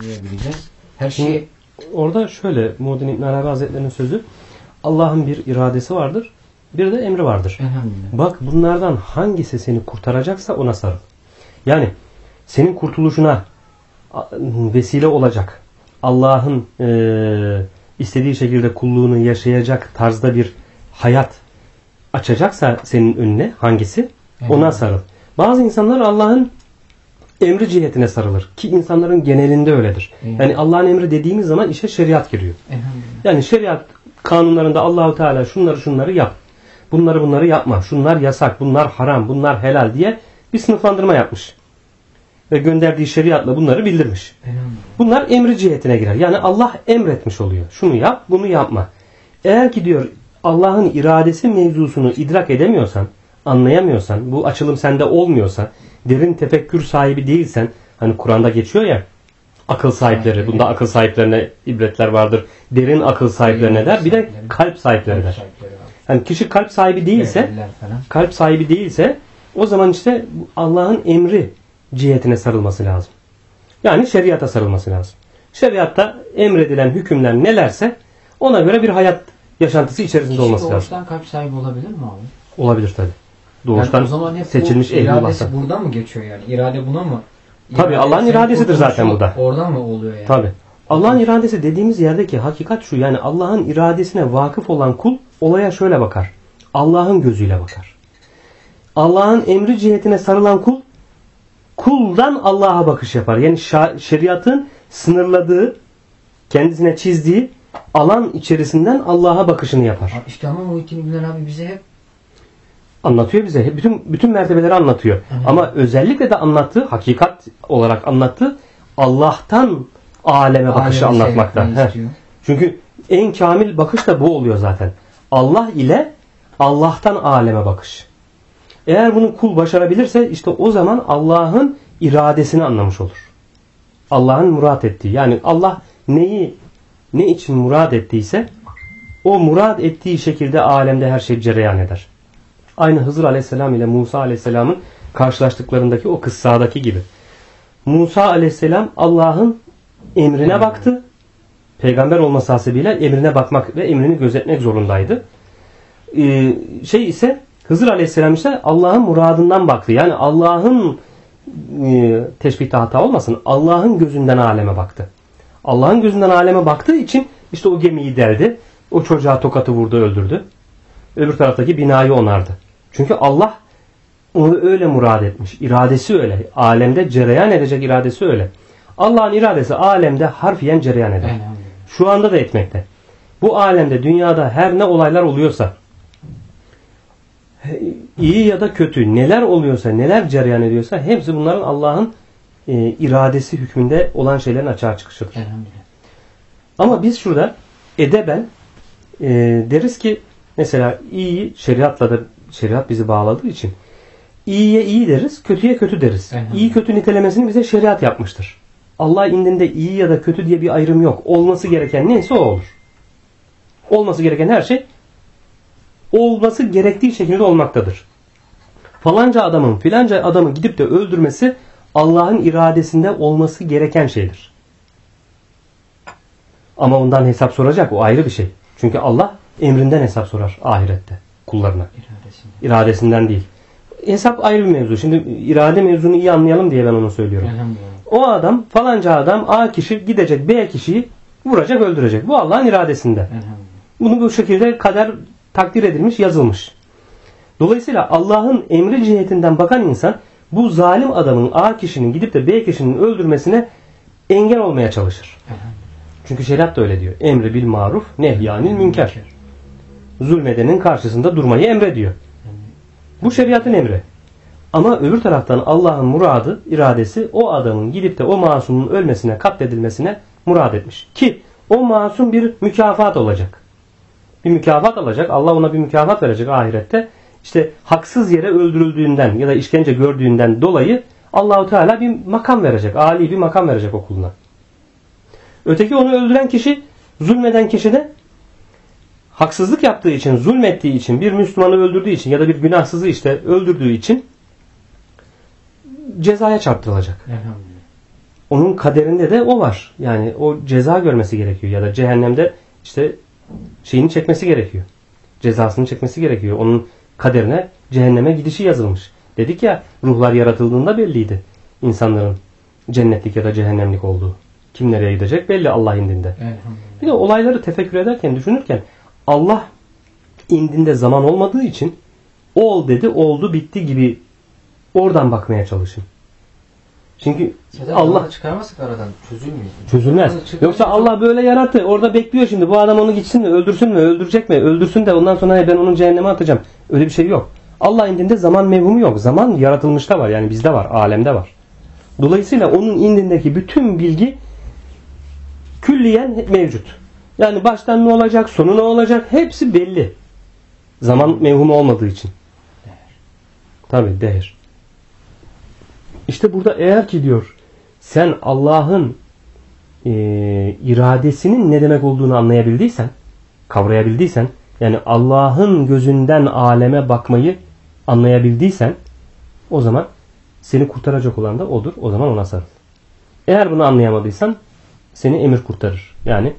diyebileceğiz. Her şey Orada şöyle Muhyiddin İbn Arabi Hazretleri'nin sözü Allah'ın bir iradesi vardır. Bir de emri vardır. elhamdülillah. Bak bunlardan hangisi seni kurtaracaksa ona sarıl. Yani senin kurtuluşuna vesile olacak. Allah'ın eee, istediği şekilde kulluğunu yaşayacak tarzda bir hayat açacaksa senin önüne hangisi? Ona sarıl. Bazı insanlar Allah'ın emri cihetine sarılır. Ki insanların genelinde öyledir. Evet. Yani Allah'ın emri dediğimiz zaman işe şeriat giriyor. Yani şeriat kanunlarında Allahu Teala şunları şunları yap. Bunları bunları yapma. Şunlar yasak, bunlar haram, bunlar helal diye bir sınıflandırma yapmış. Ve gönderdiği şeriatla bunları bildirmiş. Bunlar emri cihetine girer. Yani Allah emretmiş oluyor. Şunu yap, bunu yapma. Eğer ki diyor Allah'ın iradesi mevzusunu idrak edemiyorsan, anlayamıyorsan, bu açılım sende olmuyorsa, derin tefekkür sahibi değilsen, hani Kur'an'da geçiyor ya, akıl sahipleri, bunda akıl sahiplerine ibretler vardır. Derin akıl sahiplerine der, bir de kalp sahipleri der. Yani kişi kalp sahibi değilse, kalp sahibi değilse o zaman işte Allah'ın emri cihetine sarılması lazım. Yani şeriata sarılması lazım. Şeriatta emredilen hükümler nelerse ona göre bir hayat yaşantısı içerisinde Kişi olması lazım. doğuştan kalp sahibi olabilir mi abi? Olabilir tabi. Doğuştan yani o zaman hep seçilmiş iradesi olmazsa. buradan mı geçiyor yani? İrade buna mı? Tabii, İrade Allah'ın senin iradesidir zaten bu da. Oradan mı oluyor yani? Tabi. Allah'ın iradesi dediğimiz yerdeki hakikat şu yani Allah'ın iradesine vakıf olan kul olaya şöyle bakar. Allah'ın gözüyle bakar. Allah'ın emri cihetine sarılan kul kuldan Allah'a bakış yapar. Yani şeriatın sınırladığı, kendisine çizdiği alan içerisinden Allah'a bakışını yapar. İşte ama Muhittin İbn abi bize hep Anlatıyor bize. Bütün bütün mertebeleri anlatıyor. Evet. Ama özellikle de anlattığı, hakikat olarak anlattığı Allah'tan aleme bakışı alemi anlatmakta. Çünkü en kamil bakış da bu oluyor zaten. Allah ile Allah'tan aleme bakış. Eğer bunu kul başarabilirse işte o zaman Allah'ın iradesini anlamış olur. Allah'ın murat ettiği. Yani Allah neyi ne için murad ettiyse o murad ettiği şekilde alemde her şey cereyan eder. Aynı Hızır Aleyhisselam ile Musa Aleyhisselam'ın karşılaştıklarındaki o kıssadaki gibi. Musa Aleyhisselam Allah'ın emrine baktı. Peygamber olması hasebiyle emrine bakmak ve emrini gözetmek zorundaydı. Ee, şey ise Hızır Aleyhisselam ise Allah'ın muradından baktı. Yani Allah'ın e, teşbihte hata olmasın. Allah'ın gözünden aleme baktı. Allah'ın gözünden aleme baktığı için işte o gemiyi deldi. O çocuğa tokatı vurdu öldürdü. Öbür taraftaki binayı onardı. Çünkü Allah onu öyle murad etmiş. İradesi öyle. Alemde cereyan edecek iradesi öyle. Allah'ın iradesi alemde harfiyen cereyan eder. Şu anda da etmekte. Bu alemde dünyada her ne olaylar oluyorsa iyi ya da kötü neler oluyorsa neler cereyan ediyorsa hepsi bunların Allah'ın e, iradesi hükmünde olan şeylerin açığa çıkışıdır. Ama biz şurada edeben e, deriz ki mesela iyi şeriatladır. Şeriat bizi bağladığı için iyiye iyi deriz, kötüye kötü deriz. Aynen. İyi kötü nitelemesini bize şeriat yapmıştır. Allah indinde iyi ya da kötü diye bir ayrım yok. Olması gereken neyse o olur. Olması gereken her şey olması gerektiği şekilde olmaktadır. Falanca adamın filanca adamı gidip de öldürmesi Allah'ın iradesinde olması gereken şeydir. Ama ondan hesap soracak o ayrı bir şey. Çünkü Allah emrinden hesap sorar ahirette kullarına. İradesinde. İradesinden değil. Hesap ayrı bir mevzu. Şimdi irade mevzunu iyi anlayalım diye ben onu söylüyorum. O adam falanca adam A kişi gidecek B kişiyi vuracak öldürecek. Bu Allah'ın iradesinde. Bunu bu şekilde kader takdir edilmiş yazılmış. Dolayısıyla Allah'ın emri cihetinden bakan insan bu zalim adamın A kişinin gidip de B kişinin öldürmesine engel olmaya çalışır. Çünkü şeriat da öyle diyor. Emri bil maruf nehyanil münker. Zulmedenin karşısında durmayı emrediyor. Bu şeriatın emri. Ama öbür taraftan Allah'ın muradı, iradesi o adamın gidip de o masumun ölmesine, katledilmesine murad etmiş. Ki o masum bir mükafat olacak. Bir mükafat alacak. Allah ona bir mükafat verecek ahirette. İşte haksız yere öldürüldüğünden ya da işkence gördüğünden dolayı Allahu Teala bir makam verecek. Ali bir makam verecek o kuluna. Öteki onu öldüren kişi, zulmeden kişi de haksızlık yaptığı için, zulmettiği için, bir Müslümanı öldürdüğü için ya da bir günahsızı işte öldürdüğü için cezaya çarptırılacak. Elhamdülillah. onun kaderinde de o var. Yani o ceza görmesi gerekiyor ya da cehennemde işte şeyini çekmesi gerekiyor. Cezasını çekmesi gerekiyor. Onun kaderine cehenneme gidişi yazılmış. Dedik ya ruhlar yaratıldığında belliydi. insanların cennetlik ya da cehennemlik olduğu. Kim nereye gidecek belli Allah indinde. Bir de olayları tefekkür ederken, düşünürken Allah indinde zaman olmadığı için ol dedi, oldu, bitti gibi oradan bakmaya çalışın. Çünkü Zaten Allah çıkarmazsak aradan çözülmüyor. çözülmez. Yoksa Allah böyle yarattı. Orada bekliyor şimdi. Bu adam onu gitsin mi, öldürsün mü, öldürecek mi? Öldürsün de ondan sonra ben onu cehenneme atacağım. Öyle bir şey yok. Allah indinde zaman mevhumu yok. Zaman yaratılmışta var. Yani bizde var, alemde var. Dolayısıyla onun indindeki bütün bilgi külliyen mevcut. Yani baştan ne olacak, sonu ne olacak hepsi belli. Zaman mevhumu olmadığı için. Tabi değer. İşte burada eğer ki diyor sen Allah'ın e, iradesinin ne demek olduğunu anlayabildiysen, kavrayabildiysen, yani Allah'ın gözünden aleme bakmayı anlayabildiysen, o zaman seni kurtaracak olan da odur. O zaman ona sarıl. Eğer bunu anlayamadıysan seni emir kurtarır. Yani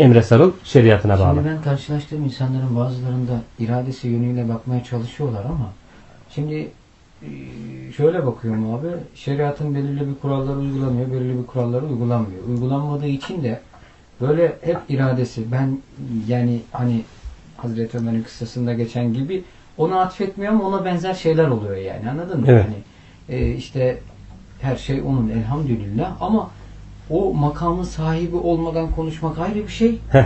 emre sarıl, şeriatına bağlı. Şimdi ben karşılaştığım insanların bazılarında iradesi yönüyle bakmaya çalışıyorlar ama şimdi e, şöyle bakıyorum abi şeriatın belirli bir kuralları uygulanıyor belirli bir kuralları uygulanmıyor. Uygulanmadığı için de böyle hep iradesi ben yani hani Hazreti Ömer'in kıssasında geçen gibi ona atfetmiyor ama ona benzer şeyler oluyor yani anladın mı? Evet. Yani e, işte her şey onun elhamdülillah ama o makamın sahibi olmadan konuşmak ayrı bir şey. Heh.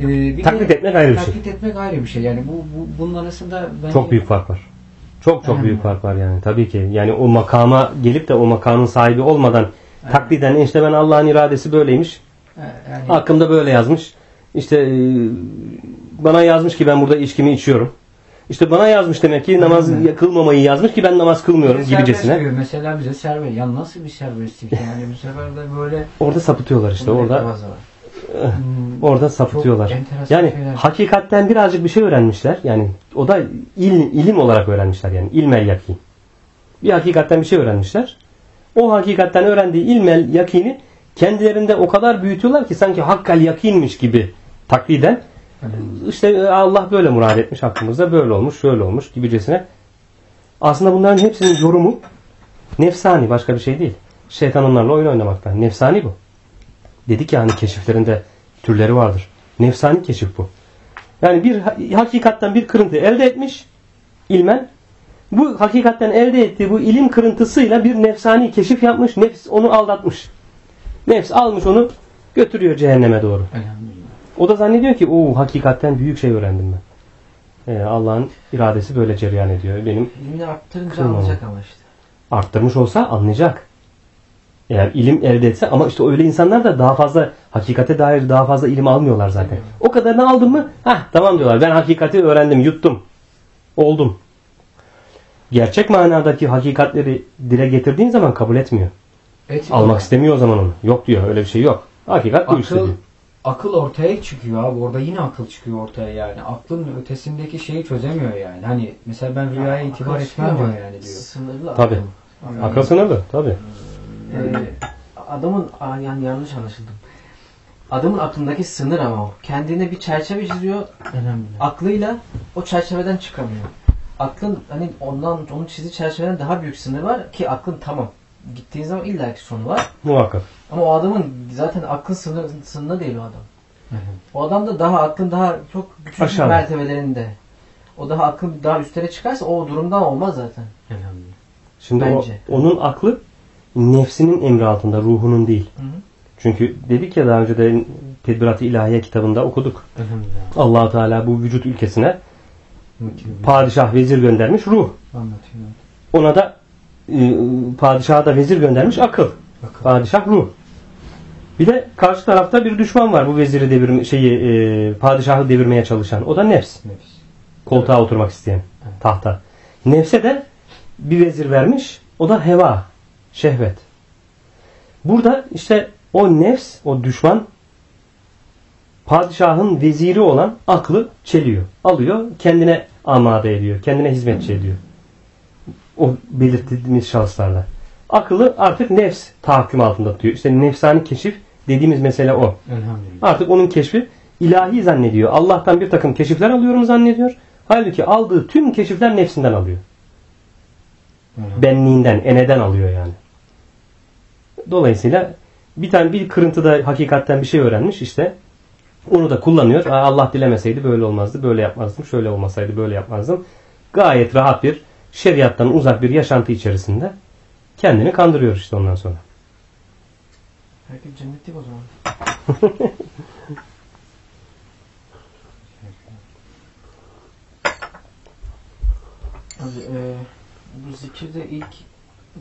Ee, bir Taklit de etmek ayrı bir şey. taklit etmek ayrı bir şey. Yani bu, bu bunun arasında bence Çok büyük fark var. Çok çok Aynen. büyük fark var yani tabii ki. Yani o makama gelip de o makamın sahibi olmadan takliden işte ben Allah'ın iradesi böyleymiş. yani Hakkımda böyle yazmış. İşte e, bana yazmış ki ben burada içkimi içiyorum. İşte bana yazmış demek ki namaz Aynen. kılmamayı yazmış ki ben namaz kılmıyorum bize gibicesine. diyor. Mesela bize serbest. Ya nasıl bir serbestlik yani bu sefer de böyle Orada sapıtıyorlar işte orada. hmm, Orada sapıtıyorlar. Çok enteresan Yani şeyler. hakikatten birazcık bir şey öğrenmişler. Yani o da il, ilim olarak öğrenmişler yani ilmel yakin. Bir hakikatten bir şey öğrenmişler. O hakikatten öğrendiği ilmel yakini kendilerinde o kadar büyütüyorlar ki sanki hakkal yakinmiş gibi takliden. İşte e, Allah böyle murad etmiş hakkımızda böyle olmuş şöyle olmuş gibicesine. Aslında bunların hepsinin yorumu nefsani başka bir şey değil. Şeytan onlarla oyun oynamaktan. Nefsani bu. Dedik ya hani keşiflerinde türleri vardır. Nefsani keşif bu. Yani bir ha- hakikatten bir kırıntı elde etmiş ilmen. Bu hakikatten elde ettiği bu ilim kırıntısıyla bir nefsani keşif yapmış. Nefs onu aldatmış. Nefs almış onu götürüyor cehenneme doğru. Elhamdülillah. O da zannediyor ki o hakikatten büyük şey öğrendim ben. Ee, Allah'ın iradesi böyle cereyan ediyor. Benim İlmini arttırınca Kılmama. anlayacak ama işte. arttırmış olsa anlayacak. Eğer ilim elde etse ama işte öyle insanlar da daha fazla hakikate dair daha fazla ilim almıyorlar zaten. Tabii. O kadarını aldın mı? Hah tamam diyorlar. Ben hakikati öğrendim, yuttum. Oldum. Gerçek manadaki hakikatleri dile getirdiğin zaman kabul etmiyor. Et- Almak istemiyor o zaman onu. Yok diyor öyle bir şey yok. Hakikat bu işte diyor. Akıl ortaya çıkıyor abi. Orada yine akıl çıkıyor ortaya yani. Aklın ötesindeki şeyi çözemiyor yani. Hani mesela ben rüyaya itibar etmem diyor yani diyor. Sınırlı Tabii. akıl. Akıl sınırlı tabii. Ee, adamın yani yanlış anlaşıldım. Adamın aklındaki sınır ama o. Kendine bir çerçeve çiziyor. Elhamdülillah. Aklıyla o çerçeveden çıkamıyor. Aklın hani ondan onun çizdiği çerçeveden daha büyük sınır var ki aklın tamam. Gittiğin zaman illaki sonu var. Muhakkak. Ama o adamın zaten aklın sınır, sınırında değil o adam. Hı hı. O adam da daha aklın daha çok küçük Aşağıda. mertebelerinde. O daha aklın daha üstlere çıkarsa o durumdan olmaz zaten. Elhamdülillah. Şimdi o- Bence. onun aklı nefsinin emri altında, ruhunun değil. Hı hı. Çünkü dedik ya daha önce de Tedbirat-ı İlahiye kitabında okuduk. Elhamdülillah. allah Teala bu vücut ülkesine padişah vezir göndermiş ruh. Anlatıyor. Ona da e, padişaha da vezir göndermiş akıl. Bakın. Padişah ruh. Bir de karşı tarafta bir düşman var bu veziri devirme, şeyi e, padişahı devirmeye çalışan. O da nefs. Nefis. Koltuğa oturmak isteyen. Evet. Tahta. Nefse de bir vezir vermiş. O da heva. Şehvet. Burada işte o nefs, o düşman padişahın veziri olan aklı çeliyor. Alıyor, kendine amade ediyor. Kendine hizmetçi ediyor. O belirttiğimiz şahıslarla. Akıllı artık nefs tahakküm altında tutuyor. İşte nefsani keşif dediğimiz mesele o. Elhamdülillah. Artık onun keşfi ilahi zannediyor. Allah'tan bir takım keşifler alıyorum zannediyor. Halbuki aldığı tüm keşifler nefsinden alıyor. Benliğinden, eneden alıyor yani. Dolayısıyla bir tane bir kırıntıda hakikatten bir şey öğrenmiş işte. Onu da kullanıyor. Allah dilemeseydi böyle olmazdı, böyle yapmazdım, şöyle olmasaydı böyle yapmazdım. Gayet rahat bir şeriattan uzak bir yaşantı içerisinde kendini kandırıyor işte ondan sonra. Herkes cennetlik o zaman. Abi, e, bu zikirde ilk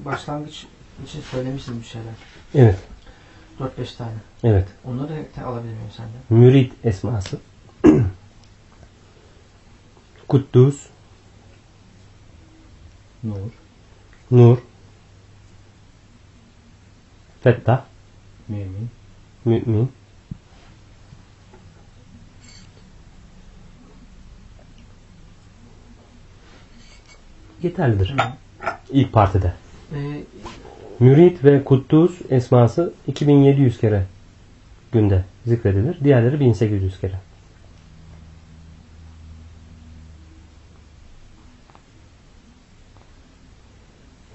başlangıç için söylemişsin bir şeyler. Evet, 4-5 tane. evet. Onları te- alabilir miyim senden? Mürid esması. Kuddus, Nur. Nur, Fettah, Mümin. Mümin, yeterlidir. İlk partide. E, Mürit ve Kuddus esması 2700 kere günde zikredilir. Diğerleri 1800 kere.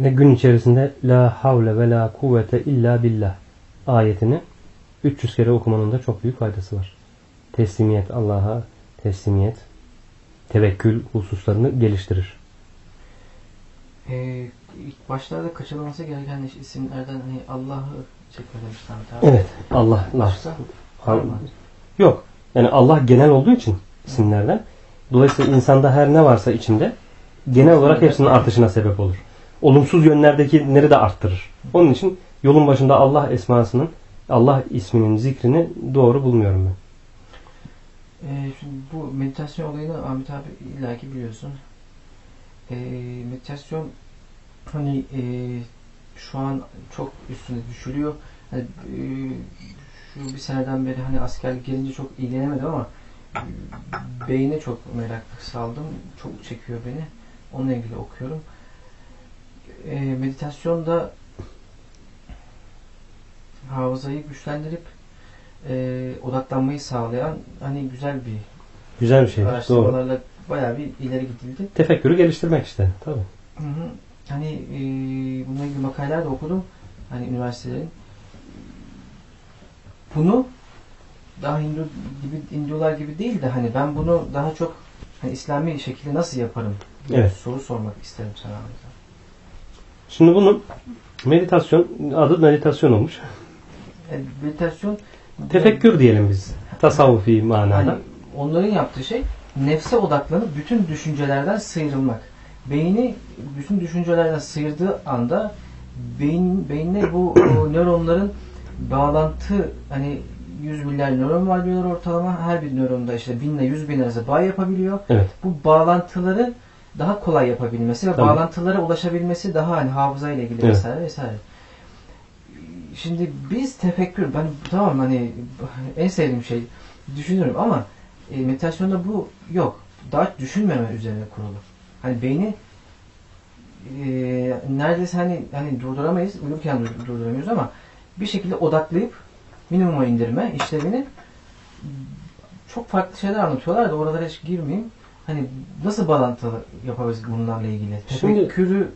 Ve gün içerisinde La havle ve la kuvvete illa billah ayetini 300 kere okumanın da çok büyük faydası var. Teslimiyet Allah'a teslimiyet tevekkül hususlarını geliştirir. e, ilk başlarda kaçırılması gereken isimlerden hani Allah'ı demiştim. Tamam. Evet. Allah laf. Başka? Var mı? Yok. Yani Allah genel olduğu için isimlerden. Dolayısıyla insanda her ne varsa içinde genel olarak hepsinin artışına sebep olur. Olumsuz yönlerdekileri de arttırır. Onun için yolun başında Allah esmasının, Allah isminin zikrini doğru bulmuyorum ben. Ee, şimdi bu meditasyon olayını Ahmet abi illaki biliyorsun. Ee, meditasyon hani e, şu an çok üstüne düşülüyor. Hani, e, şu bir seneden beri hani askerlik gelince çok ilgilenemedim ama e, beyne çok merak saldım. Çok çekiyor beni. Onunla ilgili okuyorum. E, meditasyonda hafızayı güçlendirip e, odaklanmayı sağlayan hani güzel bir Güzel bir şey. Doğru. araştırmalarla bayağı bir ileri gidildi. Tefekkürü geliştirmek işte. Tabii. Hı hı. Hani e, bununla ilgili makaleler de okudum. Hani üniversitelerin. Bunu daha Hindu gibi Hindular gibi değil de hani ben bunu daha çok hani İslami şekilde nasıl yaparım? Evet. Soru sormak isterim sana. Şimdi bunu meditasyon, adı meditasyon olmuş. Yani meditasyon Tefekkür diyelim biz. Tasavvufi manada. Hani onların yaptığı şey nefse odaklanıp bütün düşüncelerden sıyrılmak. Beyni bütün düşüncelerden sıyırdığı anda beyin beyinde bu nöronların bağlantı hani yüz milyar nöron var diyorlar ortalama. Her bir nöronda işte binle yüz bin arası bağ yapabiliyor. Evet. Bu bağlantıları daha kolay yapabilmesi ve Tabii. bağlantılara ulaşabilmesi daha hani hafıza ile ilgili Evet. vesaire vesaire. Şimdi biz tefekkür ben tamam hani en sevdiğim şey düşünüyorum ama e, meditasyonda bu yok. Daha düşünmeme üzerine kurulu. Hani beyni e, neredeyse hani hani durduramayız, uyurken dur- durduramıyoruz ama bir şekilde odaklayıp minimuma indirme işlevini çok farklı şeyler anlatıyorlar da oralara hiç girmeyeyim. Hani nasıl bağlantı yapabiliriz bunlarla ilgili? Şimdi- Tefekkürü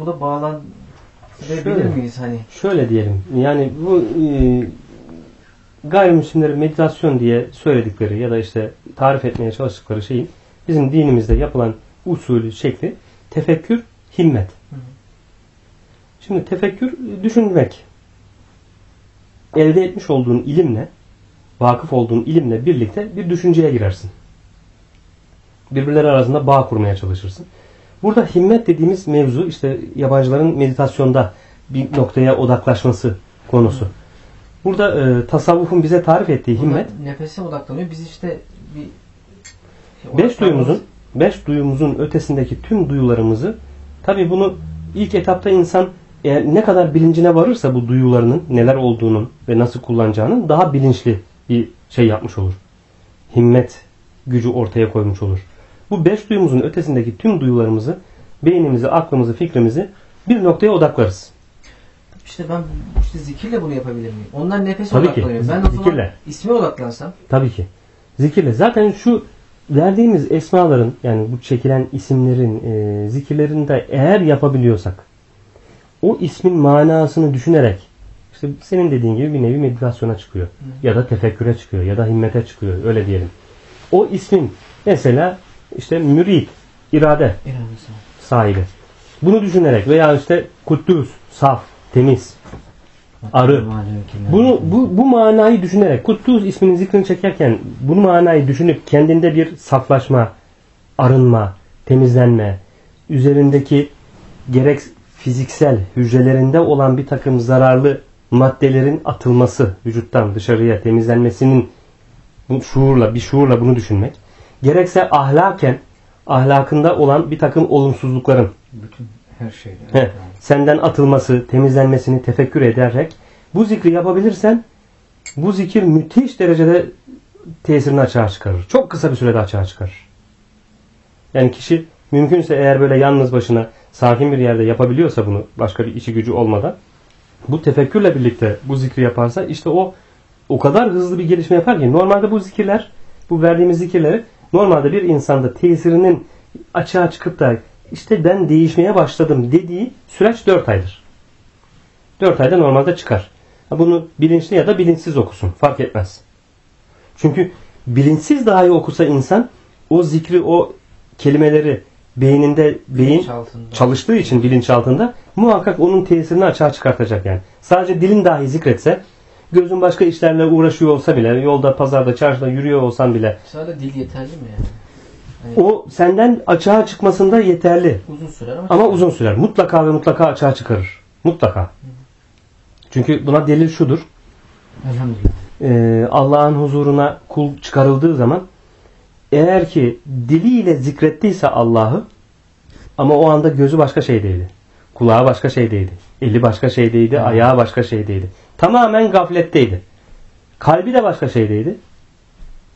bu da bağlandırabilir Şöyle. miyiz hani? Şöyle diyelim. Yani bu e, gayrimüslimlerin meditasyon diye söyledikleri ya da işte tarif etmeye çalıştıkları şeyin bizim dinimizde yapılan usulü, şekli tefekkür, himmet. Hı hı. Şimdi tefekkür e, düşünmek. Elde etmiş olduğun ilimle, vakıf olduğun ilimle birlikte bir düşünceye girersin. Birbirleri arasında bağ kurmaya çalışırsın. Burada himmet dediğimiz mevzu işte yabancıların meditasyonda bir noktaya odaklaşması konusu. Burada e, tasavvufun bize tarif ettiği himmet Burada nefese odaklanıyor. Biz işte bir beş duyumuzun beş duyumuzun ötesindeki tüm duyularımızı tabi bunu ilk etapta insan eğer ne kadar bilincine varırsa bu duyularının neler olduğunun ve nasıl kullanacağının daha bilinçli bir şey yapmış olur. Himmet gücü ortaya koymuş olur. Bu beş duyumuzun ötesindeki tüm duyularımızı, beynimizi, aklımızı, fikrimizi bir noktaya odaklarız. işte ben işte zikirle bunu yapabilir miyim? Onlar nefese Tabii ki. odaklanıyor. Ben o zaman Zikirle. isme odaklansam Tabii ki. Zikirle. Zaten şu verdiğimiz esmaların yani bu çekilen isimlerin e, zikirlerinde eğer yapabiliyorsak o ismin manasını düşünerek işte senin dediğin gibi bir nevi meditasyona çıkıyor. Ya da tefekküre çıkıyor. Ya da himmete çıkıyor. Öyle diyelim. O ismin mesela işte mürid, irade sahibi. Bunu düşünerek veya işte kuddüs, saf, temiz, arı. Bunu bu, bu manayı düşünerek Kuddus isminin zikrini çekerken bu manayı düşünüp kendinde bir saflaşma, arınma, temizlenme, üzerindeki gerek fiziksel hücrelerinde olan bir takım zararlı maddelerin atılması vücuttan dışarıya temizlenmesinin bu şuurla bir şuurla bunu düşünmek. Gerekse ahlaken ahlakında olan bir takım olumsuzlukların Bütün her şeyde. He, senden atılması, temizlenmesini tefekkür ederek bu zikri yapabilirsen bu zikir müthiş derecede tesirini açığa çıkarır. Çok kısa bir sürede açığa çıkarır. Yani kişi mümkünse eğer böyle yalnız başına sakin bir yerde yapabiliyorsa bunu başka bir işi gücü olmadan bu tefekkürle birlikte bu zikri yaparsa işte o o kadar hızlı bir gelişme yapar ki normalde bu zikirler bu verdiğimiz zikirleri normalde bir insanda tesirinin açığa çıkıp da işte ben değişmeye başladım dediği süreç 4 aydır. 4 ayda normalde çıkar. Bunu bilinçli ya da bilinçsiz okusun. Fark etmez. Çünkü bilinçsiz dahi okusa insan o zikri, o kelimeleri beyninde beyin çalıştığı için bilinçaltında muhakkak onun tesirini açığa çıkartacak yani. Sadece dilin dahi zikretse gözün başka işlerle uğraşıyor olsa bile yolda, pazarda, çarşıda yürüyor olsan bile Sadece dil yeterli mi yani? Hani o senden açığa çıkmasında yeterli. uzun sürer ama, Ama uzun sürer. Mutlaka ve mutlaka açığa çıkarır. Mutlaka. Çünkü buna delil şudur. Elhamdülillah. Ee, Allah'ın huzuruna kul çıkarıldığı zaman eğer ki diliyle zikrettiyse Allah'ı ama o anda gözü başka şeydeydi. Kulağı başka şeydeydi. Eli başka şeydeydi. Ayağı başka şeydeydi. Tamamen gafletteydi. Kalbi de başka şeydeydi.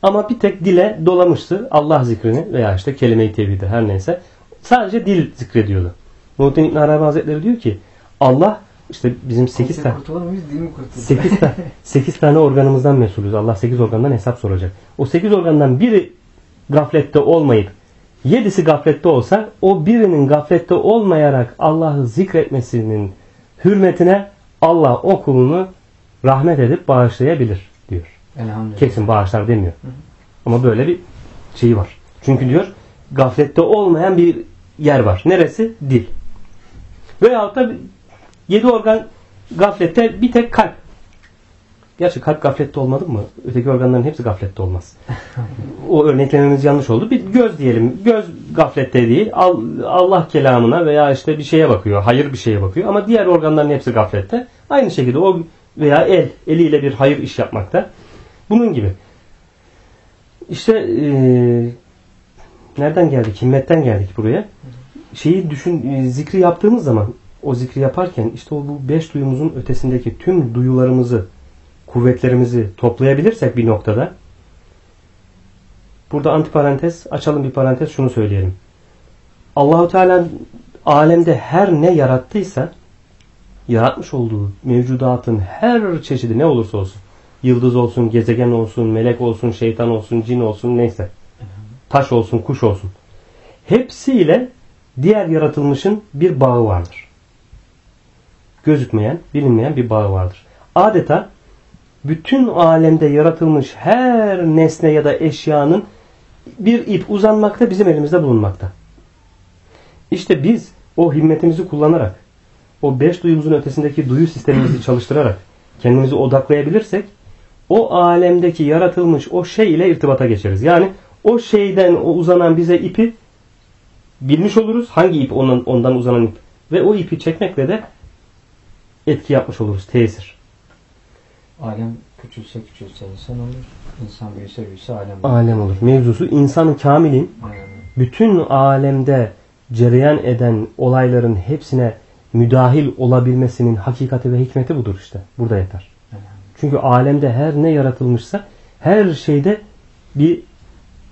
Ama bir tek dile dolamıştı Allah zikrini veya işte kelime-i tevhidi her neyse. Sadece dil zikrediyordu. Muhittin İbn Arabi Hazretleri diyor ki Allah işte bizim 8 tane Kurtulur muyuz? Dil mi kurtulur? 8 tane, 8 tane organımızdan mesulüz. Allah 8 organdan hesap soracak. O 8 organdan biri gaflette olmayıp yedisi gaflette olsa o birinin gaflette olmayarak Allah'ı zikretmesinin hürmetine Allah o kulunu rahmet edip bağışlayabilir diyor. Kesin bağışlar demiyor. Ama böyle bir şeyi var. Çünkü diyor gaflette olmayan bir yer var. Neresi? Dil. Veyahut da 7 organ gaflette bir tek kalp. Gerçi kalp gaflette olmadı mı? Öteki organların hepsi gaflette olmaz. o örneklememiz yanlış oldu. Bir göz diyelim. Göz gaflette değil. Al- Allah kelamına veya işte bir şeye bakıyor. Hayır bir şeye bakıyor. Ama diğer organların hepsi gaflette. Aynı şekilde o veya el. Eliyle bir hayır iş yapmakta. Bunun gibi. İşte eee, nereden geldik? Himmetten geldik buraya. Şeyi düşün, e, zikri yaptığımız zaman o zikri yaparken işte o bu beş duyumuzun ötesindeki tüm duyularımızı, kuvvetlerimizi toplayabilirsek bir noktada burada antiparantez, açalım bir parantez şunu söyleyelim. Allahu Teala alemde her ne yarattıysa yaratmış olduğu mevcudatın her çeşidi ne olursa olsun yıldız olsun, gezegen olsun, melek olsun, şeytan olsun, cin olsun neyse taş olsun, kuş olsun hepsiyle diğer yaratılmışın bir bağı vardır. Gözükmeyen, bilinmeyen bir bağı vardır. Adeta bütün alemde yaratılmış her nesne ya da eşyanın bir ip uzanmakta bizim elimizde bulunmakta. İşte biz o himmetimizi kullanarak o beş duyumuzun ötesindeki duyu sistemimizi çalıştırarak kendimizi odaklayabilirsek o alemdeki yaratılmış o şey ile irtibata geçeriz. Yani o şeyden o uzanan bize ipi bilmiş oluruz. Hangi ip ondan, ondan uzanan ip. Ve o ipi çekmekle de etki yapmış oluruz. Tesir. Alem küçülse küçülse insan olur. İnsan büyüse büyüse alem olur. Alem olur. Mevzusu insanı kamilin Aynen. bütün alemde cereyan eden olayların hepsine müdahil olabilmesinin hakikati ve hikmeti budur işte. Burada yeter. Çünkü alemde her ne yaratılmışsa her şeyde bir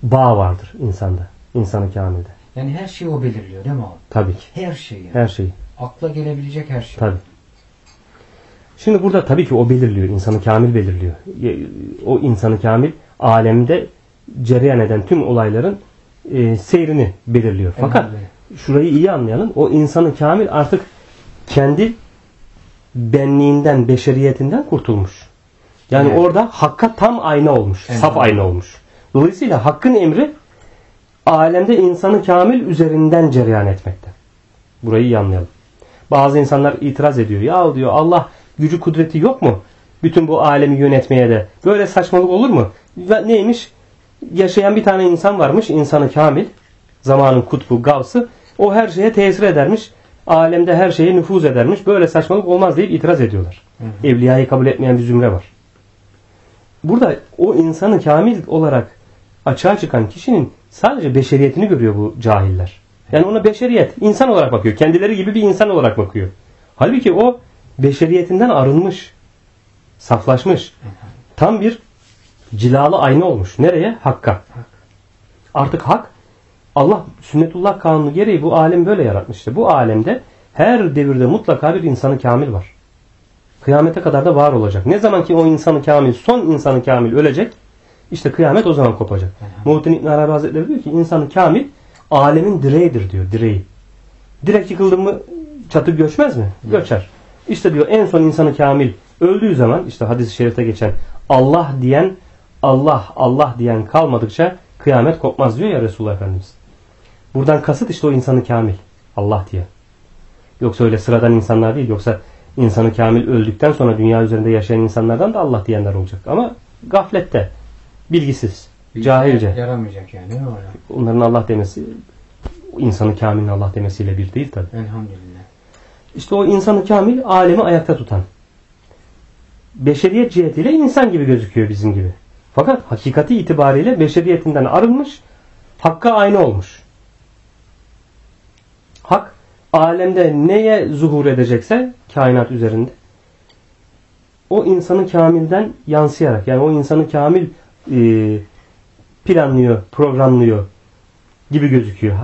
bağ vardır insanda. insanı kamilde. Yani her şeyi o belirliyor değil mi abi? Tabii ki. Her şeyi. yani. Her şeyi. Akla gelebilecek her şey. Tabii. Şimdi burada tabii ki o belirliyor. insanı kamil belirliyor. O insanı kamil alemde cereyan eden tüm olayların e, seyrini belirliyor. Fakat şurayı iyi anlayalım. O insanı kamil artık kendi benliğinden, beşeriyetinden kurtulmuş. Yani Evet. orada hakka tam ayna olmuş. Evet. Saf ayna olmuş. Dolayısıyla hakkın emri alemde insanı kamil üzerinden cereyan etmekte. Burayı iyi anlayalım. Bazı insanlar itiraz ediyor. Ya diyor Allah gücü kudreti yok mu? Bütün bu alemi yönetmeye de. Böyle saçmalık olur mu? Neymiş? Yaşayan bir tane insan varmış. insanı kamil. Zamanın kutbu, gavsı. O her şeye tesir edermiş. Alemde her şeye nüfuz edermiş. Böyle saçmalık olmaz deyip itiraz ediyorlar. Hı. Evliyayı kabul etmeyen bir zümre var. Burada o insanı kamil olarak açığa çıkan kişinin sadece beşeriyetini görüyor bu cahiller. Yani ona beşeriyet, insan olarak bakıyor. Kendileri gibi bir insan olarak bakıyor. Halbuki o beşeriyetinden arınmış, saflaşmış. Tam bir cilalı ayna olmuş. Nereye? Hakka. Artık hak Allah sünnetullah kanunu gereği bu alem böyle yaratmıştı. Bu alemde her devirde mutlaka bir insanı kamil var. Kıyamete kadar da var olacak. Ne zaman ki o insanı kamil, son insanı kamil ölecek, işte kıyamet o zaman kopacak. Muhittin İbn Arabi Hazretleri diyor ki insanı kamil alemin direğidir diyor, direği. Direk yıkıldı mı çatı göçmez mi? Göçer. İşte diyor en son insanı kamil öldüğü zaman işte hadis-i şerifte geçen Allah diyen Allah Allah diyen kalmadıkça kıyamet kopmaz diyor ya Resulullah Efendimiz. Buradan kasıt işte o insanı kamil. Allah diye. Yoksa öyle sıradan insanlar değil. Yoksa insanı kamil öldükten sonra dünya üzerinde yaşayan insanlardan da Allah diyenler olacak. Ama gaflette, bilgisiz, Bir cahilce. Yaramayacak yani değil mi? Onların Allah demesi insanı kamilin Allah demesiyle bir değil tabi. Elhamdülillah. İşte o insanı kamil alemi ayakta tutan. Beşeriyet cihetiyle insan gibi gözüküyor bizim gibi. Fakat hakikati itibariyle beşeriyetinden arınmış, hakka aynı olmuş. Hak alemde neye zuhur edecekse kainat üzerinde o insanı kamilden yansıyarak yani o insanı kamil e, planlıyor, programlıyor gibi gözüküyor.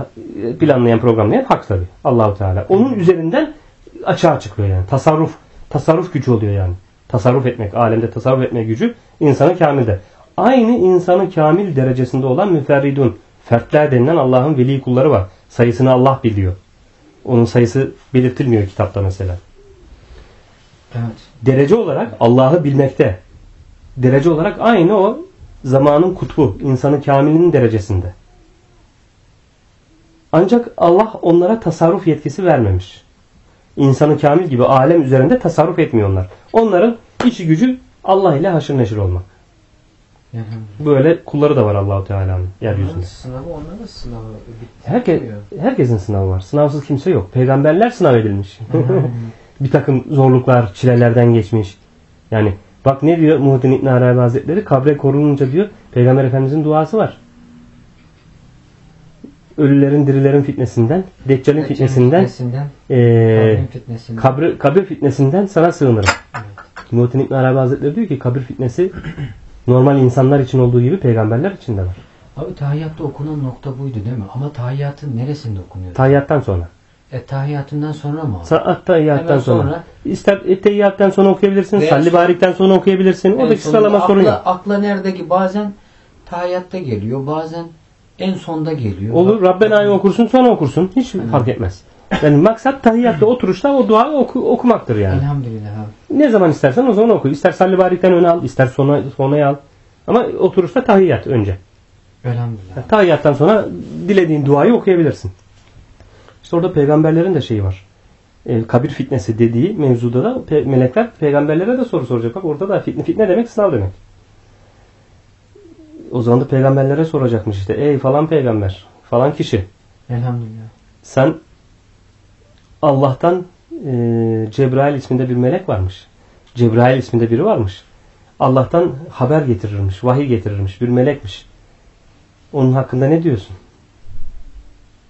E, Planlayan, programlayan hak tabi. Allahu Teala. Onun üzerinden açığa çıkıyor yani. Tasarruf, tasarruf gücü oluyor yani. Tasarruf etmek, alemde tasarruf etme gücü insanı kamilde. Aynı insanı kamil derecesinde olan müferridun, fertler denilen Allah'ın veli kulları var. Sayısını Allah biliyor. Onun sayısı belirtilmiyor kitapta mesela. Evet. Derece olarak Allah'ı bilmekte. Derece olarak aynı o zamanın kutbu, insanı kamilinin derecesinde. Ancak Allah onlara tasarruf yetkisi vermemiş. İnsanı kamil gibi alem üzerinde tasarruf etmiyor onlar. Onların işi gücü Allah ile haşır neşir olmak. Böyle kulları da var Allahu Teala'nın Onların yeryüzünde. sınavı onların sınavı. Bitmiyor. herkesin sınavı var. Sınavsız kimse yok. Peygamberler sınav edilmiş. bir takım zorluklar, çilelerden geçmiş. Yani bak ne diyor Muhittin İbn Arabi Hazretleri? Kabre korununca diyor Peygamber Efendimizin duası var. Ölülerin dirilerin fitnesinden, Deccal'in Deccal'in fitnesinden, fitnesinden, eee, kabrin fitnesinden. kabir, kabir fitnesinden sana sığınırım. Evet. Muhittin İbn Arabi Hazretleri diyor ki kabir fitnesi normal insanlar için olduğu gibi peygamberler için de var. Abi tahiyyatta okunan nokta buydu değil mi? Ama tahiyyatın neresinde okunuyor? Tahiyyattan sonra. e, tahiyyatından sonra mı? abi? Sa- Tahiyyattan sonra. sonra- İster ettehiyyattan sonra okuyabilirsin, salli sonra- barikten sonra okuyabilirsin. Oradaki sıralama sorun akla, yok. akla nerede ki bazen tahiyyatta geliyor, bazen en sonda geliyor. Olur Rabbena'yı okursun sonra okursun. Hiç fark etmez. Yani maksat tahiyyatta oturuşta o duayı oku- okumaktır yani. Elhamdülillah abi. Ne zaman istersen o zaman oku. İster salli barikten öne al, ister sona, sonaya al. Ama oturuşta tahiyyat önce. Elhamdülillah. Tahiyyattan sonra dilediğin duayı okuyabilirsin. İşte orada peygamberlerin de şeyi var. E, kabir fitnesi dediği mevzuda da pe- melekler peygamberlere de soru soracak. Bak orada da fitne, fitne demek sınav demek. O zaman da peygamberlere soracakmış işte. Ey falan peygamber, falan kişi. Elhamdülillah. Sen Allah'tan e, Cebrail isminde bir melek varmış. Cebrail isminde biri varmış. Allah'tan haber getirirmiş, vahiy getirirmiş, bir melekmiş. Onun hakkında ne diyorsun?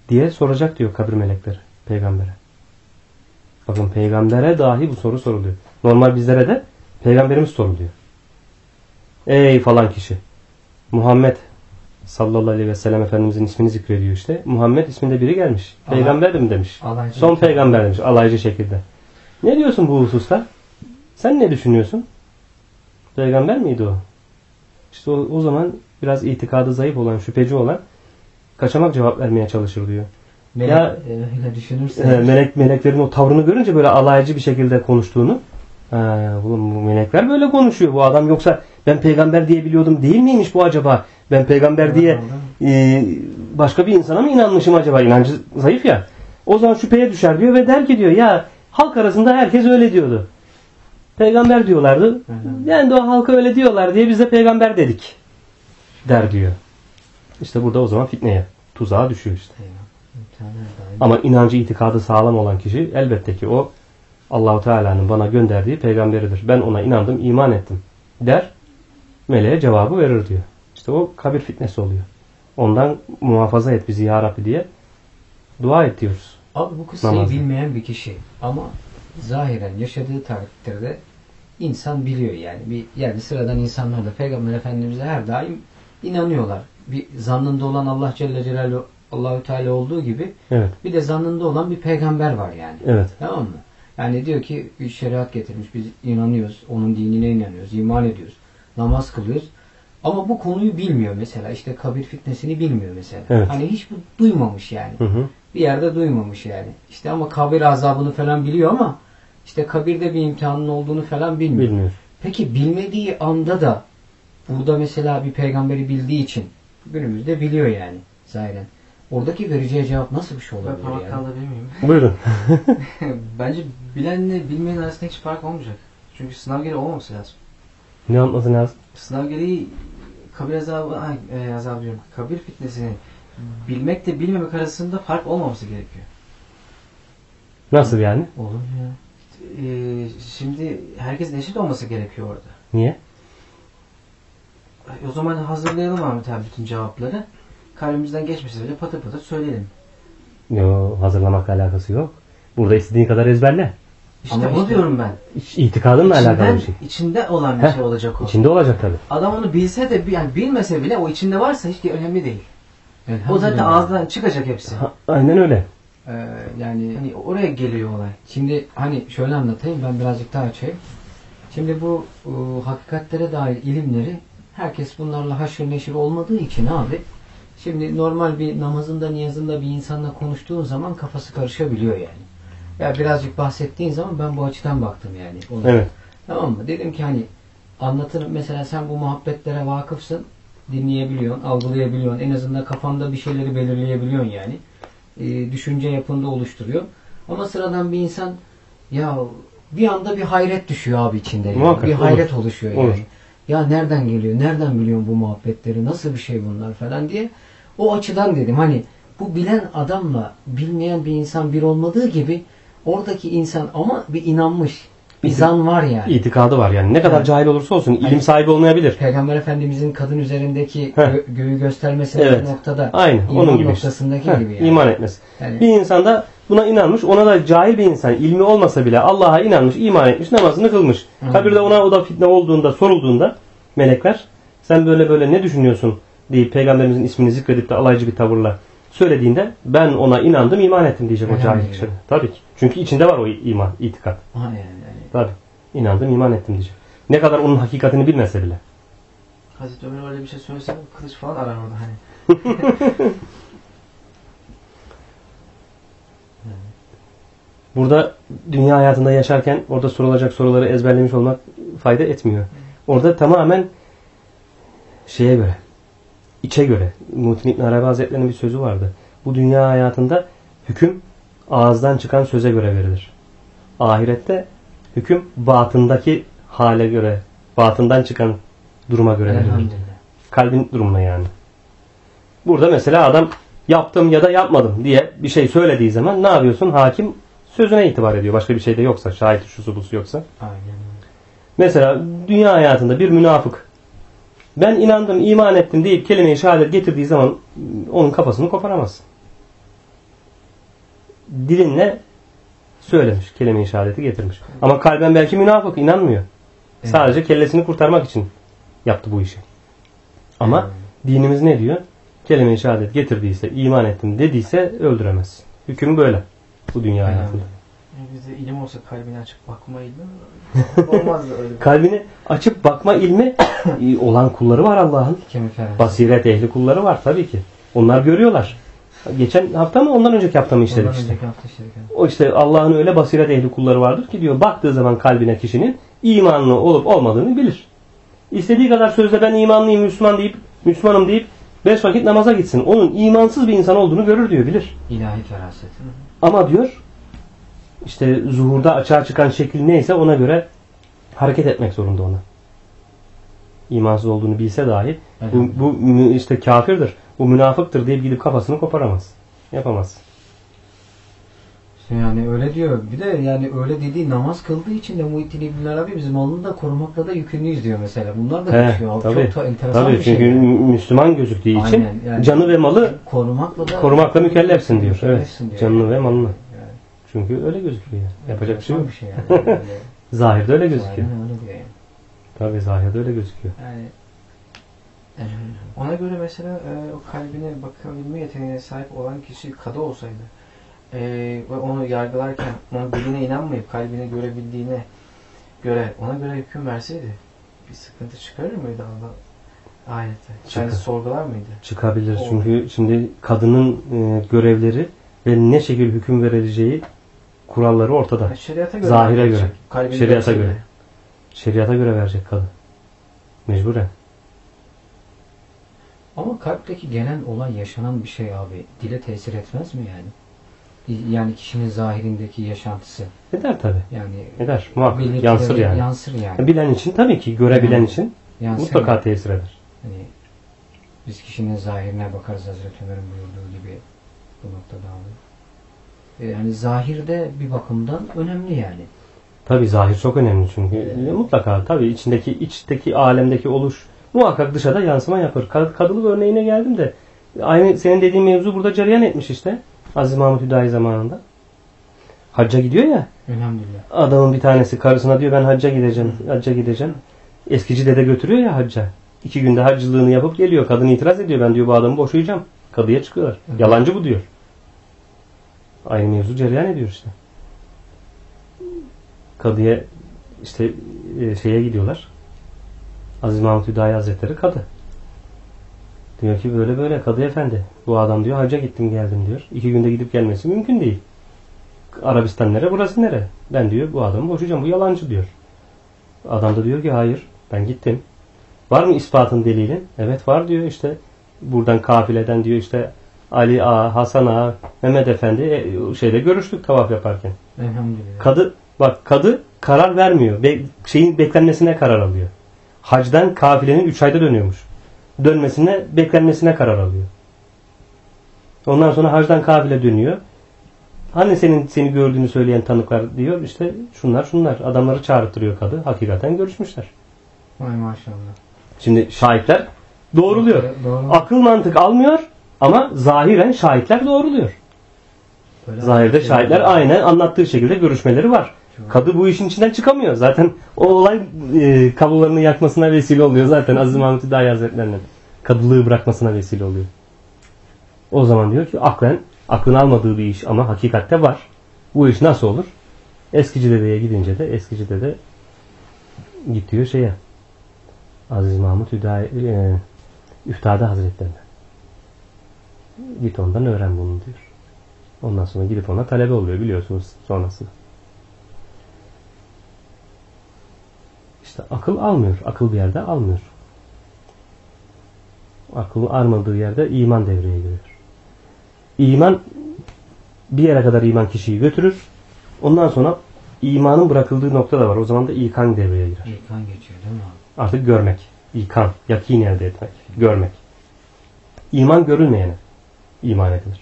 Diye soracak diyor kabir melekleri peygambere. Bakın peygambere dahi bu soru soruluyor. Normal bizlere de peygamberimiz soruluyor. Ey falan kişi. Muhammed sallallahu aleyhi ve sellem Efendimizin ismini zikrediyor işte. Muhammed isminde biri gelmiş. Aha. Peygamberdim demiş. Alaycı Son peygamber demiş alaycı şekilde. Ne diyorsun bu hususta? Sen ne düşünüyorsun? Peygamber miydi o? İşte o, o zaman biraz itikadı zayıf olan, şüpheci olan kaçamak cevap vermeye çalışır diyor. Melek, Ya- e, öyle düşünürsen. melek meleklerin o tavrını görünce böyle alaycı bir şekilde konuştuğunu ha, bu, bu melekler böyle konuşuyor. Bu adam yoksa ben peygamber diye biliyordum değil miymiş bu acaba? Ben peygamber diye e, başka bir insana mı inanmışım acaba? İnancı zayıf ya. O zaman şüpheye düşer diyor ve der ki diyor ya halk arasında herkes öyle diyordu. Peygamber diyorlardı. Yani de o halka öyle diyorlar diye biz de peygamber dedik. Der diyor. İşte burada o zaman fitneye, tuzağa düşüyor işte. Ama inancı itikadı sağlam olan kişi elbette ki o Allahu Teala'nın bana gönderdiği peygamberidir. Ben ona inandım, iman ettim der. Meleğe cevabı verir diyor. İşte o kabir fitnesi oluyor. Ondan muhafaza et bizi ya Rabbi diye dua et diyoruz. Abi bu kıssayı Namazda. bilmeyen bir kişi ama zahiren yaşadığı takdirde insan biliyor yani. Bir yani sıradan insanlar da Peygamber Efendimiz'e her daim inanıyorlar. Bir zannında olan Allah Celle Celaluhu Allahü Teala olduğu gibi Evet, bir de zannında olan bir peygamber var yani. evet, Tamam mı? Yani diyor ki bir şeriat getirmiş. Biz inanıyoruz. Onun dinine inanıyoruz. iman ediyoruz. Namaz kılıyoruz. Ama bu konuyu bilmiyor mesela. İşte kabir fitnesini bilmiyor mesela. Evet. Hani hiç bu duymamış yani. hı hı. Bir yerde duymamış yani. İşte ama kabir azabını falan biliyor ama işte kabirde bir imtihanın olduğunu falan bilmiyor. bilmiyor. Peki bilmediği anda da burada mesela bir peygamberi bildiği için günümüzde biliyor yani zahiren. Oradaki vereceği cevap nasıl bir şey Ben olabilir parmak yani? miyim? Buyurun. Bence bilenle bilmeyen arasında hiç fark olmayacak. Çünkü sınav gereği olmaması lazım. ne yapması lazım? Sınav gereği kabir azabı, ay, e, azabı diyorum. Kabir fitnesini bilmekle bilmemek arasında fark olmaması gerekiyor. Nasıl yani? Olur ya. Ee, şimdi herkesin eşit olması gerekiyor orada. Niye? Ay, O zaman hazırlayalım Ahmet abi bütün cevapları. Kalbimizden geçmese bile patır patır söyleyelim. Yo, hazırlamakla alakası yok. Burada istediğin kadar ezberle. İşte Ama diyorum ben. İtikadınla alakalı İçinden, bir şey. içinde olan bir Heh, şey olacak o. İçinde olacak tabi. Adam onu bilse de yani bilmese bile o içinde varsa hiç önemli değil. O zaten ağzından çıkacak hepsi. Aynen öyle. Ee, yani Hani oraya geliyor olay. Şimdi hani şöyle anlatayım ben birazcık daha açayım. Şimdi bu e, hakikatlere dair ilimleri herkes bunlarla haşır neşir olmadığı için abi şimdi normal bir namazında niyazında bir insanla konuştuğun zaman kafası karışabiliyor yani. Ya birazcık bahsettiğin zaman ben bu açıdan baktım yani. ona. Evet. Tamam mı? Dedim ki hani anlatırım mesela sen bu muhabbetlere vakıfsın dinleyebiliyorsun, algılayabiliyorsun. En azından kafanda bir şeyleri belirleyebiliyorsun yani. Ee, düşünce yapında oluşturuyor. Ama sıradan bir insan ya bir anda bir hayret düşüyor abi içinde. Yani. Muhakkak, bir olur. hayret oluşuyor yani. Olur. Ya nereden geliyor? Nereden biliyorsun bu muhabbetleri? Nasıl bir şey bunlar falan diye. O açıdan dedim hani bu bilen adamla bilmeyen bir insan bir olmadığı gibi oradaki insan ama bir inanmış. Bir İti- zan var yani. İtikadı var yani. Ne kadar Evet. cahil olursa olsun ilim Hani- sahibi olmayabilir. Peygamber Efendimizin kadın üzerindeki gö- göğü göstermesindeki Evet. noktada iman onun gibi. noktasındaki Heh, gibi yani. İman etmesi. Yani- Bir insan da buna inanmış. Ona da cahil bir insan. ilmi olmasa bile Allah'a inanmış, iman etmiş, namazını kılmış. Hı. Kabirde ona o da fitne olduğunda, sorulduğunda melekler sen böyle böyle ne düşünüyorsun deyip peygamberimizin ismini zikredip de alaycı bir tavırla söylediğinde ben ona inandım, iman ettim diyecek o cahil kişi. Tabii ki. Çünkü içinde var o iman, itikat. Yani, yani. Tabii. İnandım, iman ettim diyecek. Ne kadar onun hakikatini bilmese bile. Hazreti Ömer öyle bir şey söylese kılıç falan arar orada hani. Burada dünya hayatında yaşarken orada sorulacak soruları ezberlemiş olmak fayda etmiyor. Orada tamamen şeye göre, içe göre. Muhittin İbn Arabi Hazretleri'nin bir sözü vardı. Bu dünya hayatında hüküm ağızdan çıkan söze göre verilir. Ahirette hüküm batındaki hale göre, batından çıkan duruma göre verilir. Kalbin durumuna yani. Burada mesela adam yaptım ya da yapmadım diye bir şey söylediği zaman ne yapıyorsun? Hakim sözüne itibar ediyor. Başka bir şey de yoksa, şahit şusu busu yoksa. Aynen. Mesela dünya hayatında bir münafık ben inandım, iman ettim deyip kelime-i şehadet getirdiği zaman onun kafasını koparamazsın. Dilinle söylemiş, kelime-i şehadeti getirmiş. Ama kalben belki münafık, inanmıyor. Evet. Sadece kellesini kurtarmak için yaptı bu işi. Ama Evet. dinimiz ne diyor? Kelime-i şehadet getirdiyse, iman ettim dediyse öldüremez. Hüküm böyle bu dünya hayatında. E, Bizde ilim olsa kalbini açıp bakma ilmi olmaz da öyle. bir- Kalbini açıp bakma ilmi olan kulları var Allah'ın. Basiret ehli kulları var tabii ki. Onlar görüyorlar. Geçen hafta mı ondan önceki hafta mı işledik Ondan işte. önceki hafta işledik. O işte Allah'ın öyle basiret ehli kulları vardır ki diyor baktığı zaman kalbine kişinin imanlı olup olmadığını bilir. İstediği kadar sözde ben imanlıyım Müslüman deyip Müslümanım deyip beş vakit namaza gitsin. Onun imansız bir insan olduğunu görür diyor bilir. İlahi feraset. Ama diyor işte zuhurda açığa çıkan şekil neyse ona göre hareket etmek zorunda ona. İmansız olduğunu bilse dahi bu, bu işte kafirdir, bu münafıktır deyip gidip kafasını koparamaz. Yapamaz. İşte yani öyle diyor. Bir de yani öyle dediği namaz kıldığı için de Muhittin İbn Arabi bizim malını da korumakla da yükümlüyüz diyor mesela. Bunlar da He, geçiyor. tabii. Çok enteresan Tabii bir şey. çünkü yani. Müslüman gözüktüğü için Aynen, yani- canı ve malı korumakla da korumakla mükellefsin diyor. Evet. Diyor. Canını ve malını. Yani. Çünkü öyle gözüküyor. yani. Yapacak bir şey yok. Bir şey yani. Öyle- Zahirde öyle gözüküyor. Aynen öyle diyor yani. Tabii zahirde öyle gözüküyor. Yani Ona göre mesela e, o kalbine bakabilme yeteneğine sahip olan kişi kadı olsaydı e, ve onu yargılarken onun diline inanmayıp kalbini görebildiğine göre ona göre hüküm verseydi bir sıkıntı çıkarır mıydı Allah ayette? Yani Çıkar. sorgular mıydı? Çıkabilir. O- Çünkü şimdi kadının e, görevleri ve ne şekilde hüküm verileceği kuralları ortada. Ha, şeriata göre Zahire verecek. göre. Kalbini Şeriata görseydi. göre. Şeriata göre verecek kadın. Mecburen. ama kalpteki genel olay yaşanan bir şey abi. Dile tesir etmez mi yani? Yani kişinin zahirindeki yaşantısı. Eder tabi. Yani Eder. Muhakkak. Yansır yani. Yansır yani. Bilen için tabii ki görebilen Yani. için Yansır mutlaka yani. tesir eder. Hani biz kişinin zahirine bakarız Hazreti Ömer'in buyurduğu gibi bu noktada abi. E, Yani zahirde bir bakımdan önemli yani. Tabii zahir çok önemli çünkü E, mutlaka tabii içindeki içteki alemdeki oluş muhakkak dışarıda yansıma yapar. Kad- Kadılık örneğine geldim de aynı senin dediğin mevzu burada cereyan etmiş işte. Aziz Mahmut Hüdayi zamanında. Hacca gidiyor ya. Elhamdülillah. Adamın bir tanesi karısına diyor ben hacca gideceğim. Hacca gideceğim. Eskici dede götürüyor ya hacca. İki günde haccılığını yapıp geliyor. Kadın itiraz ediyor. Ben diyor bu adamı boşayacağım. Kadıya çıkıyorlar. Evet. Yalancı bu diyor. Aynı mevzu cereyan ediyor işte. Kadıya işte e, şeye gidiyorlar. Aziz Mahmut Hüdayi Hazretleri kadı. Diyor ki böyle böyle kadı efendi. Bu adam diyor hacca gittim geldim diyor. İki günde gidip gelmesi mümkün değil. Arabistan nere burası nere? Ben diyor bu adamı boşayacağım bu yalancı diyor. Adam da diyor ki hayır ben gittim. Var mı ispatın delilin? Evet var diyor işte. Buradan kafileden diyor işte Ali Ağa, Hasan Ağa, Mehmet Efendi e, şeyde görüştük tavaf yaparken. Elhamdülillah. Kadı bak kadı karar vermiyor. Be, şeyin beklenmesine karar alıyor. Hacdan kafilenin 3 ayda dönüyormuş. Dönmesine, beklenmesine karar alıyor. Ondan sonra hacdan kafile dönüyor. Hani senin seni gördüğünü söyleyen tanıklar diyor işte şunlar şunlar. Adamları çağırtırıyor kadı. Hakikaten görüşmüşler. Vay maşallah. Şimdi şahitler doğruluyor. Doğru. Akıl mantık almıyor ama zahiren şahitler doğruluyor. Böyle Zahirde şey şahitler var. aynen anlattığı şekilde görüşmeleri var. Çok- Kadı bu işin içinden çıkamıyor. Zaten o olay e, kablolarını yakmasına vesile oluyor zaten Aziz Mahmut Hüdayi Hazretleri'nin. Kadılığı bırakmasına vesile oluyor. O zaman diyor ki aklen, aklın almadığı bir iş ama hakikatte var. Bu iş nasıl olur? Eskici dedeye gidince de eskici dede git diyor şeye Aziz Mahmut Hüdayi e, Üftade Hazretlerine. Git ondan öğren bunu diyor. Ondan sonra gidip ona talebe oluyor biliyorsunuz sonrasında. İşte akıl almıyor. Akıl bir yerde almıyor. Akıl almadığı yerde iman devreye giriyor. İman bir yere kadar iman kişiyi götürür. Ondan sonra imanın bırakıldığı nokta da var. O zaman da ikan devreye girer. İlkan geçiyor değil mi abi? Artık görmek. İkan. Yakin elde etmek. Görmek. İman görülmeyene iman edilir.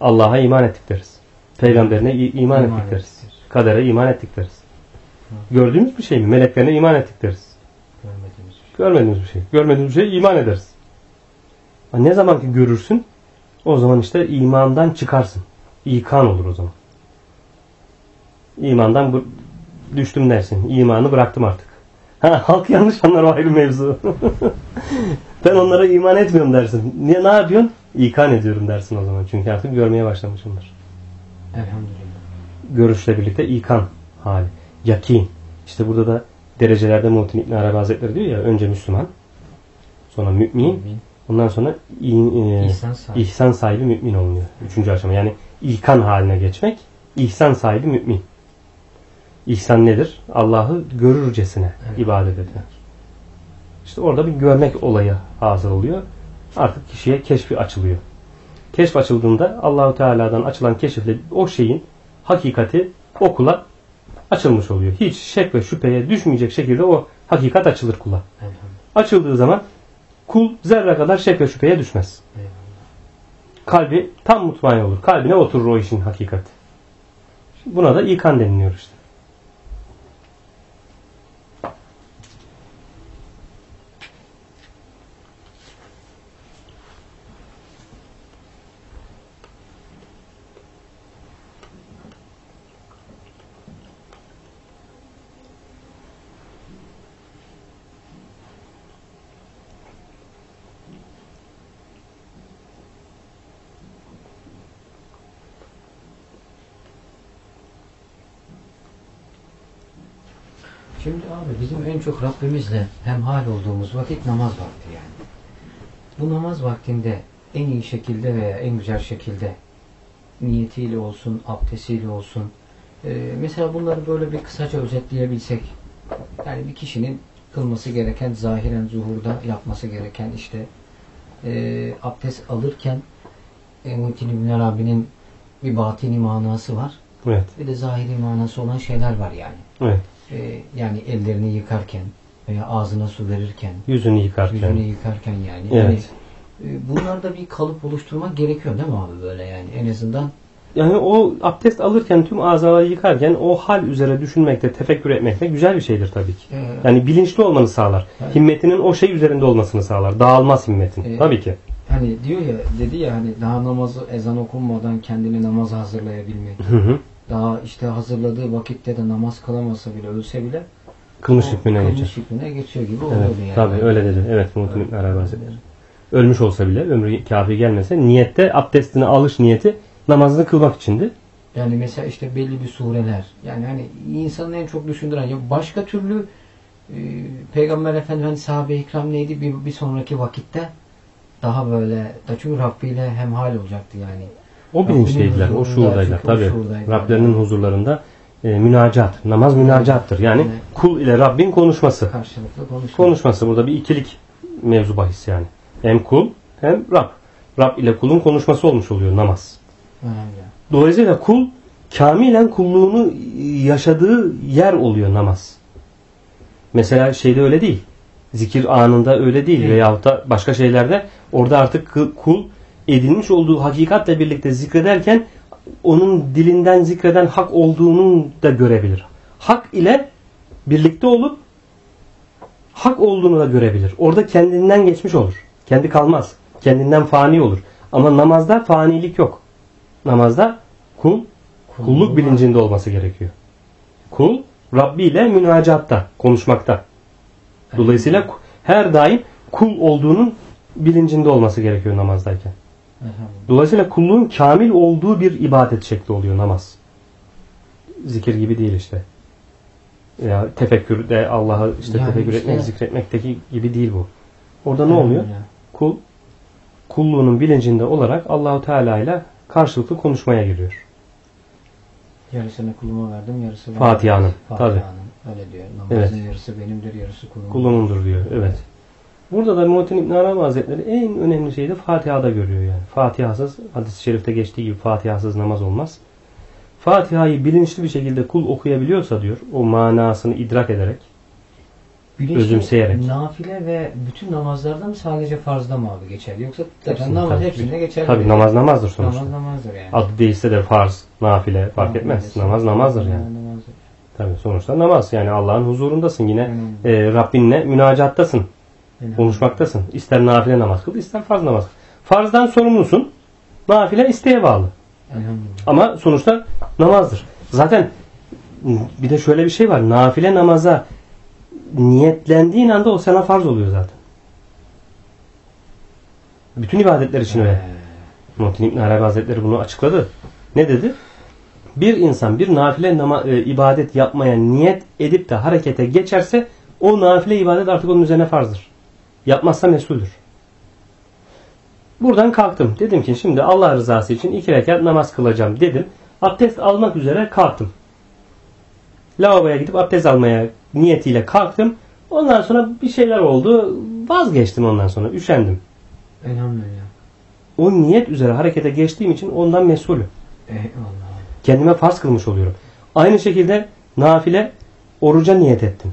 Allah'a iman ettik deriz. Peygamberine i- iman, ettik deriz. ettik. Kadere iman ettik deriz. Gördüğümüz bir şey mi? Meleklerine iman ettik deriz. Görmediğimiz bir şey. Görmediğimiz bir şey. Görmediğimiz bir şeye iman ederiz. Ne zaman ki görürsün o zaman işte imandan çıkarsın. İkan olur o zaman. İmandan düştüm dersin. İmanı bıraktım artık. Ha, halk yanlış anlar o ayrı mevzu. ben onlara iman etmiyorum dersin. Niye ne yapıyorsun? İkan ediyorum dersin o zaman. Çünkü artık görmeye başlamışımdır. Elhamdülillah. görüşle birlikte ikan hali. Yakin. İşte burada da derecelerde Muhittin İbn Arabi Hazretleri diyor ya önce Müslüman sonra mümin ondan sonra i- e, İhsan sahibi. ihsan sahibi mümin olunuyor. Üçüncü aşama. Yani ikan haline geçmek ihsan sahibi mümin. İhsan nedir? Allah'ı görürcesine Evet. ibadet etmek. İşte orada bir görmek olayı hasıl oluyor. Artık kişiye keşfi açılıyor. Keşf açıldığında Allahu Teala'dan açılan keşifle o şeyin hakikati okula açılmış oluyor. Hiç şek ve şüpheye düşmeyecek şekilde o hakikat açılır kula. Açıldığı zaman kul zerre kadar şek ve şüpheye düşmez. Eyvallah. Kalbi tam mutmain olur. Kalbine oturur o işin hakikati. Buna da ikan deniliyor işte. Şimdi abi bizim en çok Rabbimizle hemhal olduğumuz vakit namaz vakti yani. Bu namaz vaktinde en iyi şekilde veya en güzel şekilde niyetiyle olsun, abdestiyle olsun. e, mesela bunları böyle bir kısaca özetleyebilsek. Yani bir kişinin kılması gereken, zahiren zuhurda yapması gereken işte e, abdest alırken e, Muhittin İbn Arabi'nin bir batini manası var. Evet. Bir de zahiri manası olan şeyler var yani. Evet. Ee, yani ellerini yıkarken veya ağzına su verirken, Yüzünü yıkarken. yüzünü yıkarken yani. Evet. Yani, e, bunlarda bir kalıp oluşturmak gerekiyor değil mi abi böyle yani en azından Yani o abdest alırken tüm azaları yıkarken o hal üzere düşünmekte, tefekkür etmekte güzel bir şeydir tabii ki. e, Yani bilinçli olmanı sağlar. Evet. Himmetinin o şey üzerinde olmasını sağlar. Dağılmaz himmetin. Evet. Tabii ki. hani diyor ya dedi ya hani daha namazı ezan okunmadan kendini namaza hazırlayabilmek. Hı hı. Daha işte hazırladığı vakitte de namaz kılamasa bile ölse bile Kılmış hükmüne kılmış geçer. hükmüne geçiyor gibi Evet. oluyordu yani. Tabii öyle dedi. Evet. Muhittin İbn Arabi Hazretleri. Ölmüş olsa bile ömrü kafi gelmese niyette abdestini alış niyeti namazını kılmak içindi. Yani mesela işte belli bir sureler. Yani hani insanın en çok düşündüren ya başka türlü e, Peygamber Efendimiz sahabe-i ikram neydi bir, bir sonraki vakitte daha böyle da çünkü Rabbi ile hemhal olacaktı yani. O bilinçteydiler. O şuurdaydılar. şuurdaydılar. Rablerinin huzurlarında e, münacat. Namaz münacattır. Yani Evet. kul ile Rabbin konuşması. Karşılıklı konuşuyor. Konuşması. Burada bir ikilik mevzu bahis yani. Hem kul hem Rab. Rab ile kulun konuşması olmuş oluyor namaz. Önemli. Dolayısıyla kul kamilen kulluğunu yaşadığı yer oluyor namaz. Mesela şeyde öyle değil. Zikir anında öyle değil. Değil. Veyahut da başka şeylerde orada artık kul edinmiş olduğu hakikatle birlikte zikrederken onun dilinden zikreden hak olduğunu da görebilir. Hak ile birlikte olup hak olduğunu da görebilir. Orada kendinden geçmiş olur. Kendi kalmaz. Kendinden fani olur. Ama namazda fanilik yok. Namazda kul kulluk bilincinde olması gerekiyor. Kul Rabbi ile münacatta, konuşmakta. Dolayısıyla her daim kul olduğunun bilincinde olması gerekiyor namazdayken. Dolayısıyla kulluğun kamil olduğu bir ibadet şekli oluyor namaz. Zikir gibi değil işte. Ya tefekkürde Allah'ı işte Yani tefekkür işte- etmek, zikretmekteki gibi değil bu. Orada ne oluyor? Elhamdülillah. Kul kulluğunun bilincinde olarak Allahu Teala ile karşılıklı konuşmaya giriyor. Yarısını kuluma verdim, yarısı bana. Fatiha'nın, tabii. Öyle diyor. Namazın Evet. yarısı benimdir, yarısı kulumun. Kulumundur diyor. Evet. Burada da Muhittin İbn Arabi Hazretleri en önemli şeyi de Fatiha'da görüyor yani. Fatihasız, hadis-i şerifte geçtiği gibi Fatihasız namaz olmaz. Fatiha'yı bilinçli bir şekilde kul okuyabiliyorsa diyor, o manasını idrak ederek, Bilinçli özümseyerek. Nafile ve bütün namazlarda mı sadece farzda mı abi geçerli? Yoksa zaten namaz tabii. hepsinde geçerli. tabi namaz namazdır sonuçta. Namaz namazdır yani. Adı değilse de farz, nafile fark Tamam, etmez. öyleyse. Namaz namazdır yani. Namaz namazdır. Tabi sonuçta namaz yani Allah'ın huzurundasın yine Önemli. e, Rabbinle münacattasın. Konuşmaktasın. İster nafile namaz kıl, ister farz namaz kıl. Farzdan sorumlusun. Nafile isteğe bağlı. Ama sonuçta namazdır. Zaten bir de şöyle bir şey var. Nafile namaza niyetlendiğin anda o sana farz oluyor zaten. Bütün ibadetler için öyle. Muhittin İbn Arabi Hazretleri bunu açıkladı. Ne dedi? Bir insan bir nafile nama, e, ibadet yapmaya niyet edip de harekete geçerse o nafile ibadet artık onun üzerine farzdır. Yapmazsa mesuldür. Buradan kalktım. Dedim ki şimdi Allah rızası için iki rekat namaz kılacağım dedim. Abdest almak üzere kalktım. Lavaboya gidip abdest almaya niyetiyle kalktım. Ondan sonra bir şeyler oldu. Vazgeçtim ondan sonra. Üşendim. Elhamdülillah. O niyet üzere harekete geçtiğim için ondan mesulüm. Eyvallah. Kendime farz kılmış oluyorum. Aynı şekilde nafile oruca niyet ettim.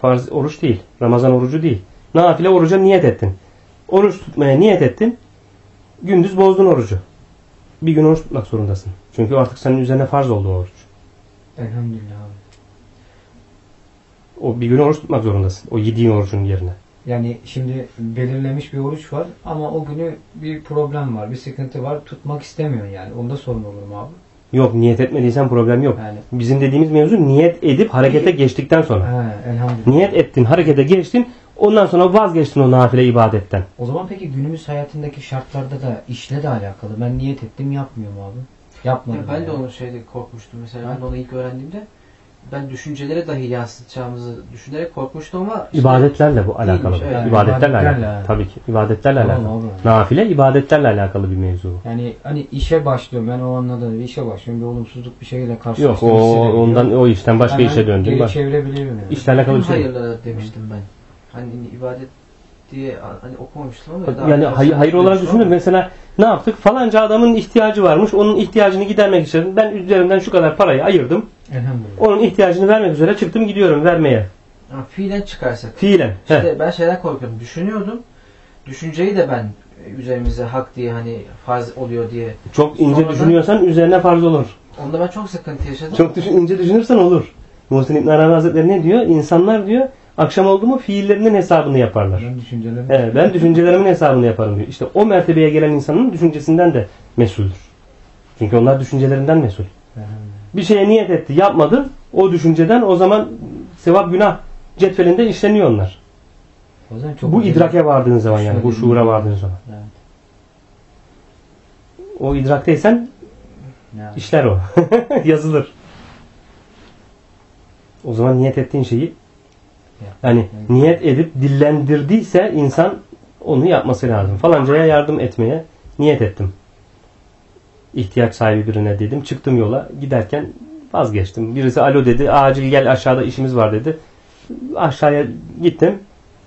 Farz oruç değil. Ramazan orucu değil. Nafile oruca niyet ettin. Oruç tutmaya niyet ettin. Gündüz bozdun orucu. Bir gün oruç tutmak zorundasın. Çünkü artık senin üzerine farz oldu oruç. Elhamdülillah abi. O bir gün oruç tutmak zorundasın. O yediğin orucun yerine. Yani şimdi belirlemiş bir oruç var ama o günü bir problem var, bir sıkıntı var. Tutmak istemiyorsun yani. Onda sorun olur mu abi? Yok niyet etmediysen problem yok. Yani Bizim dediğimiz mevzu niyet edip harekete geçtikten sonra. he, elhamdülillah. Niyet ettin, harekete geçtin. Ondan sonra vazgeçtin o nafile ibadetten. O zaman peki günümüz hayatındaki şartlarda da işle de alakalı. Ben niyet ettim yapmıyorum abi. Yapmadım. Ya ben de yani. onu şeyde korkmuştum mesela. Ha? Ben onu ilk öğrendiğimde ben düşüncelere dahi yansıtacağımızı düşünerek korkmuştum ama işte- İbadetlerle bu alakalı. Değilmiş, evet. İbadetlerle İbadetlerle. alakalı. Tabii ki. İbadetlerle Tamam alakalı. abi. Nafile ibadetlerle alakalı bir mevzu. Yani hani işe başlıyorum. Ben o anladım. Bir işe başlıyorum. Bir olumsuzluk bir şeyle Yok karşılaştım. o hissediyorum. ondan o işten başka Hemen işe döndüm. Geri Bak, çevirebiliyorum yani. işle alakalı bir şey. yok. hayırlara demiştim ben. Hani ibadet diye hani okumamıştım ama daha Yani hayır, hayır olarak ama Mesela ne yaptık? Falanca adamın ihtiyacı varmış. Onun ihtiyacını gidermek için ben üzerimden şu kadar parayı ayırdım. Elhamdülillah. Onun ihtiyacını vermek üzere çıktım gidiyorum vermeye. Ha, fiilen çıkarsak. Fiilen. Heh. İşte ben şeyden korkuyorum. Düşünüyordum. Düşünceyi de ben üzerimize hak diye hani farz oluyor diye. Çok ince Sonradan- düşünüyorsan üzerine farz olur. Onda ben çok sıkıntı yaşadım. Çok düşün, ince düşünürsen olur. Muhsin İbn Arabi Hazretleri ne diyor? İnsanlar diyor akşam oldu mu fiillerinin hesabını yaparlar. Ben düşüncelerimi Evet, ben düşüncelerimin hesabını yaparım diyor. İşte o mertebeye gelen insanın düşüncesinden de mesuldür. Çünkü onlar düşüncelerinden mesul. Bir şeye niyet etti, yapmadı. O düşünceden o zaman sevap günah cetvelinde işleniyor onlar. O zaman çok bu idrake vardığın zaman yani, bu şuura vardığın zaman. Evet. O idrakteysen Yani. işler o. Yazılır. O zaman niyet ettiğin şeyi yani niyet edip dillendirdiyse insan onu yapması lazım. Falancaya yardım etmeye niyet ettim. İhtiyaç sahibi birine dedim. Çıktım yola. Giderken vazgeçtim. Birisi alo dedi. Acil gel aşağıda işimiz var dedi. Aşağıya gittim.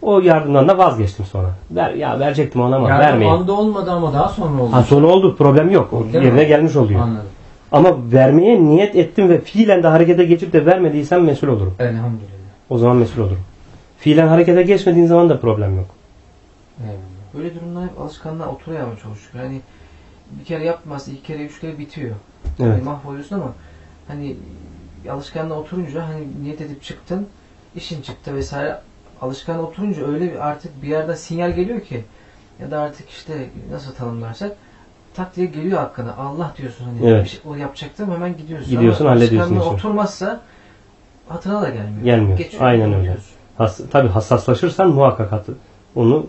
O yardımdan da vazgeçtim sonra. Ver, ya verecektim ona ama Yani vermeyin. anda olmadı ama daha sonra oldu. Ha sonu oldu. Problem yok. O Değil yerine mi? gelmiş oluyor. Anladım. Ama vermeye niyet ettim ve fiilen de harekete geçip de vermediysem mesul olurum. Elhamdülillah. O zaman mesul olurum. Fiilen harekete geçmediğin zaman da problem yok. Eyvallah. Böyle durumlar hep alışkanlığa oturuyor ama çok şükür. Hani bir kere yapmazsa iki kere üç kere bitiyor. Evet. Hani mahvoluyorsun ama hani alışkanlığa oturunca hani niyet edip çıktın işin çıktı vesaire alışkanlığa oturunca öyle bir artık bir yerden sinyal geliyor ki ya da artık işte nasıl tanımlarsak tak diye geliyor hakkına. Allah diyorsun hani Evet. bir şey, o yapacaktım hemen gidiyorsun. Gidiyorsun, Ama hallediyorsun alışkanlığa işi. oturmazsa hatırına da gelmiyor. Gelmiyor. Geçiyor, Aynen öyle. unutuyorsun. Has, tabii hassaslaşırsan muhakkak hatı. Onu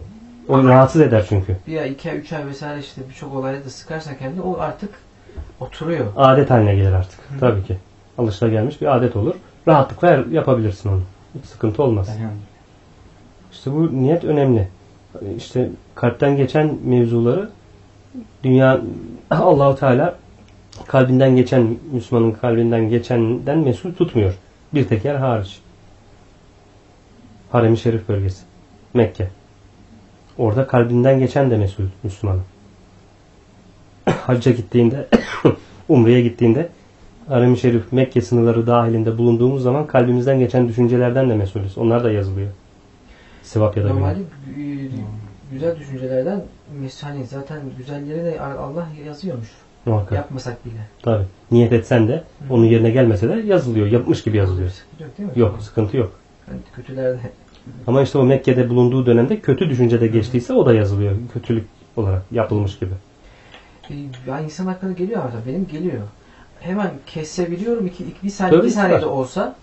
o rahatsız eder çünkü. Bir ay, iki ay, üç ay vesaire işte birçok olayda da sıkarsan kendini o artık oturuyor. Adet haline gelir artık. Tabii ki. Alışılagelmiş bir adet olur. Rahatlıkla yap- yapabilirsin onu. Hiç sıkıntı olmaz. Elhamdülillah. İşte bu niyet önemli. İşte kalpten geçen mevzuları dünya Allahu Teala kalbinden geçen Müslümanın kalbinden geçenden mesul tutmuyor. Bir tek yer hariç. Harem-i Şerif bölgesi. Mekke. Orada kalbinden geçen de mesul Müslümanın. Hacca gittiğinde Umre'ye gittiğinde Harem-i Şerif Mekke sınırları dahilinde bulunduğumuz zaman kalbimizden geçen düşüncelerden de mesulüz. Onlar da yazılıyor. Sevap ya da. Normalde gü- güzel düşüncelerden hani zaten güzelleri de Allah yazıyormuş. Muhakkak. Yapmasak bile. Tabii. Niyet etsen de onun yerine gelmese de yazılıyor. Yapmış gibi yazılıyor. Sıkıntı yok değil mi? Yok, sıkıntı yok. Hani kötülerde Ama işte o Mekke'de bulunduğu dönemde kötü düşüncede geçtiyse o da yazılıyor. Kötülük olarak yapılmış gibi. e, ya insan hakkında geliyor ama benim geliyor. Hemen kesebiliyorum iki, iki bir saniye Tabii bir saniyede çıkar. olsa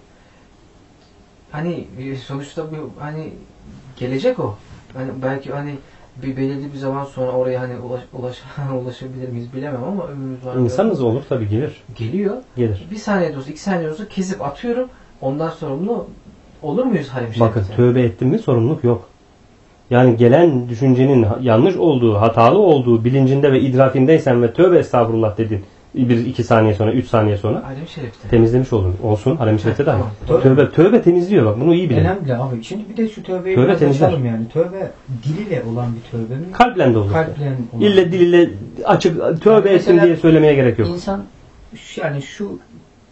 hani e, sonuçta bu hani gelecek o. Hani belki hani bir belirli bir zaman sonra oraya hani ulaş, ulaş, ulaşabilir miyiz bilemem ama ömrümüz var. İnsanız olur tabii gelir. Geliyor. Gelir. Bir saniye olsa, iki saniye olsa kesip atıyorum. Ondan sorumlu olur muyuz harim Bakın şerifte? tövbe ettin mi sorumluluk yok. Yani gelen düşüncenin yanlış olduğu, hatalı olduğu bilincinde ve idrakindeysen ve tövbe estağfurullah dedin. Bir iki saniye sonra, üç saniye sonra şerifte. temizlemiş oldun. Olsun. Harem-i Şerif'te de aynı. Tamam. Tövbe, tövbe temizliyor bak. Bunu iyi bilin. Önemli abi. Şimdi bir de şu tövbeyi Tövbe biraz temizler. açalım yani. Tövbe diliyle olan bir tövbe mi? Kalple de olur. Kalple olan. İlle diliyle açık tövbe Yani mesela diye söylemeye gerek yok. İnsan şu- yani şu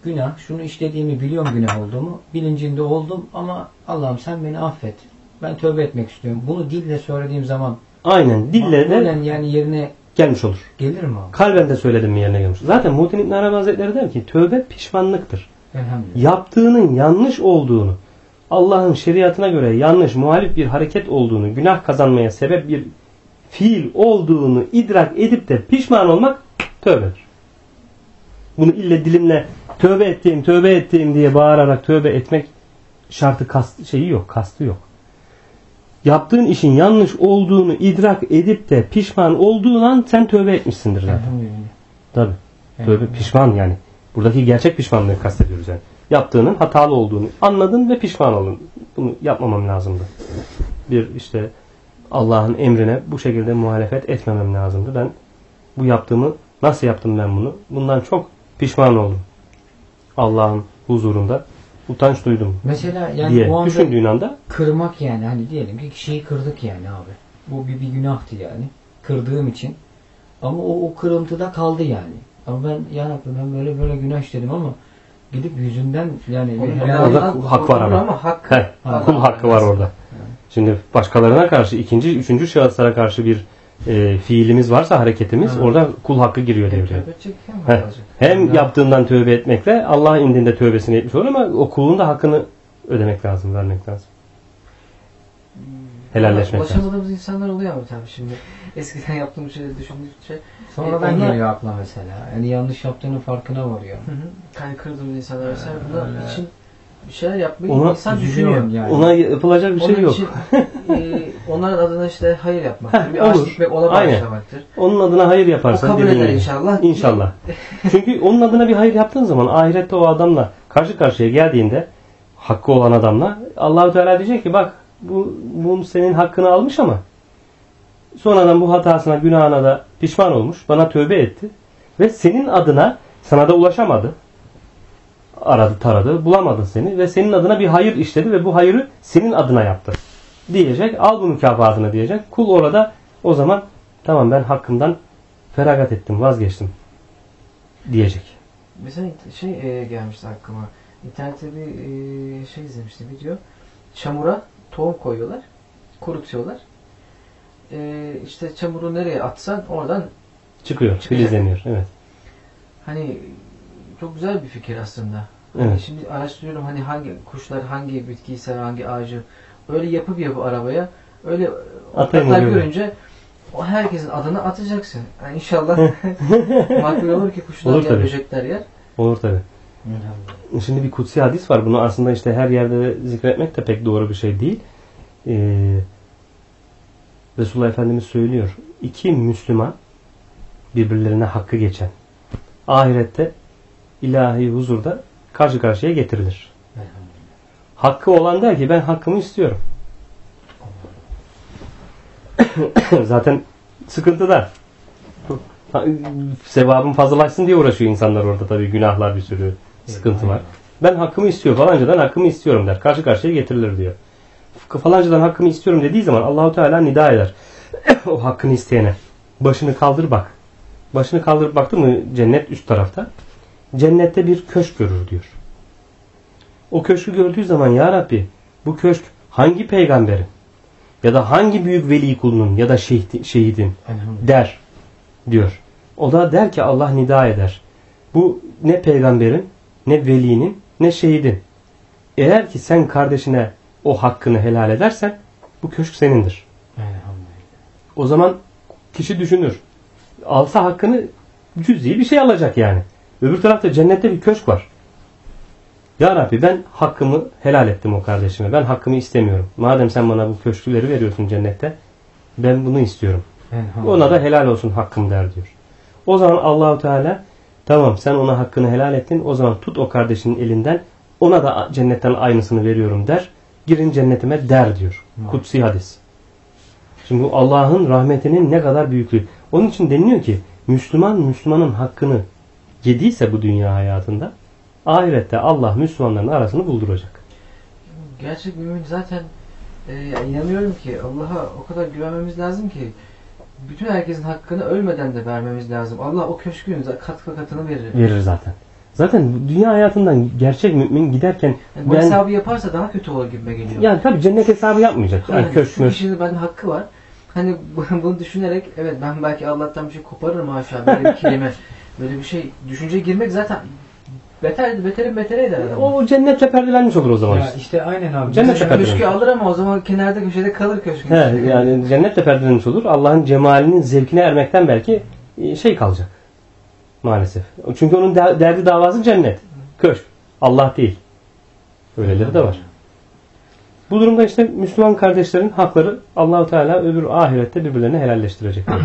günah, şunu işlediğimi biliyorum günah olduğumu, bilincinde oldum ama Allah'ım sen beni affet. Ben tövbe etmek istiyorum. Bunu dille söylediğim zaman Aynen. Dille de makbulen yani yerine gelmiş olur. gelir mi abi? Kalben de söyledim mi yerine gelmiş. Zaten Muhittin İbn Arabi Hazretleri der ki tövbe pişmanlıktır. Elhamdülillah. yaptığının yanlış olduğunu, Allah'ın şeriatına göre yanlış, muhalif bir hareket olduğunu, günah kazanmaya sebep bir fiil olduğunu idrak edip de pişman olmak tövbedir. Bunu ille dilimle tövbe ettiğim, tövbe ettiğim diye bağırarak tövbe etmek şartı kast, şeyi yok, kastı yok. Yaptığın işin yanlış olduğunu idrak edip de pişman olduğun an sen tövbe etmişsindir zaten. Tabii. Tövbe pişman yani. Buradaki gerçek pişmanlığı kastediyoruz yani. Yaptığının hatalı olduğunu anladın ve pişman oldun. Bunu yapmamam lazımdı. Bir işte Allah'ın emrine bu şekilde muhalefet etmemem lazımdı. Ben bu yaptığımı nasıl yaptım ben bunu? Bundan çok pişman oldum. Allah'ın huzurunda utanç duydum Mesela yani diye o anda düşündüğün anda kırmak yani hani diyelim ki kişiyi kırdık yani abi. Bu bir, bir günahtı yani. Kırdığım için. Ama o, o kırıntıda kaldı yani. Ama ben ya Rabbi ben böyle böyle günah işledim ama gidip yüzünden yani Orada- hak var ama. ama hakkı. Heh, Ha, kul hakkı var orada. Şimdi başkalarına karşı ikinci, üçüncü şahıslara karşı bir e, fiilimiz varsa hareketimiz Ha. orada kul hakkı giriyor Hem devreye. hem Heh. Hem Ya. yaptığından tövbe etmekle Allah indinde tövbesini etmiş olur ama o kulun da hakkını ödemek lazım, vermek lazım. Helalleşmek lazım. Ulaşamadığımız insanlar oluyor ama tabii şimdi. Eskiden yaptığım şeyleri düşündükçe. Sonradan E, onlar- geliyor akla mesela. Yani yanlış yaptığının farkına varıyor. Hı hı. Hani kırdığımız insanlar mesela Ee, bunlar için bir şeyler yapmayı Ona insan düşünüyor. yani. Ona yapılacak bir şey Onun yok. için e, onların adına işte hayır yapmaktır. Heh, bir ağaç dikmek ona bağışlamaktır. Onun adına hayır O yaparsan kabul dediğin eder inşallah. İnşallah. Çünkü onun adına bir hayır yaptığın zaman ahirette o adamla karşı karşıya geldiğinde hakkı olan adamla Allahu Teala diyecek ki bak bu, bu senin hakkını almış ama sonradan bu hatasına günahına da pişman olmuş. Bana tövbe etti. Ve senin adına sana da ulaşamadı. Aradı taradı bulamadı seni ve senin adına bir hayır işledi ve bu hayırı senin adına yaptı. Diyecek al bu mükafatını diyecek. Kul orada o zaman tamam ben hakkımdan feragat ettim vazgeçtim diyecek. Mesela şey e, gelmişti aklıma. İnternette bir e, şey izlemiştim video. Çamura tohum koyuyorlar. Kurutuyorlar. E, işte çamuru nereye atsan oradan Çıkıyor, Çıkacak. filizleniyor. Evet. hani çok güzel bir fikir aslında. Hani Evet. Şimdi araştırıyorum hani hangi kuşlar hangi bitkiyi sever, hangi ağacı. Öyle yapıp yapıp arabaya öyle Atayım oluyor. görünce o herkesin adını atacaksın. Yani inşallah makbul olur ki kuşlar Olur yer, tabii. böcekler yer. Olur tabi. Şimdi bir kutsi hadis var. Bunu aslında işte her yerde de zikretmek de pek doğru bir şey değil. Ee, Resulullah Efendimiz söylüyor. İki Müslüman birbirlerine hakkı geçen ahirette ilahi huzurda karşı karşıya getirilir. Hakkı olan der ki ben hakkımı istiyorum. Zaten sıkıntıda. Ha, Sevabım fazlalaşsın diye uğraşıyor insanlar orada tabii günahlar bir sürü sıkıntı var. Ben hakkımı istiyor falancadan hakkımı istiyorum der. Karşı karşıya getirilir diyor. Falancadan hakkımı istiyorum dediği zaman Allahu Teala nida eder. o hakkını isteyene. Başını kaldır bak. Başını kaldırıp baktı mı cennet üst tarafta. Cennette bir köşk görür diyor. O köşkü gördüğü zaman ya Rabbi bu köşk hangi peygamberin ya da hangi büyük veli kulunun ya da şehidin der diyor. O da der ki Allah nida eder. Bu ne peygamberin, ne velinin, ne şehidin. Eğer ki sen kardeşine o hakkını helal edersen bu köşk senindir. O zaman kişi düşünür. Alsa hakkını cüz'i bir şey alacak yani. Öbür tarafta cennette bir köşk var. Ya Rabbi ben hakkımı helal ettim o kardeşime. Ben hakkımı istemiyorum. Madem sen bana bu köşkleri veriyorsun cennette. Ben bunu istiyorum. Ona da helal olsun hakkım der diyor. O zaman Allahu Teala tamam sen ona hakkını helal ettin. O zaman tut o kardeşinin elinden. Ona da cennetten aynısını veriyorum der. Girin cennetime der diyor. Kutsi hadis. Şimdi bu Allah'ın rahmetinin ne kadar büyüklüğü. Onun için deniliyor ki Müslüman Müslümanın hakkını yediyse bu dünya hayatında ahirette Allah Müslümanların arasını bulduracak. Gerçek mümin zaten e, inanıyorum ki Allah'a o kadar güvenmemiz lazım ki bütün herkesin hakkını ölmeden de vermemiz lazım. Allah o köşkün kat katını verir. Verir zaten. Zaten dünya hayatından gerçek mümin giderken Yani bu ben hesabı yaparsa daha kötü olur gibime geliyor. yani tabii cennet hesabı yapmayacak. Yani Yani köşk kişinin bende hakkı var. Hani bu- bunu düşünerek evet ben belki Allah'tan bir şey koparırım aşağı böyle bir kelime. Böyle bir şey düşünceye girmek zaten beter beterin betere eder adamı. O cennetle perdelenmiş olur o zaman Ya işte. işte aynen abi. Cennet Bizim- şakası. Köşkü alır ama o zaman kenarda köşede kalır köşkün. He, içinde. yani cennetle perdelenmiş olur. Allah'ın cemalinin zevkine ermekten belki e, şey kalacak. Maalesef. Çünkü onun der- derdi davası cennet. Köşk. Allah değil. Öyleleri de var. Bu durumda işte Müslüman kardeşlerin hakları Allahu Teala öbür ahirette birbirlerine helalleştirecek.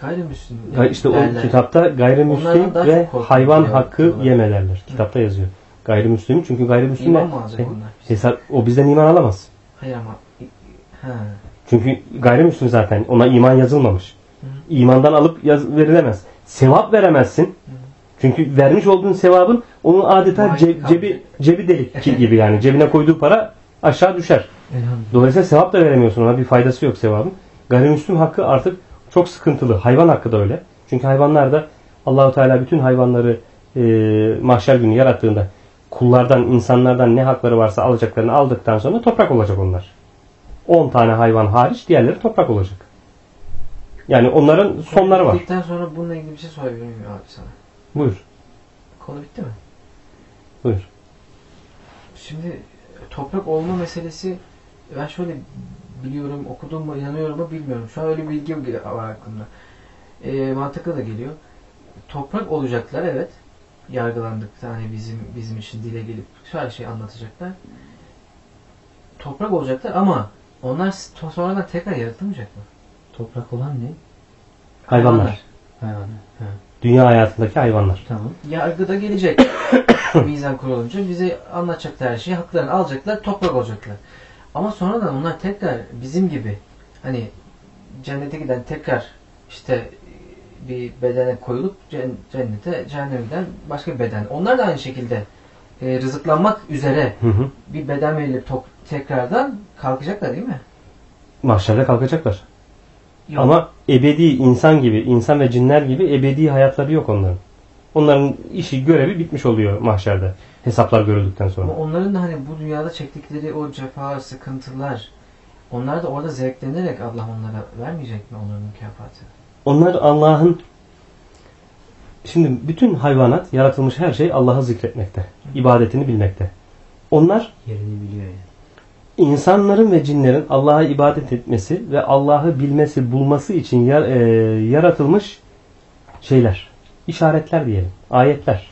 Gayrimüslim. Ya işte o derler. kitapta gayrimüslim ve hayvan hakkı diyorlar. yeme derler. Kitapta yazıyor. Gayrimüslim çünkü gayrimüslim alacak He- onlar? hesap, o bizden iman alamaz. Hayır ama ha. Çünkü gayrimüslim zaten ona iman yazılmamış. Hı. İmandan alıp yaz, verilemez. Sevap veremezsin. Çünkü vermiş olduğun sevabın onun adeta ce- cebi cebi delik gibi yani cebine koyduğu para aşağı düşer. Dolayısıyla sevap da veremiyorsun ona bir faydası yok sevabın. Gayrimüslim hakkı artık çok sıkıntılı. Hayvan hakkı da öyle. Çünkü hayvanlar da Allahu Teala bütün hayvanları e, mahşer günü yarattığında kullardan, insanlardan ne hakları varsa alacaklarını aldıktan sonra toprak olacak onlar. 10 tane hayvan hariç diğerleri toprak olacak. Yani onların sonları var. Bittikten sonra bununla ilgili bir şey sorabilir miyim abi sana? Buyur. Konu bitti mi? Buyur. Şimdi toprak olma meselesi ben şöyle biliyorum, okudum mu, inanıyorum mu bilmiyorum. Şu an öyle bir bilgi var aklımda. E, mantıklı da geliyor. Toprak olacaklar evet. Yargılandıkta hani bizim bizim için dile gelip her şeyi anlatacaklar. Toprak olacaklar ama onlar sonradan tekrar yaratılmayacak mı? Toprak olan ne? Hayvanlar. Hayvanlar. Ha, Dünya hayatındaki hayvanlar. Tamam. Yargıda gelecek. Mizan kurulunca bize anlatacaklar her şeyi. Haklarını alacaklar. Toprak olacaklar. Ama sonradan onlar tekrar bizim gibi hani cennete giden tekrar işte bir bedene koyulup cen- cennete cehenneme giden başka bir beden. Onlar da aynı şekilde e, rızıklanmak üzere Hı hı. bir beden verilip top, tekrardan kalkacaklar değil mi? Mahşerde kalkacaklar. Yok. Ama ebedi insan gibi, insan ve cinler gibi ebedi hayatları yok onların. Onların işi, görevi bitmiş oluyor mahşerde. Hesaplar görüldükten sonra. Ama onların da hani bu dünyada çektikleri o cefa, sıkıntılar onlar da orada zevklenerek Allah onlara vermeyecek mi onların mükafatı? Onlar Allah'ın Şimdi bütün hayvanat, yaratılmış her şey Allah'ı zikretmekte. ibadetini bilmekte. Onlar Yerini biliyor yani. insanların ve cinlerin Allah'a ibadet etmesi ve Allah'ı bilmesi, bulması için yar- e, yaratılmış şeyler. İşaretler diyelim. Ayetler.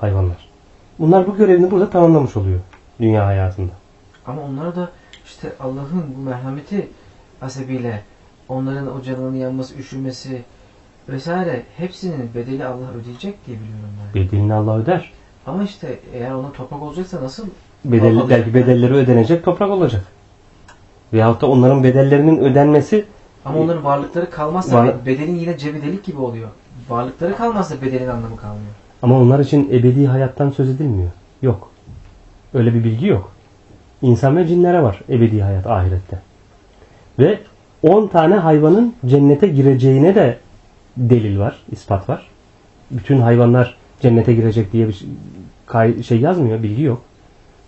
Hayvanlar. Bunlar bu görevini burada tamamlamış oluyor dünya hayatında. Ama onlar da işte Allah'ın bu merhameti hasebiyle onların o canının yanması, üşümesi vesaire hepsinin bedeli Allah ödeyecek diye biliyorum ben. Bedelini Allah öder. Ama işte eğer ona toprak olacaksa nasıl Bedelli, belki bedelleri ödenecek toprak olacak. Veyahut da onların bedellerinin ödenmesi ama onların varlıkları kalmazsa Var- bedelin yine cebi delik gibi oluyor. Varlıkları kalmazsa bedelin anlamı kalmıyor. ama onlar için ebedi hayattan söz edilmiyor. Yok. Öyle bir bilgi yok. İnsan ve cinlere var ebedi hayat ahirette. Ve 10 tane hayvanın cennete gireceğine de delil var, ispat var. Bütün hayvanlar cennete girecek diye bir şey yazmıyor, bilgi yok.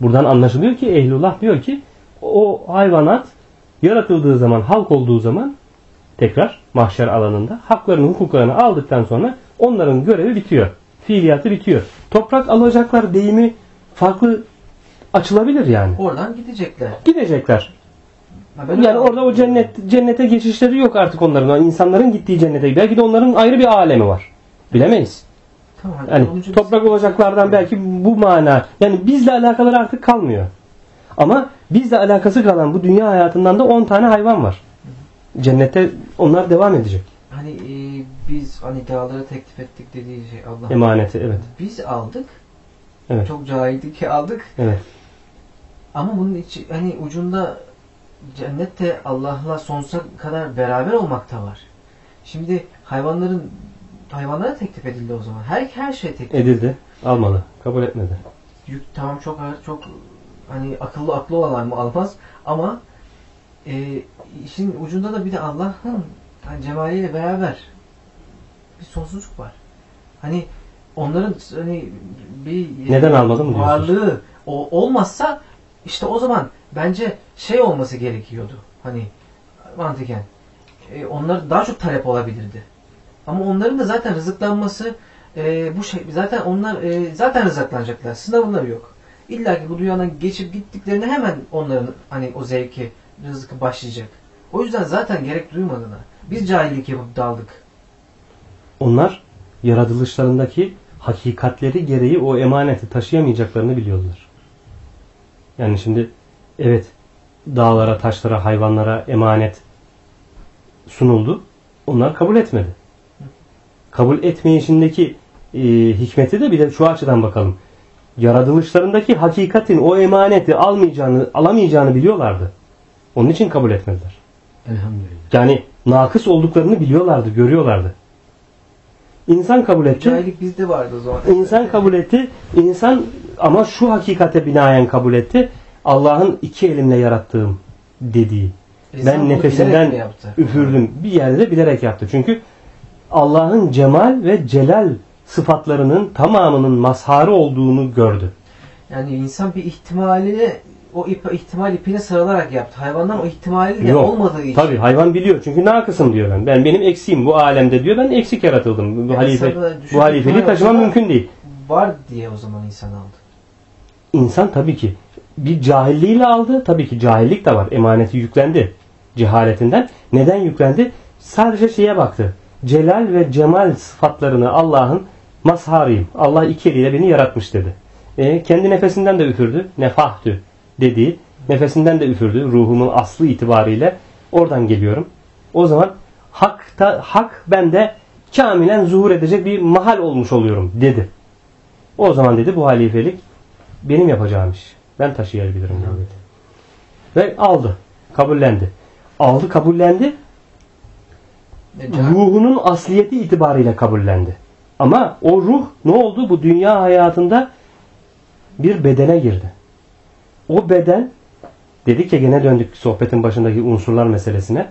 Buradan anlaşılıyor ki ehlullah diyor ki o hayvanat yaratıldığı zaman, halk olduğu zaman tekrar mahşer alanında haklarını, hukuklarını aldıktan sonra onların görevi bitiyor. Fiiliyatı bitiyor. Toprak alacaklar deyimi farklı açılabilir yani. Oradan gidecekler. Gidecekler. Ha, ben öyle Yani orada o cennet cennete geçişleri yok artık onların. İnsanların gittiği cennete. Belki de onların ayrı bir alemi var. Bilemeyiz. Tamam, Yani toprak biz- olacaklardan belki bu mana. Yani bizle alakaları artık kalmıyor. Ama bizle alakası kalan bu dünya hayatından da 10 tane hayvan var. Cennette onlar devam edecek. Hani e, biz hani dağlara teklif ettik dediği şey Allah. Emaneti evet. Biz aldık. Evet. Çok cahildik ki aldık. Evet. Ama bunun içi hani ucunda cennette Allah'la sonsuza kadar beraber olmak da var. Şimdi hayvanların hayvanlara teklif edildi o zaman. Her her şey teklif Edildi. Almadı. Kabul etmedi. Yük tamam çok ağır, çok hani akıllı aklı olan mı almaz ama e, işin ucunda da bir de Allah'ın hani cemaliyle beraber bir sonsuzluk var. Hani onların hani bir Neden diyorsunuz? varlığı o, olmazsa işte o zaman bence şey olması gerekiyordu. Hani mantıken. E, onlar daha çok talep olabilirdi. Ama onların da zaten rızıklanması e, bu şey zaten onlar e, zaten rızıklanacaklar. Sınavları yok. İlla ki bu dünyadan geçip gittiklerinde hemen onların hani o zevki, rızkı başlayacak. O yüzden zaten gerek duymadılar. Biz cahillik yapıp daldık. Onlar yaratılışlarındaki hakikatleri gereği o emaneti taşıyamayacaklarını biliyorlar. Yani şimdi evet dağlara, taşlara, hayvanlara emanet sunuldu. Onlar kabul etmedi. Kabul etmeyişindeki e, hikmeti de bir de şu açıdan bakalım. Yaratılışlarındaki hakikatin o emaneti almayacağını, alamayacağını biliyorlardı. Onun için kabul etmediler. Elhamdülillah. Yani nakıs olduklarını biliyorlardı, görüyorlardı. İnsan kabul etti. Cahillik bizde vardı o zaman. İnsan kabul etti. İnsan ama şu hakikate binaen kabul etti. Allah'ın iki elimle yarattığım dediği. İnsan ben nefesinden üfürdüm. Bir yerde de bilerek yaptı. Çünkü Allah'ın cemal ve celal sıfatlarının tamamının mazharı olduğunu gördü. Yani insan bir ihtimaline o ip, ihtimal ipine sarılarak yaptı. Hayvandan o ihtimali de Yok. olmadığı için. Tabi hayvan biliyor. Çünkü nakısım diyor ben. Ben benim eksiğim bu alemde diyor. Ben eksik yaratıldım. Bu Yani halife bu halifeliği da mümkün değil. Var diye o zaman insan aldı. İnsan tabii ki bir cahilliğiyle aldı. Tabii ki cahillik de var. Emaneti yüklendi. Cehaletinden. Neden yüklendi? Sadece şeye baktı. Celal ve cemal sıfatlarını Allah'ın mazharıyım. Allah iki eliyle beni yaratmış dedi. E, kendi nefesinden de üfürdü. Nefahtü dediği. Nefesinden de üfürdü. Ruhumun aslı itibariyle. Oradan geliyorum. O zaman hakta, hak bende kamilen zuhur edecek bir mahal olmuş oluyorum dedi. O zaman dedi bu halifelik benim yapacağım iş. Ben taşıyabilirim dedi. Ve aldı. Kabullendi. Aldı kabullendi. E, Ruhunun asliyeti itibariyle kabullendi. Ama o ruh ne oldu? Bu dünya hayatında bir bedene girdi. O beden dedik ya gene döndük sohbetin başındaki unsurlar meselesine.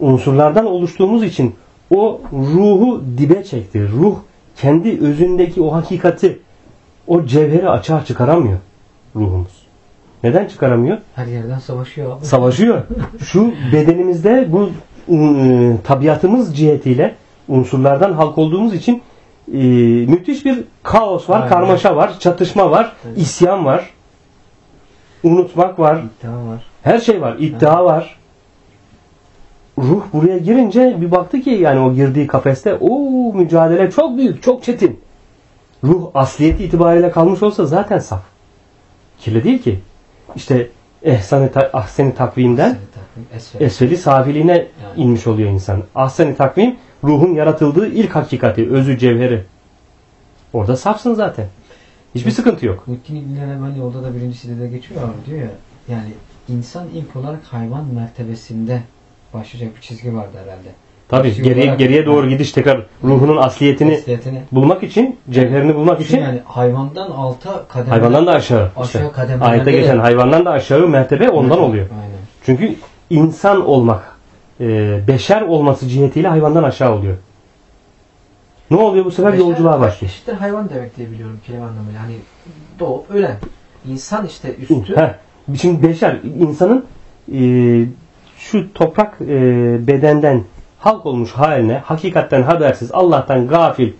Unsurlardan oluştuğumuz için o ruhu dibe çekti. Ruh kendi özündeki o hakikati, o cevheri açığa çıkaramıyor ruhumuz. Neden çıkaramıyor? Her yerden savaşıyor abi. Savaşıyor. Şu bedenimizde bu ıı, tabiatımız cihetiyle unsurlardan halk olduğumuz için e, müthiş bir kaos var, Aynen. karmaşa var, çatışma var, Evet. isyan var, unutmak var, İddia var. her şey var, iddia var. Ruh buraya girince bir baktı ki yani o girdiği kafeste o mücadele çok büyük, çok çetin. Ruh asliyeti itibariyle kalmış olsa zaten saf. Kirli değil ki. İşte ehsan-ı ta- ahsen-i takvimden Seni takvim, esfel. esfeli safiliğine Yani. inmiş oluyor insan. Ahsen-i takvim ruhun yaratıldığı ilk hakikati, özü, cevheri. Orada safsın zaten. Hiçbir Evet. sıkıntı yok. Muhittin İbn Arabi yolda da birincisi de geçiyor abi diyor ya. Yani insan ilk olarak hayvan mertebesinde başlayacak bir çizgi vardı herhalde. Tabii Kişi geriye olarak- geriye doğru gidiş tekrar ruhunun asliyetini Esliyetini. bulmak için, cevherini bulmak için Yani hayvandan alta kademe. hayvandan da aşağı. Aşağı kademelerde Ayette geçen hayvandan da aşağı mertebe ondan oluyor. Aynen. Çünkü insan olmak, e, beşer olması cihetiyle hayvandan aşağı oluyor. Ne oluyor bu sefer Beşer yolculuğa başlıyor. Eşittir hayvan demek diye biliyorum kelime anlamıyla. Hani doğup ölen. İnsan işte üstü. Heh. Şimdi beşer insanın e, şu toprak e, bedenden halk olmuş haline hakikatten habersiz Allah'tan gafil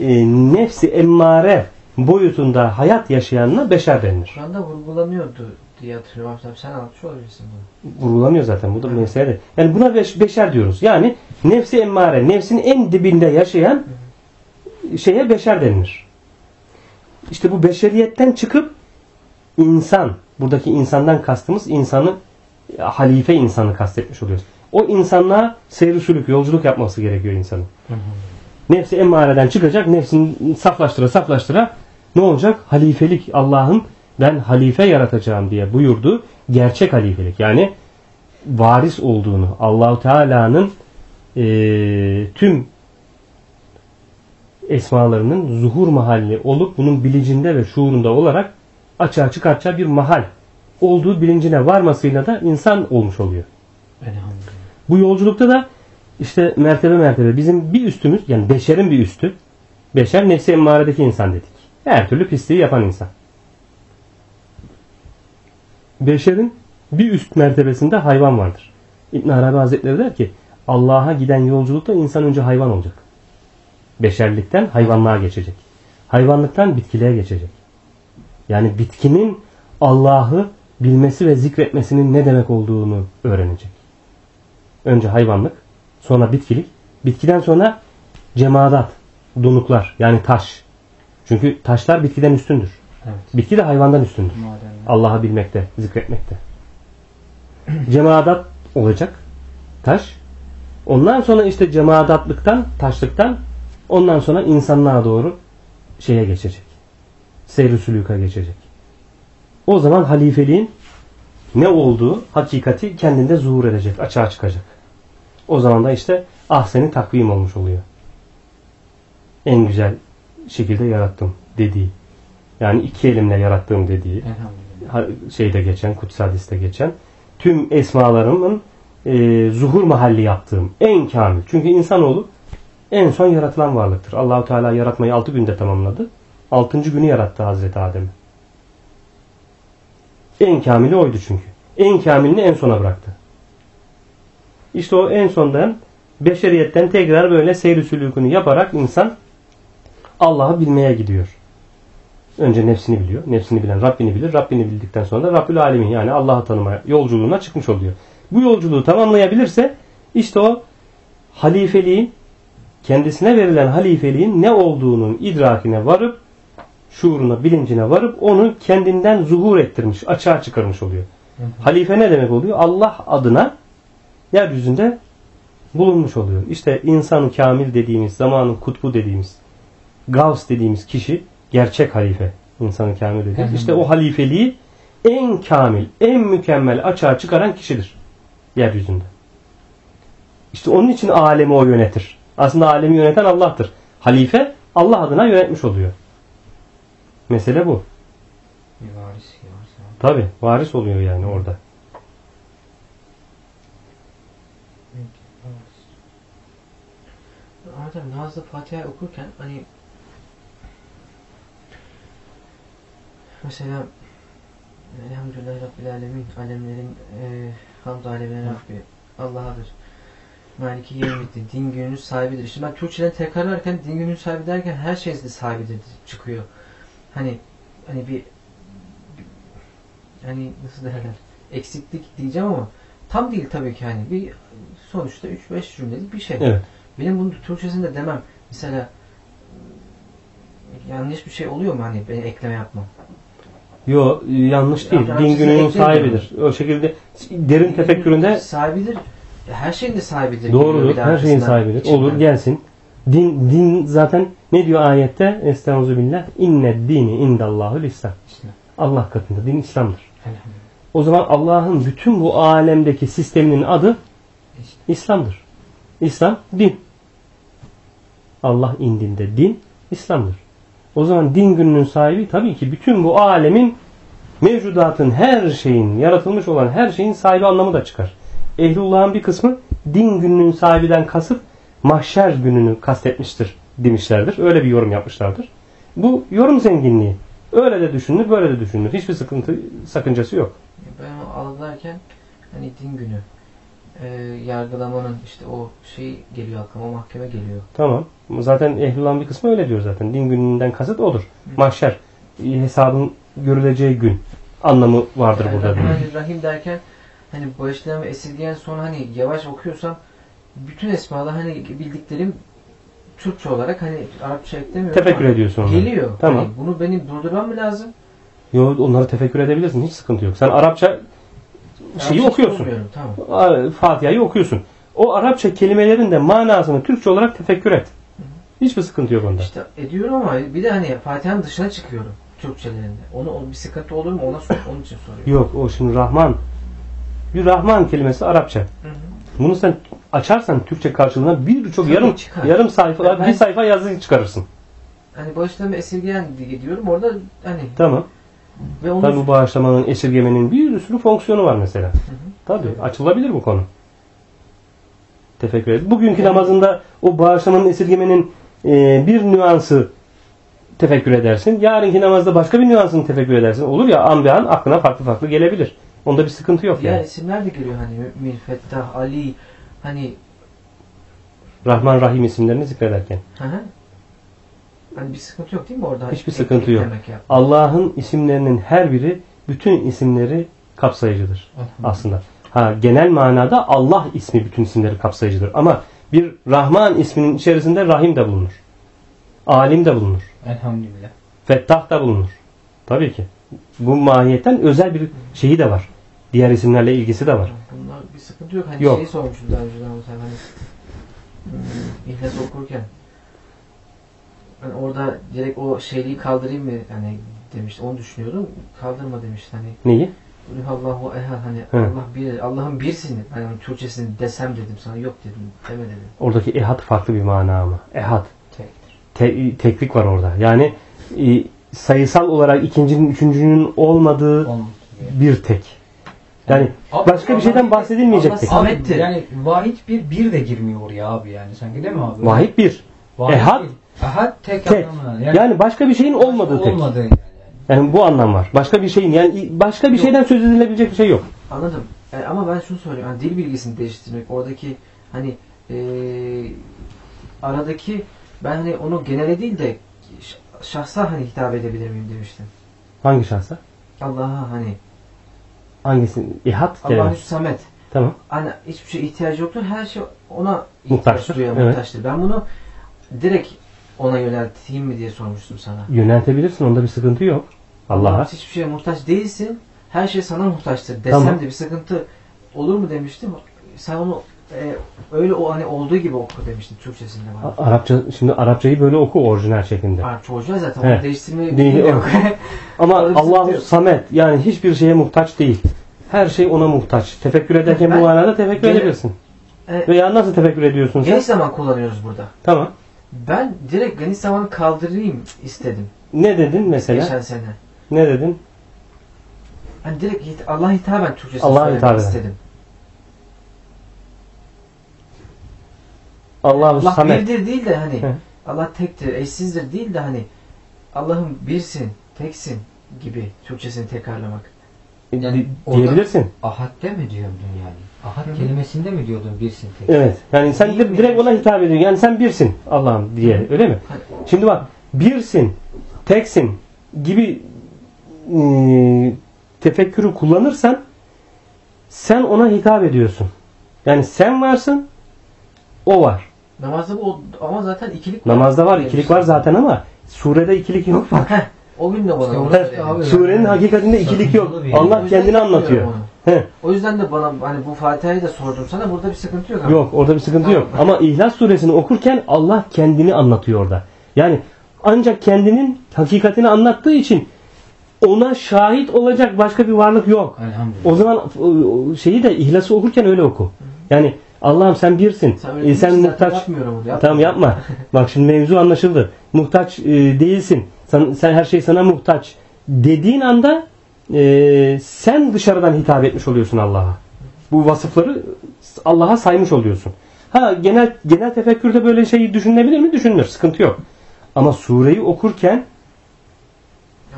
e, nefsi emmare boyutunda hayat yaşayanına beşer denir. Kur'an'da vurgulanıyordu diye hatırlıyorum. Abi, sen anlatmış olabilirsin bunu. Vurgulanıyor zaten bu da mesele. de. Yani buna beş, beşer diyoruz. Yani nefsi emmare, nefsin en dibinde yaşayan şeye beşer denilir. İşte bu beşeriyetten çıkıp insan, buradaki insandan kastımız insanı halife insanı kastetmiş oluyoruz. O insanlığa seyri sülük, yolculuk yapması gerekiyor insanın. Nefsi emmareden çıkacak, nefsini saflaştıra saflaştıra ne olacak? Halifelik Allah'ın ben halife yaratacağım diye buyurduğu gerçek halifelik. Yani varis olduğunu, Allahu Teala'nın eee, tüm esmalarının zuhur mahalli olup bunun bilincinde ve şuurunda olarak açığa çıkartacağı bir mahal olduğu bilincine varmasıyla da insan olmuş oluyor. Bu yolculukta da işte mertebe mertebe bizim bir üstümüz yani beşerin bir üstü. Beşer nefsi emmaredeki insan dedik. Her türlü pisliği yapan insan. Beşerin bir üst mertebesinde hayvan vardır. İbn Arabi Hazretleri der ki Allah'a giden yolculukta insan önce hayvan olacak. Beşerlikten hayvanlığa geçecek. Hayvanlıktan bitkiliğe geçecek. Yani bitkinin Allah'ı bilmesi ve zikretmesinin ne demek olduğunu öğrenecek. Önce hayvanlık, sonra bitkilik. Bitkiden sonra cemadat, donuklar yani taş. Çünkü taşlar bitkiden üstündür. Evet. Bitki de hayvandan üstündür. Madenler. Allah'ı bilmekte, zikretmekte. Cemadat olacak taş. Ondan sonra işte cemadatlıktan, taşlıktan ondan sonra insanlığa doğru şeye geçecek. Seyr-i sülûka geçecek. O zaman halifeliğin ne olduğu hakikati kendinde zuhur edecek, açığa çıkacak. O zaman da işte ah seni takvim olmuş oluyor. En güzel şekilde yarattım dediği. Yani iki elimle yarattığım dediği şeyde geçen, kutsal hadiste geçen tüm esmalarımın e, zuhur mahalli yaptığım en kamil. Çünkü insanoğlu en son yaratılan varlıktır. Allahu Teala yaratmayı altı günde tamamladı. Altıncı günü yarattı Hazreti Adem'i. En kamili oydu çünkü. En kamilini en sona bıraktı. İşte o en sondan beşeriyetten tekrar böyle seyri sülükünü yaparak insan Allah'ı bilmeye gidiyor. Önce nefsini biliyor. Nefsini bilen Rabbini bilir. Rabbini bildikten sonra da Rabbül Alemin yani Allah'ı tanımaya yolculuğuna çıkmış oluyor. Bu yolculuğu tamamlayabilirse işte o halifeliğin kendisine verilen halifeliğin ne olduğunun idrakine varıp şuuruna, bilincine varıp onu kendinden zuhur ettirmiş, açığa çıkarmış oluyor. Hı hı. Halife ne demek oluyor? Allah adına yeryüzünde bulunmuş oluyor. İşte insanı kamil dediğimiz, zamanın kutbu dediğimiz, Gavs dediğimiz kişi gerçek halife. İnsanı kamil dediğimiz. İşte o halifeliği en kamil, en mükemmel açığa çıkaran kişidir. Yeryüzünde. İşte onun için alemi o yönetir. Aslında alemi yöneten Allah'tır. Halife Allah adına yönetmiş oluyor. Mesele bu. Bir varis varsa. Tabi varis oluyor yani orada. Abi namazda Fatiha okurken hani mesela Elhamdülillah Rabbil Alemin alemlerin e, hamd alemlerin Rabbi Allah'adır. Maliki yevmiddin din gününün sahibidir. Şimdi ben Türkçeden tekrarlarken din gününün sahibi derken her şey de sahibidir çıkıyor. Hani hani bir, bir hani nasıl derler eksiklik diyeceğim ama tam değil tabii ki hani bir sonuçta 3-5 cümlelik bir şey. Evet. Benim bunu Türkçesinde demem. Mesela yanlış bir şey oluyor mu hani ben ekleme yapmam? Yo yanlış değil. Ya, Din gününün ekledim. sahibidir. O şekilde derin tefekküründe sahibidir. Her şeyin de sahibidir. doğrudur. Her şeyin sahibidir. içinden. Olur gelsin. Din, din zaten ne diyor ayette? Estaizu billah. İnne dini indallahul İslam. Allah katında din İslam'dır. O zaman Allah'ın bütün bu alemdeki sisteminin adı. İslam'dır. İslam din. Allah indinde din İslam'dır. O zaman din gününün sahibi tabii ki bütün bu alemin mevcudatın her şeyin, yaratılmış olan her şeyin sahibi anlamı da çıkar. Ehlullah'ın bir kısmı din gününün sahibiden kasıp mahşer gününü kastetmiştir demişlerdir. Öyle bir yorum yapmışlardır. Bu yorum zenginliği. Öyle de düşünülür, böyle de düşünülür. Hiçbir sıkıntı, sakıncası yok. Ben onu algılarken hani din günü e, yargılamanın işte o şey geliyor aklıma o mahkeme geliyor. Tamam. Zaten ehlullah'ın bir kısmı öyle diyor zaten. Din gününden kasıt odur. Mahşer. Hesabın görüleceği gün anlamı vardır Yani burada. diyor. Rahman Rahim derken hani bağışlayan ve esirgeyen sonra hani yavaş okuyorsam bütün esmalar hani bildiklerim Türkçe olarak hani Arapça eklemiyorum Tefekkür ediyorsun onu. Geliyor. Tamam. Hani bunu benim durdurmam mı lazım? Yo, onları tefekkür edebilirsin. Hiç sıkıntı yok. Sen Arapça şeyi Arapça okuyorsun. Tamam. Fatiha'yı okuyorsun. O Arapça kelimelerin de manasını Türkçe olarak tefekkür et. Hiçbir sıkıntı yok onda. İşte ediyorum ama bir de hani Fatiha'nın dışına çıkıyorum Türkçelerinde. Onu, o bir sıkıntı olur mu? Ona sor, onun için soruyorum. Yok o şimdi Rahman. Bir Rahman kelimesi Arapça. Hı hı. Bunu sen açarsan Türkçe karşılığında birçok Tabii yarım çıkar. yarım sayfa Ben- bir sayfa yazı çıkarırsın. Hani bağışlama esirgeyen diye diyorum. Orada hani Tamam. ve onu Tabi bu bağışlamanın, esirgemenin bir sürü fonksiyonu var mesela. Tabi açılabilir bu konu. Tefekkür et. Bugünkü namazında o bağışlamanın, esirgemenin e, bir nüansı tefekkür edersin. Yarınki namazda başka bir nüansını tefekkür edersin. Olur ya an be an aklına farklı farklı gelebilir. Onda bir sıkıntı yok diğer yani. isimler de geliyor hani Mümin, Fettah, Ali hani Rahman Rahim isimlerini zikrederken. hı hı. Hani bir sıkıntı yok değil mi orada? Hiçbir sıkıntı yok. Allah'ın isimlerinin her biri bütün isimleri kapsayıcıdır aslında. Ha, genel manada Allah ismi bütün isimleri kapsayıcıdır. Ama bir Rahman isminin içerisinde Rahim de bulunur. Alim de bulunur. Elhamdülillah. Fettah da bulunur. Tabii ki. Bu mahiyetten özel bir şeyi de var. Diğer isimlerle ilgisi de var. Bunlar bir sıkıntı yok. Hani Yok. şeyi sormuştum daha önceden mesela hani hmm, İhlas okurken hani orada direkt o şeyliği kaldırayım mı hani demişti. Onu düşünüyordum. Kaldırma demişti hani. Neyi? Allahu ehad hani Hı. Allah bir Allah'ın birsini hani onun Türkçesini desem dedim sana yok dedim deme dedim. Oradaki ehad farklı bir mana ama. Ehad. Tektir. Te- teklik var orada. Yani e, sayısal olarak ikincinin, üçüncünün olmadığı Olmaz. bir tek. Yani Abi, başka bir şeyden bahsedilmeyecek Allah tek. Samet'tir. yani vahid bir bir de girmiyor oraya abi yani sanki değil mi abi? Vahid bir. Vahid ehad, bir. Ahad tek, tek. anlamına. Yani başka bir şeyin olmadığı tek. Olmadığı yani. Yani bu anlam var. Başka bir şeyin yani başka bir Yok. şeyden söz edilebilecek bir şey yok. Anladım. E, ama ben şunu söylüyorum. Hani dil bilgisini değiştirmek oradaki hani e, aradaki ben hani onu genele değil de şahsa hani hitap edebilir miyim demiştim. Hangi şahsa? Allah'a hani Hangisi? İhat Allah'ın. Samet. Tamam. Hani hiçbir şey ihtiyacı yoktur. Her şey ona ihtiyaç duyuyor, evet. muhtaçtır. Ben bunu direkt ona yönelteyim mi diye sormuştum sana. Yöneltebilirsin. Onda bir sıkıntı yok. Allah'a. Hiçbir şeye muhtaç değilsin. Her şey sana muhtaçtır desem Tamam. de bir sıkıntı olur mu demiştim. Sen onu e, öyle o hani olduğu gibi oku demiştin Türkçesinde bana. Arapça şimdi Arapçayı böyle oku orijinal şekilde. Arapça orijinal zaten Evet. onu değiştirmeye Değil, yok. Ama Allahu. Samet yani hiçbir şeye muhtaç değil. Her şey ona muhtaç. Tefekkür ederken Ben- bu manada tefekkür Gene- edebilirsin. E, Veya nasıl tefekkür ediyorsun sen? geniş zaman kullanıyoruz burada. Tamam. Ben direkt geniş zamanı kaldırayım istedim Ne dedin mesela? geçen sene. Ne dedin? Hani direkt hit- Allah'a hitaben Türkçesini Allah'a söylemek hitaben. istedim. Allahu Allah Samet. birdir değil de hani Hı. Allah tektir, eşsizdir değil de hani Allah'ım birsin, teksin gibi Türkçesini tekrarlamak. Yani Di- orada- diyebilirsin. Ahad'de mi diyordun yani? Ahad kelimesinde mi diyordun birsin tek? Evet. Yani sen Değil mi? direkt ona hitap ediyorsun. Yani sen birsin Allah'ım diye. Öyle mi? Hani Şimdi bak birsin, teksin gibi e, tefekkürü kullanırsan sen ona hitap ediyorsun. Yani sen varsın, o var. namazda bu ama zaten ikilik var. Namazda var, ikilik var zaten ama surede ikilik yok bak. Heh, o gün de bana İşte abi. Surenin hakikatinde ikilik yok. Allah kendini anlatıyor. He. O yüzden de bana hani bu Fatiha'yı da sordum sana burada bir sıkıntı yok. ama. Yok orada bir sıkıntı yok. Ama İhlas suresini okurken Allah kendini anlatıyor orada. Yani ancak kendinin hakikatini anlattığı için ona şahit olacak başka bir varlık yok. O zaman o şeyi de İhlas'ı okurken öyle oku. Yani Allah'ım sen birsin. Sen, e, sen muhtaç. Yapma. Tamam yapma. Bak şimdi mevzu anlaşıldı. Muhtaç e, değilsin. Sen, sen her şey sana muhtaç dediğin anda e, sen dışarıdan hitap etmiş oluyorsun Allah'a. Bu vasıfları Allah'a saymış oluyorsun. Ha genel genel tefekkürde böyle şeyi düşünülebilir mi? Düşünülür. Sıkıntı yok. Ama sureyi okurken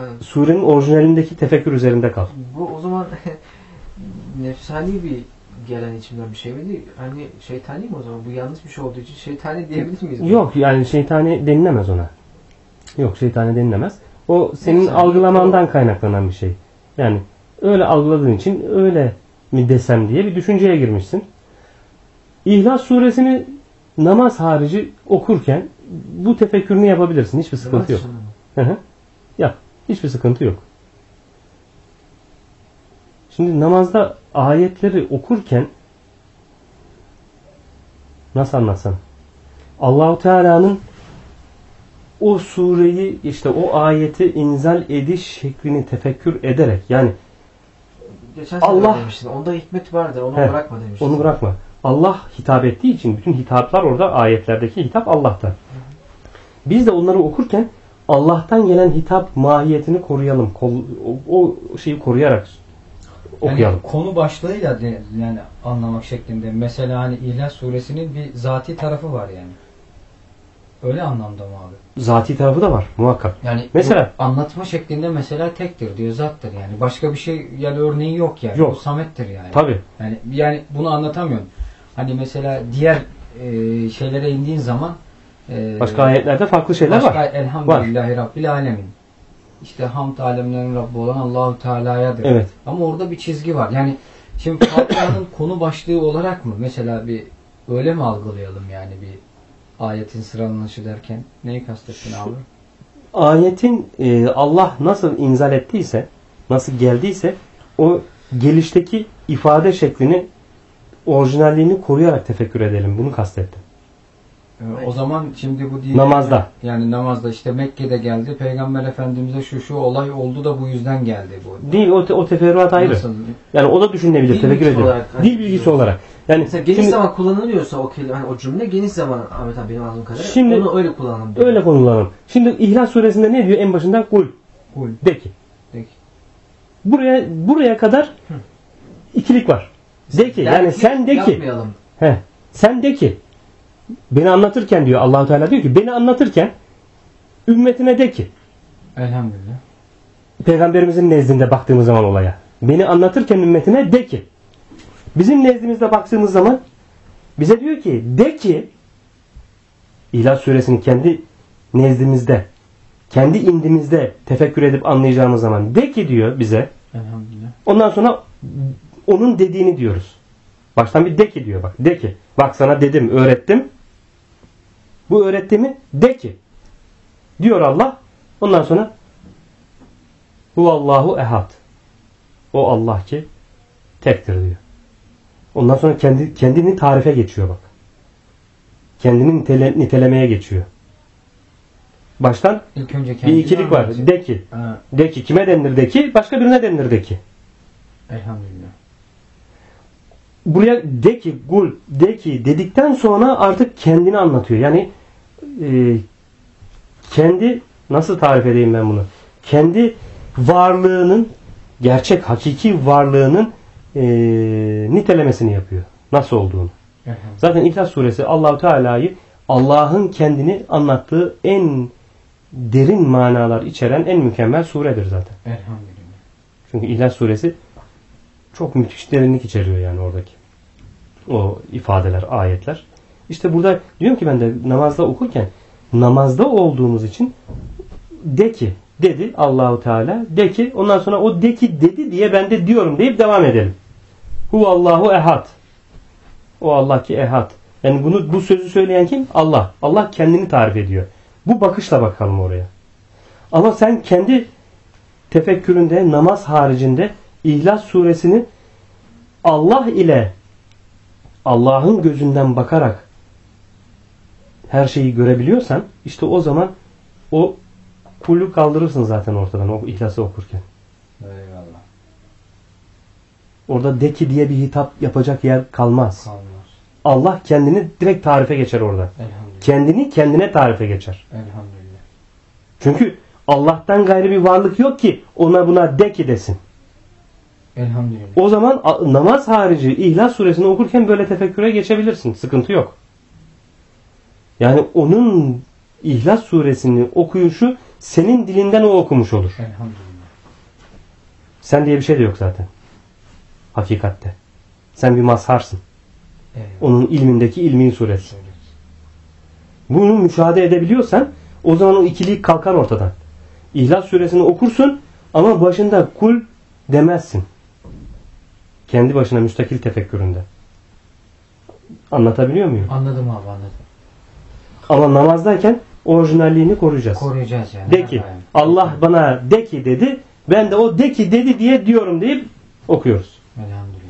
Yani surenin orijinalindeki tefekkür üzerinde kal. bu o zaman nefsani bir gelen içimden bir şey mi değil? Hani şeytani mi o zaman? Bu yanlış bir şey olduğu için şeytani diyebilir miyiz? Yok yani şeytani denilemez ona. Yok şeytani denilemez. O senin Neyse, algılamandan kaynaklanan bir şey. Yani öyle algıladığın için öyle mi desem diye bir düşünceye girmişsin. İhlas suresini namaz harici okurken bu tefekkürünü yapabilirsin. Hiçbir sıkıntı yok. Hı hı. Yap. Hiçbir sıkıntı yok. Şimdi namazda ayetleri okurken nasıl anlatsam Allahu Teala'nın o sureyi işte o ayeti inzal ediş şeklini tefekkür ederek yani Geçen Allah- demiştin. Onda hikmet vardır. Onu He, bırakma demiştin. onu bırakma. Allah hitap ettiği için bütün hitaplar orada ayetlerdeki hitap Allah'tan. Biz de onları okurken Allah'tan gelen hitap mahiyetini koruyalım. Kol- o, o şeyi koruyarak okuyalım. Yani konu başlığıyla de, yani anlamak şeklinde. Mesela hani İhlas suresinin bir zati tarafı var yani. Öyle anlamda mı abi? Zati tarafı da var muhakkak. Yani Mesela- anlatma şeklinde mesela tektir diyor, zattır yani. Başka bir şey yani örneği yok yani. Yok. Bu samettir yani. Tabi. Yani yani bunu anlatamıyorum. Hani mesela diğer e, şeylere indiğin zaman e, Başka ayetlerde farklı şeyler başka var. Elhamdülillahi Rabbil Alemin. İşte hamd alemlerin Rabbi olan Allahu Teala'yadır. Evet. Ama orada bir çizgi var. Yani şimdi Fatiha'nın konu başlığı olarak mı mesela bir öyle mi algılayalım yani bir ayetin sıralanışı derken neyi kastettin abi? Ayetin e, Allah nasıl inzal ettiyse, nasıl geldiyse o gelişteki ifade şeklini orijinalliğini koruyarak tefekkür edelim. Bunu kastettim. Ee, O zaman şimdi bu değil. Namazda. Yani namazda işte Mekke'de geldi. Peygamber Efendimiz'e şu şu olay oldu da bu yüzden geldi bu. Değil o, te- o teferruat ayrı. Nasıl? Yani o da düşünülebilir. Dil tefekkür bilgisi ediyorum. olarak, Dil bilgisi olarak. Yani Mesela geniş şimdi zaman kullanılıyorsa o kelime, hani o cümle geniş zaman Ahmet abi benim anladığım kadarıyla Şimdi- onu öyle kullanalım. diyor. öyle konulanalım. Şimdi İhlas suresinde ne diyor en başında? Kul. Kul. De ki. De ki. Buraya buraya kadar ikilik var. De ki. Yani sen de ki. Yapmayalım. He. Sen de ki. Beni anlatırken diyor Allahu Teala diyor ki beni anlatırken ümmetine de ki. Elhamdülillah. Peygamberimizin nezdinde baktığımız zaman olaya. Beni anlatırken ümmetine de ki. Bizim nezdimizde baktığımız zaman bize diyor ki de ki İhlas suresinin kendi nezdimizde kendi indimizde tefekkür edip anlayacağımız zaman de ki diyor bize Elhamdülillah. ondan sonra onun dediğini diyoruz. Baştan bir de ki diyor bak. De ki. Bak sana dedim, öğrettim. Bu öğrettiğimi de ki. Diyor Allah. Ondan sonra Huvallahu ehad. O Allah ki tektir diyor. Ondan sonra kendi kendini tarife geçiyor bak. Kendini nitele, nitelemeye geçiyor. Baştan İlk önce bir ikilik var. anlatıyor. De ki. Ha, De ki kime denilir de ki? Başka birine denilir de ki. elhamdülillah. Buraya de ki gul de ki dedikten sonra artık kendini anlatıyor. Yani e, kendi nasıl tarif edeyim ben bunu? Kendi varlığının gerçek hakiki varlığının e, nitelemesini yapıyor. Nasıl olduğunu. Zaten İhlas suresi Allahu Teala'yı Allah'ın kendini anlattığı en derin manalar içeren en mükemmel suredir zaten. Elhamdülillah. Çünkü İhlas suresi çok müthiş derinlik içeriyor yani oradaki. O ifadeler, ayetler. İşte burada diyorum ki ben de namazda okurken namazda olduğumuz için de ki dedi Allahu Teala de ki ondan sonra o de ki dedi diye ben de diyorum deyip devam edelim. Hu Allahu ehad. O Allah ki ehad. Yani bunu bu sözü söyleyen kim? Allah. Allah kendini tarif ediyor. Bu bakışla bakalım oraya. Ama sen kendi tefekküründe namaz haricinde İhlas suresini Allah ile Allah'ın gözünden bakarak her şeyi görebiliyorsan işte o zaman o kulü kaldırırsın zaten ortadan o ihlası okurken. Eyvallah. Orada de ki diye bir hitap yapacak yer kalmaz. Kalmaz. Allah kendini direkt tarife geçer orada. Elhamdülillah. Kendini kendine tarife geçer. Elhamdülillah. Çünkü Allah'tan gayrı bir varlık yok ki ona buna de ki desin. Elhamdülillah. O zaman namaz harici İhlas suresini okurken böyle tefekküre geçebilirsin. Sıkıntı yok. Yani onun İhlas suresini okuyuşu senin dilinden o okumuş olur. Elhamdülillah. Sen diye bir şey de yok zaten. Hakikatte. Sen bir mazharsın. Eyvallah. Onun ilmindeki ilmi suresi. Söyle. Bunu müşahede edebiliyorsan o zaman o ikilik kalkar ortadan. İhlas suresini okursun ama başında kul demezsin. Kendi başına müstakil tefekküründe. Anlatabiliyor muyum? Anladım abi anladım. Ama namazdayken orijinalliğini koruyacağız. Koruyacağız yani. De ki. Allah bana de ki dedi ben de o de ki dedi diye diyorum deyip okuyoruz. Elhamdülillah.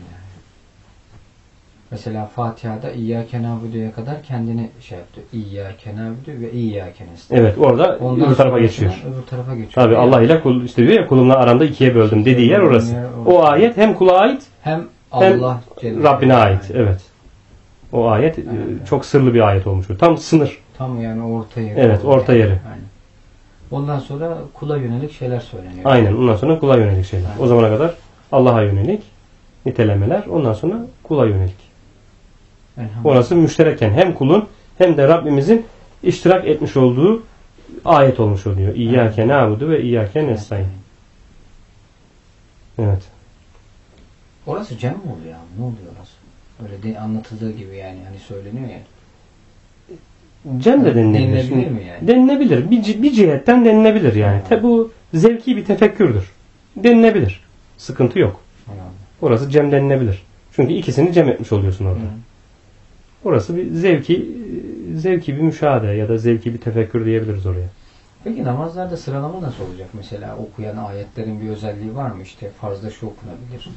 Mesela Fatiha'da İyyâke nâbudu'ya kadar kendini şey yaptı. İyyâke nâbudu ve İyyâke nestaîn. Evet orada Ondan öbür tarafa geçiyor. Öbür tarafa geçiyor. Tabi Allah ile kul işte diyor ya kulumla aramda ikiye böldüm dediği yer orası. Yer orası. O ayet hem kula ait hem hem Allah Celle Rabbine Celaluhu. ait. Evet. O ayet e, Evet. çok sırlı bir ayet olmuş. Tam sınır. Tam yani orta yeri. Evet, orta yeri. Aynen. Ondan sonra kula yönelik şeyler söyleniyor. Aynen. Ondan sonra kula yönelik şeyler. O zamana kadar Allah'a yönelik nitelemeler. Ondan sonra kula yönelik. Orası müştereken hem kulun hem de Rabbimizin iştirak etmiş olduğu ayet olmuş oluyor. İyyâke nâbudu ve iyyâke nestaîn. Evet. Orası cem mi oluyor? Ne oluyor orası? Öyle de anlatıldığı gibi yani hani söyleniyor ya. Cem de denilebilir. Denilebilir Şimdi mi yani? Denilebilir. Bir, bir cihetten denilebilir yani. Te, bu zevki bir tefekkürdür. Denilebilir. Sıkıntı yok. Anladım. Orası cem denilebilir. Çünkü ikisini cem etmiş oluyorsun orada. Hı. Orası bir zevki zevki bir müşahede ya da zevki bir tefekkür diyebiliriz oraya. Peki namazlarda sıralama nasıl olacak? Mesela okuyan ayetlerin bir özelliği var mı? İşte farzda şu okunabilir.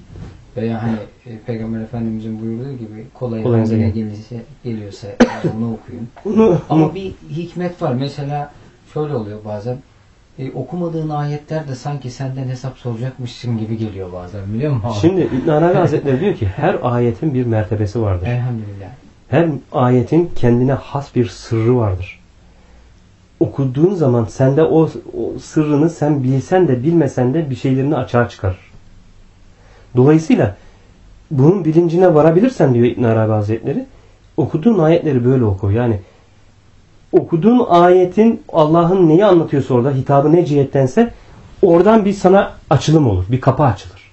Veya hani e, Peygamber Efendimizin buyurduğu gibi kolay Kolayınıza gelirse, geliyorsa onu okuyun. Ama bir hikmet var. Mesela şöyle oluyor bazen. E, okumadığın ayetler de sanki senden hesap soracakmışsın gibi geliyor bazen biliyor musun? Şimdi İbn Arabi Hazretleri diyor ki her ayetin bir mertebesi vardır. Elhamdülillah. Her ayetin kendine has bir sırrı vardır. Okuduğun zaman sende o, o sırrını sen bilsen de bilmesen de bir şeylerini açığa çıkarır. Dolayısıyla bunun bilincine varabilirsen diyor İbn Arabi Hazretleri okuduğun ayetleri böyle oku. Yani okuduğun ayetin Allah'ın neyi anlatıyorsa orada hitabı ne cihettense oradan bir sana açılım olur. Bir kapı açılır.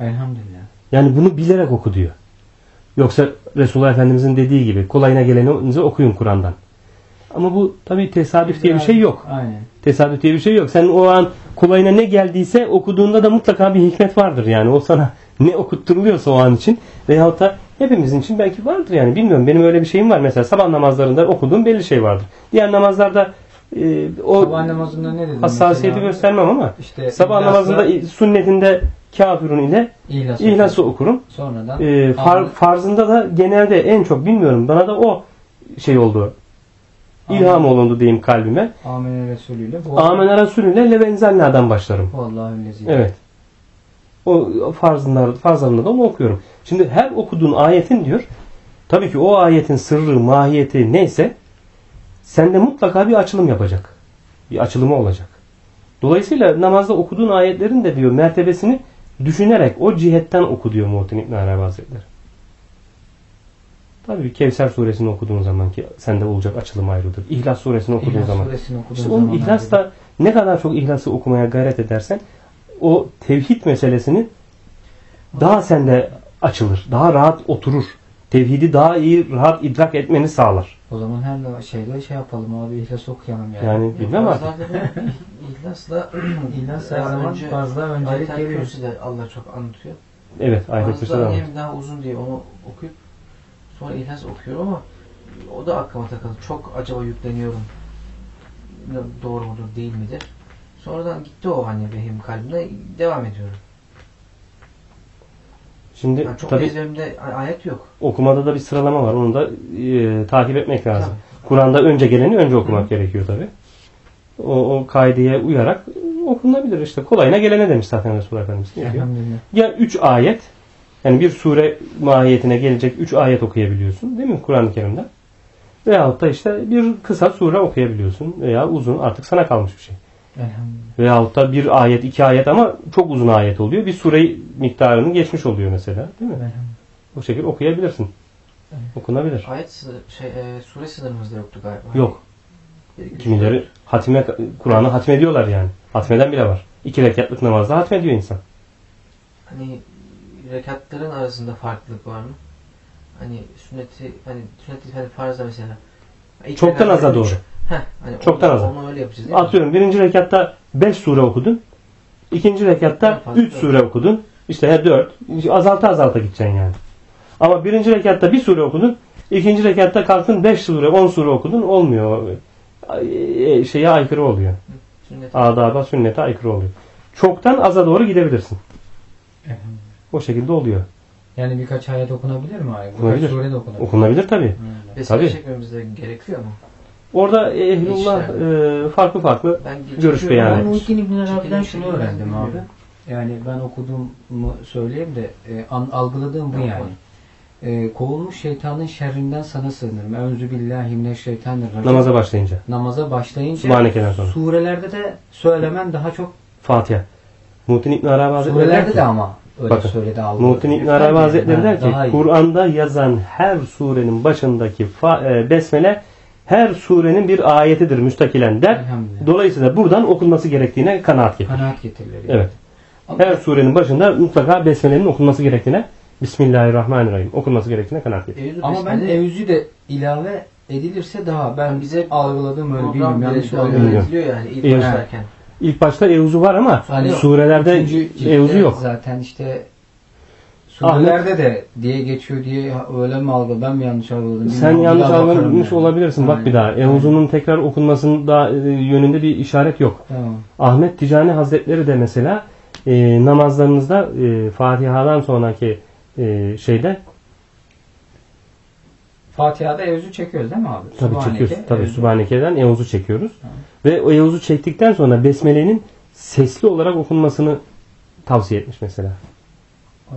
Elhamdülillah. Yani bunu bilerek oku diyor. Yoksa Resulullah Efendimizin dediği gibi kolayına geleni okuyun Kur'an'dan. Ama bu tabii tesadüf diye bir şey yok. Aynen. Tesadüf diye bir şey yok. Sen o an kolayına ne geldiyse okuduğunda da mutlaka bir hikmet vardır yani. O sana ne okutturuluyorsa o an için veyahut da hepimizin için belki vardır yani. Bilmiyorum benim öyle bir şeyim var. Mesela sabah namazlarında okuduğum belli şey vardır. Diğer namazlarda e, o Sabah namazında ne dedim? hassasiyeti mesela? göstermem ama İşte sabah İhlas'la- namazında sünnetinde kafirun ile İhlas, İhlas'ı okurum. Sonradan Ee, far, farzında da genelde en çok bilmiyorum bana da o şey oldu. İlham Amin. olundu diyeyim kalbime. Amine Resulü'yle. Amener Resulü'yle Levenzalna'dan başlarım. Vallahi lezi. Evet. O farzlar, farzlarında da onu okuyorum. Şimdi her okuduğun ayetin diyor tabii ki o ayetin sırrı, mahiyeti neyse sende mutlaka bir açılım yapacak. Bir açılımı olacak. Dolayısıyla namazda okuduğun ayetlerin de diyor mertebesini düşünerek o cihetten oku diyor Muhittin İbn Arabi Hazretleri. Tabii Kevser suresini okuduğun zaman ki sende olacak açılım ayrıdır. İhlas suresini okuduğun İhlas zaman. suresini okuduğun İşte onun zaman ihlas da ne kadar çok ihlası okumaya gayret edersen o tevhid meselesini daha sende açılır. Daha rahat oturur. Tevhidi daha iyi rahat idrak etmeni sağlar. O zaman her şeyde şey yapalım abi ihlas okuyalım yani. Yani bilmem artık. İhlasla İhlas her zaman önce fazla öncelik geliyor. Kürsü de Allah çok anlatıyor. Evet ayet Bazıları daha uzun diye onu okuyup sonra İhlas okuyorum ama o da aklıma takıldı. Çok acaba yükleniyorum. Doğru mudur değil midir? Sonradan gitti o hani vehim kalbine devam ediyorum. Şimdi Yani çok tabi ezberimde ayet yok. okumada da bir sıralama var. Onu da e, takip etmek lazım. Tabii. Kur'an'da önce geleni önce okumak gerekiyor tabi. O, o kaideye uyarak okunabilir işte. Kolayına gelene demiş zaten Resulullah Efendimiz. Ya 3 ayet yani bir sure mahiyetine gelecek 3 ayet okuyabiliyorsun değil mi Kur'an-ı Kerim'den? Veyahut da işte bir kısa sure okuyabiliyorsun veya uzun artık sana kalmış bir şey. Elhamdülillah. Veyahut da bir ayet iki ayet ama çok uzun ayet oluyor. Bir sure miktarını geçmiş oluyor mesela değil mi? Elhamdülillah. Bu şekilde okuyabilirsin. Evet. Okunabilir. Ayet şey, e, sure sınırımızda yoktu galiba. Yok. Kimileri hatime Kur'an'ı hatmediyorlar yani. Hatmeden bile var. İki rekatlık namazda hatmediyor insan. Hani rekatların arasında farklılık var mı? Hani sünneti hani sünneti hani farzda mesela. İlk Çoktan aza doğru. Heh, hani Çoktan aza. Onu öyle yapacağız değil mi? Atıyorum birinci rekatta 5 sure okudun. İkinci rekatta Fazla. 3 sure okudun. İşte her 4. Azalta azalta gideceksin yani. Ama birinci rekatta bir sure okudun. ikinci rekatta kalktın 5 sure 10 sure okudun. Olmuyor. E, Şeye aykırı oluyor. Sünnet. Adaba sünnete aykırı oluyor. Çoktan aza doğru gidebilirsin. Elhamdülillah. O şekilde oluyor. Yani birkaç ayet okunabilir mi abi? Okunabilir. Birkaç sure de okunabilir. Okunabilir tabii. Öyle. Besmele Tabii. çekmemiz de gerekiyor mu? Orada ehlullah e, farklı farklı Ben Görüş beyan ama Ben etmiş. Muhittin İbn Arabi'den şunu öğrendim abi. Yani ben okuduğumu söyleyeyim de e, an, algıladığım bu yani. E, kovulmuş şeytanın şerrinden sana sığınırım. Eûzü billahi mineşşeytanirracim. namaza başlayınca. Namaza başlayınca sonra. surelerde de söylemen daha çok Fatiha. Muhittin İbn Arabi Hazretleri surelerde de ama öyle Bakın, söyledi algıladı. Muhittin İbn Arabi Hazretleri der ki. Kur'an'da yazan her surenin başındaki fa- e, besmele her surenin bir ayetidir müstakilen der. Dolayısıyla buradan okunması gerektiğine kanaat getirir. Kanaat getirilir. Evet. Ama Her surenin başında mutlaka besmelenin okunması gerektiğine Bismillahirrahmanirrahim okunması gerektiğine kanaat getirir. Ama ben evzü de ilave edilirse daha ben bize algıladığım öyle bilmiyorum yanlış öğretiliyor yani ilk başlarken. İlk başta evzu var ama Hani surelerde Üçüncü evzu yok. Zaten işte surelerde de diye geçiyor diye öyle mi algı ben mi yanlış algıladım? Sen bilmiyorum. yanlış algılamış yani. olabilirsin. Bak bir daha. Aynen. Evzunun tekrar okunmasında e, yönünde bir işaret yok. Tamam. Ahmet Ticani Hazretleri de mesela e, namazlarınızda e, Fatiha'dan sonraki e, şeyde Fatiha'da evzü çekiyoruz değil mi abi? tabii Subhaneke, çekiyoruz. Tabii evzü. Sübhaneke'den Evuzu çekiyoruz. Hı. Ve o Evuzu çektikten sonra Besmele'nin sesli olarak okunmasını tavsiye etmiş mesela.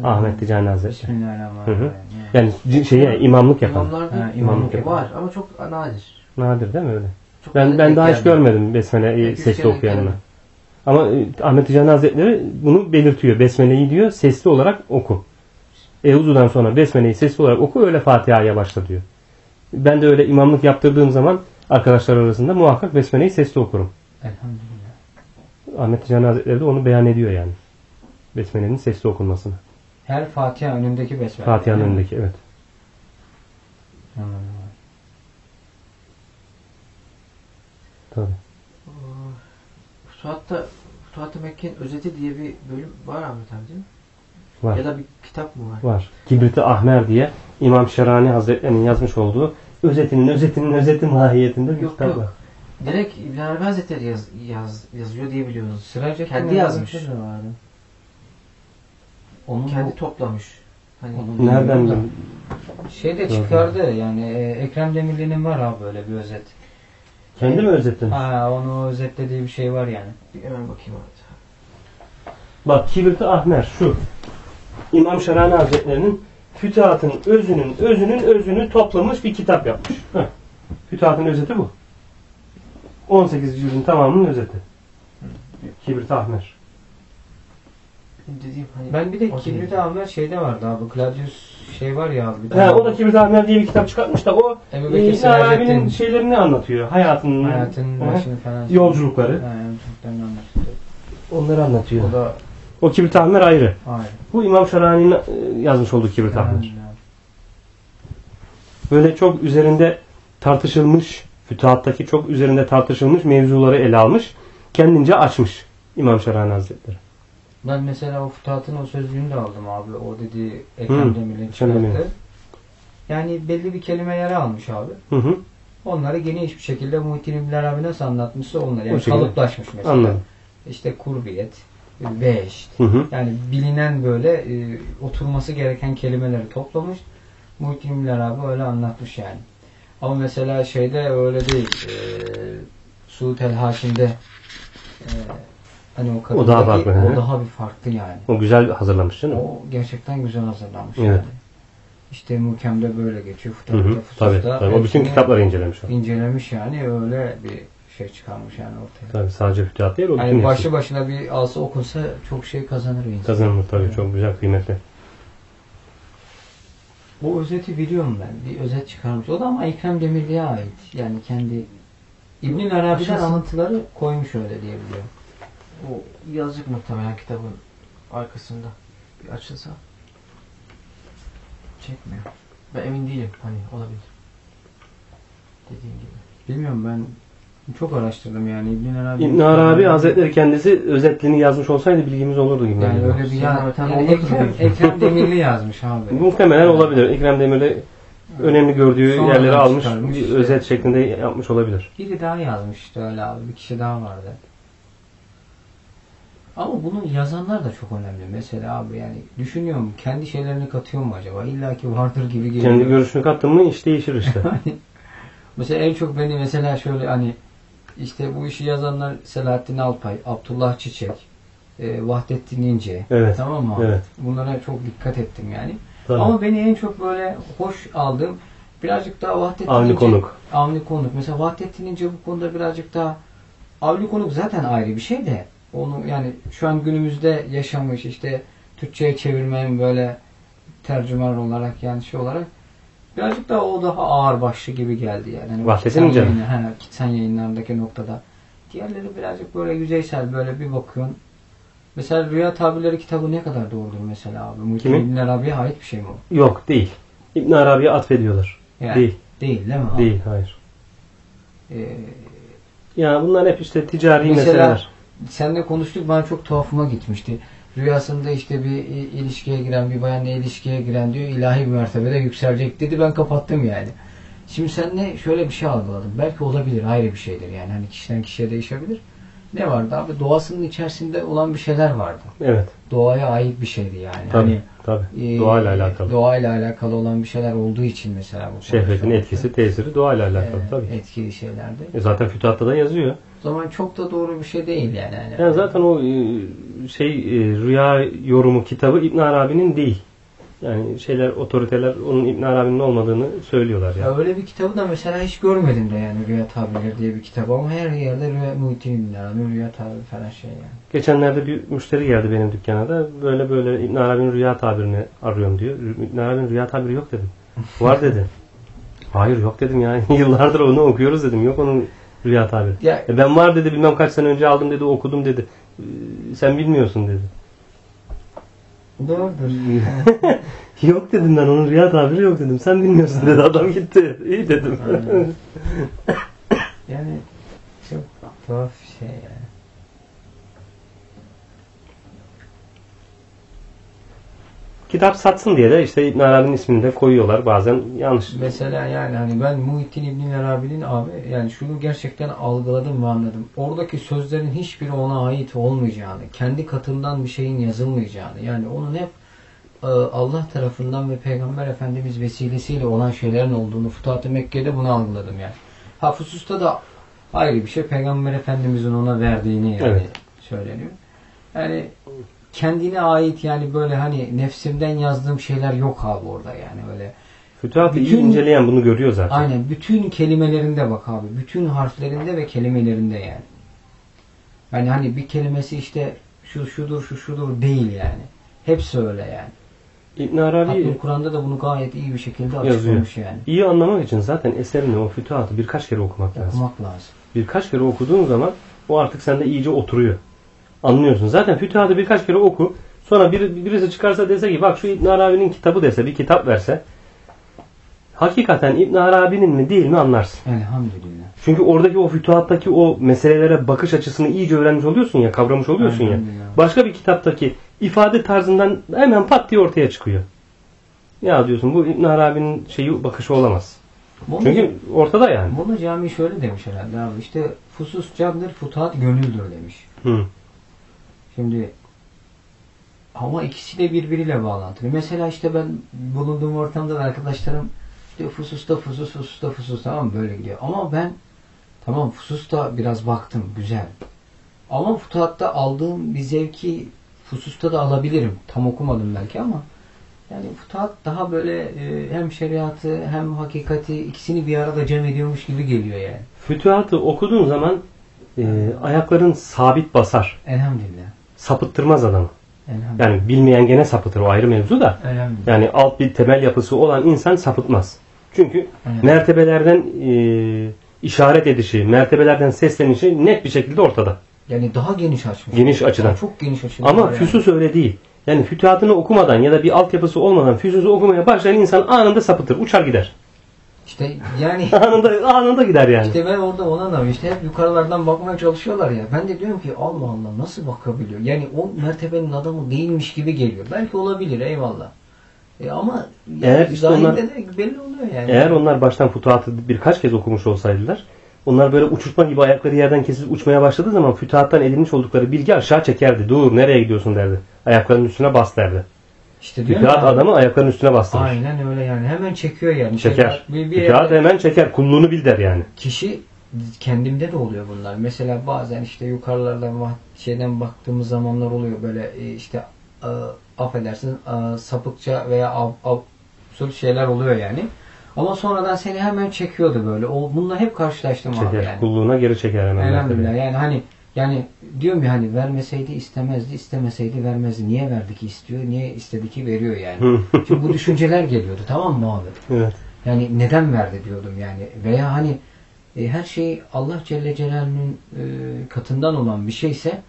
Ahmet Ticani Hazretleri. Bismillahirrahmanirrahim. Hı hı. Yani c- şeye imamlık yapan. İmamlar Ha, imamlık yapan. var ama çok nadir. Nadir değil mi öyle? Çok Ben ben daha hiç görmedim Besmele'yi Peki, sesli şey okuyanını. Ama e, Ahmet Ticani Hazretleri bunu belirtiyor. Besmele'yi diyor sesli olarak oku. Euzu'dan sonra Besmele'yi sesli olarak oku öyle Fatiha'ya başla diyor. Ben de öyle imamlık yaptırdığım zaman arkadaşlar arasında muhakkak Besmele'yi sesli okurum. Hmm. Elhamdülillah. Ahmet Ticani Hazretleri de onu beyan ediyor yani. Besmele'nin sesli okunmasını. Her Fatiha önündeki besmele. Fatiha'nın önündeki evet. Anladım. Tabii. Futuhat'ta Futuhat-ı Mekke'nin özeti diye bir bölüm var Ahmet abi değil mi? Var. Ya da bir kitap mı var? Var. Kibrit-i Ahmer diye İmam Şerani Hazretleri'nin yazmış olduğu özetinin özetinin özeti mahiyetinde bir Yok, kitap yok. var. Direkt İbn Arabi Hazretleri yaz, yaz, yazıyor diye biliyoruz. Sıracettin Kendi yazmış. şey vardı. Onun Kendi bu- toplamış. Hani Onun Nereden bilmiyorum? Şey de çıkardı yani e, Ekrem Demirli'nin var abi böyle bir özet. Kendi mi özettin? Ha onu özetlediği bir şey var yani. bir hemen bakayım abi. Bak Kibrit-i Ahmer şu. İmam Şerani Hazretleri'nin Fütuhat'ın özünün özünün özünü toplamış bir kitap yapmış. Heh. Fütuhat'ın özeti bu. 18 cildin tamamının özeti. Kibrit-i Ahmer. Dediğim hani Ben bir de Kibrit. Ahmet şeyde vardı abi. Claudius şey var ya abi. tane- o da Kibrit-i Ahmer diye bir kitap çıkartmış da o e, İbn Arabi'nin şeylerini anlatıyor. Hayatının, hayatının falan. yolculukları. Ha, yolculuklarını anlatıyor. Onları anlatıyor. O da O Kibrit-i Ahmer ayrı. hayır. Bu İmam Şerani'nin e, yazmış olduğu Ahmer. Yani, böyle çok üzerinde tartışılmış, fütuhattaki çok üzerinde tartışılmış mevzuları ele almış. Kendince açmış İmam Şerani Hazretleri. Ben mesela o Futuhat'ın o sözlüğünü de aldım abi. O dediği Ekrem Demir'in çıkarttı. Yani belli bir kelimeleri almış abi. Hı hı. Onları geniş bir şekilde Muhittin İbn Arabi nasıl anlatmışsa onlar. Yani kalıplaşmış mesela. Anladım. İşte kurbiyet, Hı hı. yani bilinen böyle e, oturması gereken kelimeleri toplamış. Muhittin İbn Arabi öyle anlatmış yani. Ama mesela şeyde öyle değil. E, Suud el Haşim'de e, hani o kadındaki, daha farklı, o daha bir farklı yani. O güzel hazırlamış canım. O gerçekten güzel hazırlanmış Evet. yani. İşte Mukem'de böyle geçiyor. Hı. Futat'ta, Tabii, tabii. O bütün kitapları incelemiş. o. incelemiş yani öyle bir şey çıkarmış yani ortaya. Tabii sadece fütuhat değil o Yani başı başına bir alsa okunsa çok şey kazanır insan. Kazanılır tabii çok güzel kıymetli. Bu özeti biliyorum ben. Bir özet çıkarmış. O da ama Ekrem Demirli'ye ait. Yani kendi İbn Arabi'den alıntıları koymuş öyle diye biliyorum. O yazık muhtemelen kitabın arkasında. Bir açılsa. Çekmiyor. Ben emin değilim. Hani olabilir. Dediğin gibi. Bilmiyorum ben çok araştırdım yani İbn Arabi. İbn Arabi Hazretleri kendisi özetliğini yazmış olsaydı bilgimiz olurdu gibi. yani öyle bir ya, yani Ekrem? Ekrem Demirli yazmış abi. Muhtemelen olabilir. Ekrem Demir'de önemli gördüğü Sonradan yerleri almış, bir işte. özet şeklinde yapmış olabilir. Biri daha yazmış işte öyle abi. Bir kişi daha vardı. Ama bunu yazanlar da çok önemli. Mesela abi yani düşünüyorum kendi şeylerini katıyor mu acaba? İlla ki vardır gibi geliyor. Kendi görüşünü kattın mı iş değişir işte. Mesela en çok beni mesela şöyle hani işte bu işi yazanlar Selahattin Alpay, Abdullah Çiçek, e, Vahdettin İnce. Evet, Tamam mı? evet. Bunlara çok dikkat ettim yani. Tabii. Ama beni en çok böyle hoş aldığım birazcık daha Vahdettin Avni İnce. Konuk. Avni Konuk. Mesela Vahdettin İnce bu konuda birazcık daha Avni Konuk zaten ayrı bir şey de onu yani şu an günümüzde yaşamış işte Türkçe'ye çevirmeyen böyle tercüman olarak yani şey olarak birazcık daha o daha ağır başlı gibi geldi yani. Hani İnce mi? yayını- he, Kitsen yayınlarındaki noktada. Diğerleri birazcık böyle yüzeysel böyle bir bakıyorsun. Mesela Rüya Tabirleri kitabı ne kadar doğrudur mesela abi? Muhittin Kimin? İbn Arabi'ye ait bir şey mi o? Yok değil. İbn Arabi'ye atfediyorlar. Yani, Değil. Değil değil mi abi? Değil, hayır. Ee, Ya bunlar hep işte ticari Mesela- meseleler. Seninle konuştuk bana çok tuhafıma gitmişti. Rüyasında işte bir ilişkiye giren bir bayanla ilişkiye giren diyor ilahi bir mertebede yükselecek dedi ben kapattım yani. Şimdi seninle şöyle bir şey algıladım. Belki olabilir ayrı bir şeydir yani hani kişiden kişiye değişebilir. Ne vardı abi? Doğasının içerisinde olan bir şeyler vardı. Evet. Doğaya ait bir şeydi yani. Tabii. Hani tabii. e, Doğayla alakalı. Doğayla alakalı olan bir şeyler olduğu için mesela bu Şehvetin etkisi, tesiri doğayla alakalı Ee, tabii. Etkili şeylerdi. E zaten fütuhatta da yazıyor. O zaman çok da doğru bir şey değil yani. Hani Yani zaten o e, şey e, rüya yorumu kitabı İbn Arabi'nin değil. Yani şeyler otoriteler onun İbn Arabi'nin olmadığını söylüyorlar yani. Ya öyle bir kitabı da mesela hiç görmedim de yani Rüya Tabirleri diye bir kitap ama her yerde Rüya Muhittin İbn Arabi, Rüya Tabiri falan şey yani. Geçenlerde bir müşteri geldi benim dükkana da böyle böyle İbn Arabi'nin rüya tabirini arıyorum diyor. İbn Arabi'nin rüya tabiri yok dedim. Var dedi. Hayır yok dedim yani. Yıllardır onu okuyoruz dedim. Yok onun rüya tabiri. Ya E ben var dedi bilmem kaç sene önce aldım dedi okudum dedi. "Ee, Sen bilmiyorsun dedi. doğrudur. Yok dedim ben onun rüya tabiri yok dedim. Sen bilmiyorsun dedi. Adam gitti. İyi dedim. Yani çok tuhaf şey yani. Kitap satsın diye de işte İbn Arabi'nin ismini de koyuyorlar bazen yanlış. Mesela yani hani ben Muhittin İbn Arabi'nin abi yani şunu gerçekten algıladım ve anladım. Oradaki sözlerin hiçbiri ona ait olmayacağını, kendi katından bir şeyin yazılmayacağını yani onun hep e, Allah tarafından ve Peygamber Efendimiz vesilesiyle olan şeylerin olduğunu Futuhat-ı Mekke'de bunu algıladım yani. Ha Fusus'ta da ayrı bir şey Peygamber Efendimizin ona verdiğini yani Evet. söyleniyor. Yani kendine ait yani böyle hani nefsimden yazdığım şeyler yok abi orada yani öyle. Fütuhat-ı iyi Bütün- inceleyen bunu görüyor zaten. Aynen bütün kelimelerinde bak abi. Bütün harflerinde ve kelimelerinde yani. Yani hani bir kelimesi işte şu şudur şu şudur değil yani. Hepsi öyle yani. İbn Arabi Kur'an'da da bunu gayet iyi bir şekilde açıklamış yani. iyi anlamak için zaten eserini o fütuhatı birkaç kere okumak lazım. Okumak lazım. Birkaç kere okuduğun zaman o artık sende iyice oturuyor. Anlıyorsun. Zaten fütuhatı birkaç kere oku. Sonra bir, birisi çıkarsa dese ki bak şu İbn Arabi'nin kitabı dese bir kitap verse hakikaten İbn Arabi'nin mi değil mi anlarsın. Elhamdülillah. Çünkü oradaki o fütuhattaki o meselelere bakış açısını iyice öğrenmiş oluyorsun ya, kavramış oluyorsun ya. Başka bir kitaptaki ifade tarzından hemen pat diye ortaya çıkıyor. Ya diyorsun bu İbn Arabi'nin şeyi bakışı olamaz. Bunu, Çünkü ortada yani. bunu cami şöyle demiş herhalde abi. İşte fusus candır, futuhat gönüldür demiş. Hı. Şimdi ama ikisi de birbiriyle bağlantılı. Mesela işte ben bulunduğum ortamda da arkadaşlarım işte fususta fusus, fususta fusus tamam mı? böyle gidiyor. Ama ben tamam fususta biraz baktım güzel. Ama futuhatta aldığım bir zevki fususta da alabilirim. Tam okumadım belki ama yani futuhat daha böyle e, hem şeriatı hem hakikati ikisini bir arada cem ediyormuş gibi geliyor yani. Fütuhatı okuduğun zaman e, ayakların sabit basar. Elhamdülillah. Sapıttırmaz adamı. Yani bilmeyen gene sapıtır o ayrı mevzu da. Yani alt bir temel yapısı olan insan sapıtmaz. Çünkü mertebelerden e, işaret edişi, mertebelerden seslenişi net bir şekilde ortada. Yani daha geniş açmış. Geniş açıdan. Çok geniş açıdan. Ama yani. füsus öyle değil. Yani fütuhatını okumadan ya da bir altyapısı olmadan füsusu okumaya başlayan insan anında sapıtır, uçar gider. İşte yani Anında anında gider yani. işte ben orada ona da işte hep yukarılardan bakmaya çalışıyorlar ya. Ben de diyorum ki Allah Allah nasıl bakabiliyor? Yani o mertebenin adamı değilmiş gibi geliyor. Belki olabilir eyvallah. E ama Eğer yani işte onlar- de belli oluyor yani. Eğer onlar baştan futuhatı birkaç kez okumuş olsaydılar Onlar böyle uçurtma gibi ayakları yerden kesilip uçmaya başladığı zaman fütuhattan edinmiş oldukları bilgi aşağı çekerdi. Dur nereye gidiyorsun derdi. Ayaklarının üstüne bas derdi. İşte Fütuhat ya, adamı ayaklarının üstüne bastırır. Aynen öyle yani. Hemen çekiyor yani. Çeker. Bir, bir Fütuhat yerde- hemen çeker. Kulluğunu bil der yani. kişi kendimde de oluyor bunlar. Mesela bazen işte yukarılardan şeyden baktığımız zamanlar oluyor böyle e, işte e, affedersin e, sapıkça veya av, absürt şeyler oluyor yani. Ama sonradan seni hemen çekiyordu böyle. O bununla hep karşılaştım abi Çeker. yani. Kulluğuna geri çeker hemen. Elhamdülillah. Yani hani yani diyorum ya hani vermeseydi istemezdi, istemeseydi vermezdi. Niye verdi ki istiyor, niye istedi ki veriyor yani. Çünkü bu düşünceler geliyordu tamam mı abi? Evet. Yani neden verdi diyordum yani. Veya hani e, her şey Allah Celle Celaluhu'nun e, katından olan bir şeyse